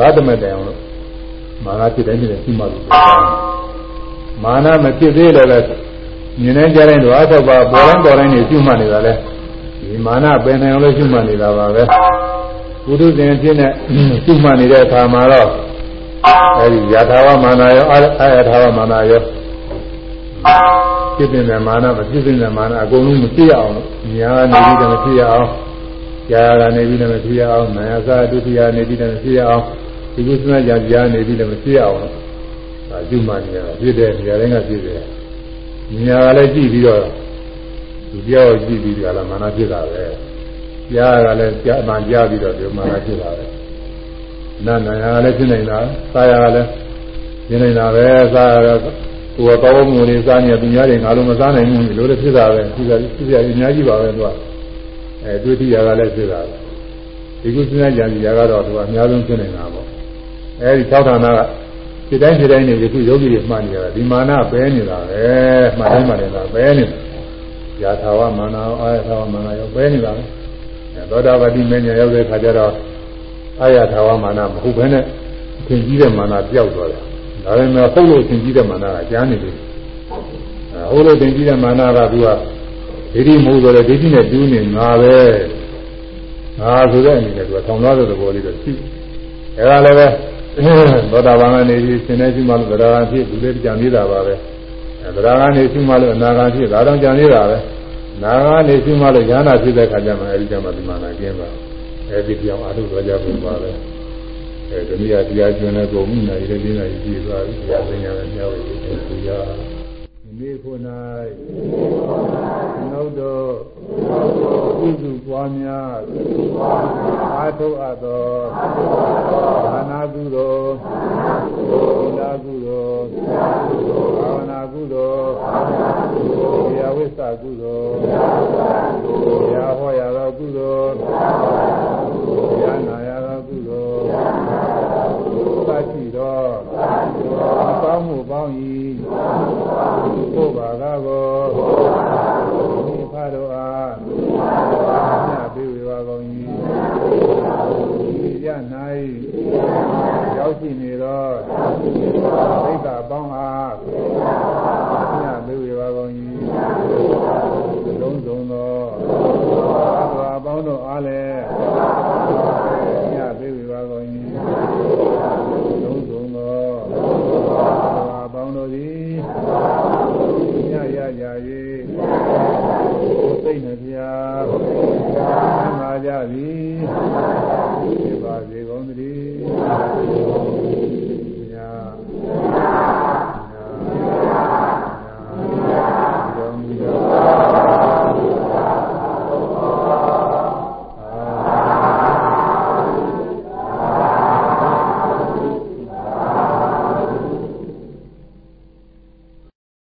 ရတမတိုင်အောင်လို့မာနဖြစ်တိုင်းဖြစ်တိုင်းကျမှပြီးပယ်သားမာနမဖြစ်သေးလည်းပဲမြင်နေကြတဲ့ဓဝါဆောက်ပါပေါ်တိုင်းပေါ်တိုင်းနေကျမှနေတာလဲဒီမာနပယ်နိုင်အောင်လို့ကျမှနေတာပါပဲဘုဒ္ဓဇင်ဖြစ်နေကျမှနေတဲ့အခါမှာတော့ အဲဒီယထာဝမာနာရောအာယထာဝမာနာရောဖြစ်တဲ့မာနမဖြစ်တဲ့မာနအကုန်လုံးမဖြစ်အောင်ညာနေပြီးတော့မဖြစ်ရအောင်ကြာကနေပြီးတော့မဖြစ်ရအောင်နာယသာဒုတိယနေပြီးတော့မဖြစ်ရအောင်ဒီကုသနာကြာကြာနေပြီးတော့မဖြစ်ရအောင်အကျုမှနေရဖြစ်တဲ့နေရာတိုင်းကဖြစ်တယ်ညာကလည်းကြည့်ပြီးတော့ဒီပြောကြည့်ပြီးကြလားမာနဖြစ်တာပဲကြားကလည်းကြားအမှန်ကြားပြီးတော့ဒီမာနဖြစ်တာပဲ နာနာရလည်းဖြစ်နေတာသာရလည်းဖြစ်နေတာပဲသာရကိုယ်ကောင်းမှုတွေစားနေသူများတွေငါလိုမစားနိုင်ဘူးလို့လည်းဖြစ်တာပဲဖြစ်တာဖြစ်ရအများကြီးပါပဲသူကအဲဒုတိယကလည်းဖြစ်တာပဲဒီကုသနာကြံစီရာကတော့သူကအများဆုံးဖြစ်နေတာပေါ့အဲဒီ၆ဌာနကဖြစ်တိုင်းဖြစ်တိုင်းနေယခုယောဂီတွေမှတ်နေရတာဒီမာနပဲနေတာပဲမှတ်တိုင်းမှတ်နေတာပဲနေတာယာထာဝမာနအာယထာဝမာနရောပဲနေတာပဲသောတာပတိမင်းညာရောက်တဲ့ခါကျတော့ အာယထာဝမာနမဟုတ်ဘဲနဲ့အထင်ကြီးတဲ့မာနပျောက်သွားတယ်ဒါပေမဲ့ဟုတ်လို့အထင်ကြီးတဲ့မာနကကြားနေတယ်အဲဟုတ်လို့အထင်ကြီးတဲ့မာနကသူကဒိဋ္ဌိမဟုတ်ဆိုလည်းဒိဋ္ဌိနဲ့တူးနေငါပဲငါဆိုတဲ့အနေနဲ့သူကထောင်သွားတဲ့သဘောလေးတော့ရှိအဲဒါလည်းပဲသောတာပန်ကနေပြီးရှင်နေရှိမှလို့သရဂံဖြစ်ဒီလေးကြံသေးတာပါပဲအဲသရဂံနေရှိမှလို့အနာဂံဖြစ်ဒါတော့ကြံသေးတာပဲနာဂံနေရှိမှလို့ဉာဏ်ဖြစ်တဲ့ခါကျမှအဲဒီကျမှဒီမှာနာကျင်းပါ အဲဒီပြောင်းအထုတော်ကြဖို့ပါပဲအဲဒီနေ့တရားကျွန်းတဲ့ကုန်မှုနိုင်တဲ့ဒီနေ့ကြည့်သွားပြီတရားပညာနဲ့ပြောင်းပြီးသူရဒီနေ့ခု၌နောက်တော့ကုစုပွားများအာထုအပ်သောဒါနာကုသိုလ်သီလကုသိုလ်ဘာဝနာကုသိုလ်တရားဝိသကုသိုလ်တရားဟောရသောကုသိုလ် သတ်ရှိသောကောင်းမှုပေါင်း၏ဘုရားကကိုဒီဖာတော်အားညပေးဝေပါကုန်၏ရ၌ရောက်ရှိနေသောသိက္ခာပေါင်းအားညပေးဝေပါကုန်၏လုံးစုံသောသာပေါင်းတို့အားလည်းညပေးဝေပါကုန်၏လုံးစုံသောသာပေါင်း တို့သည်ညရကြ၍စိတ်နှပြသမာကြသည်ဖြစ်ပါစေကုန်သတည်း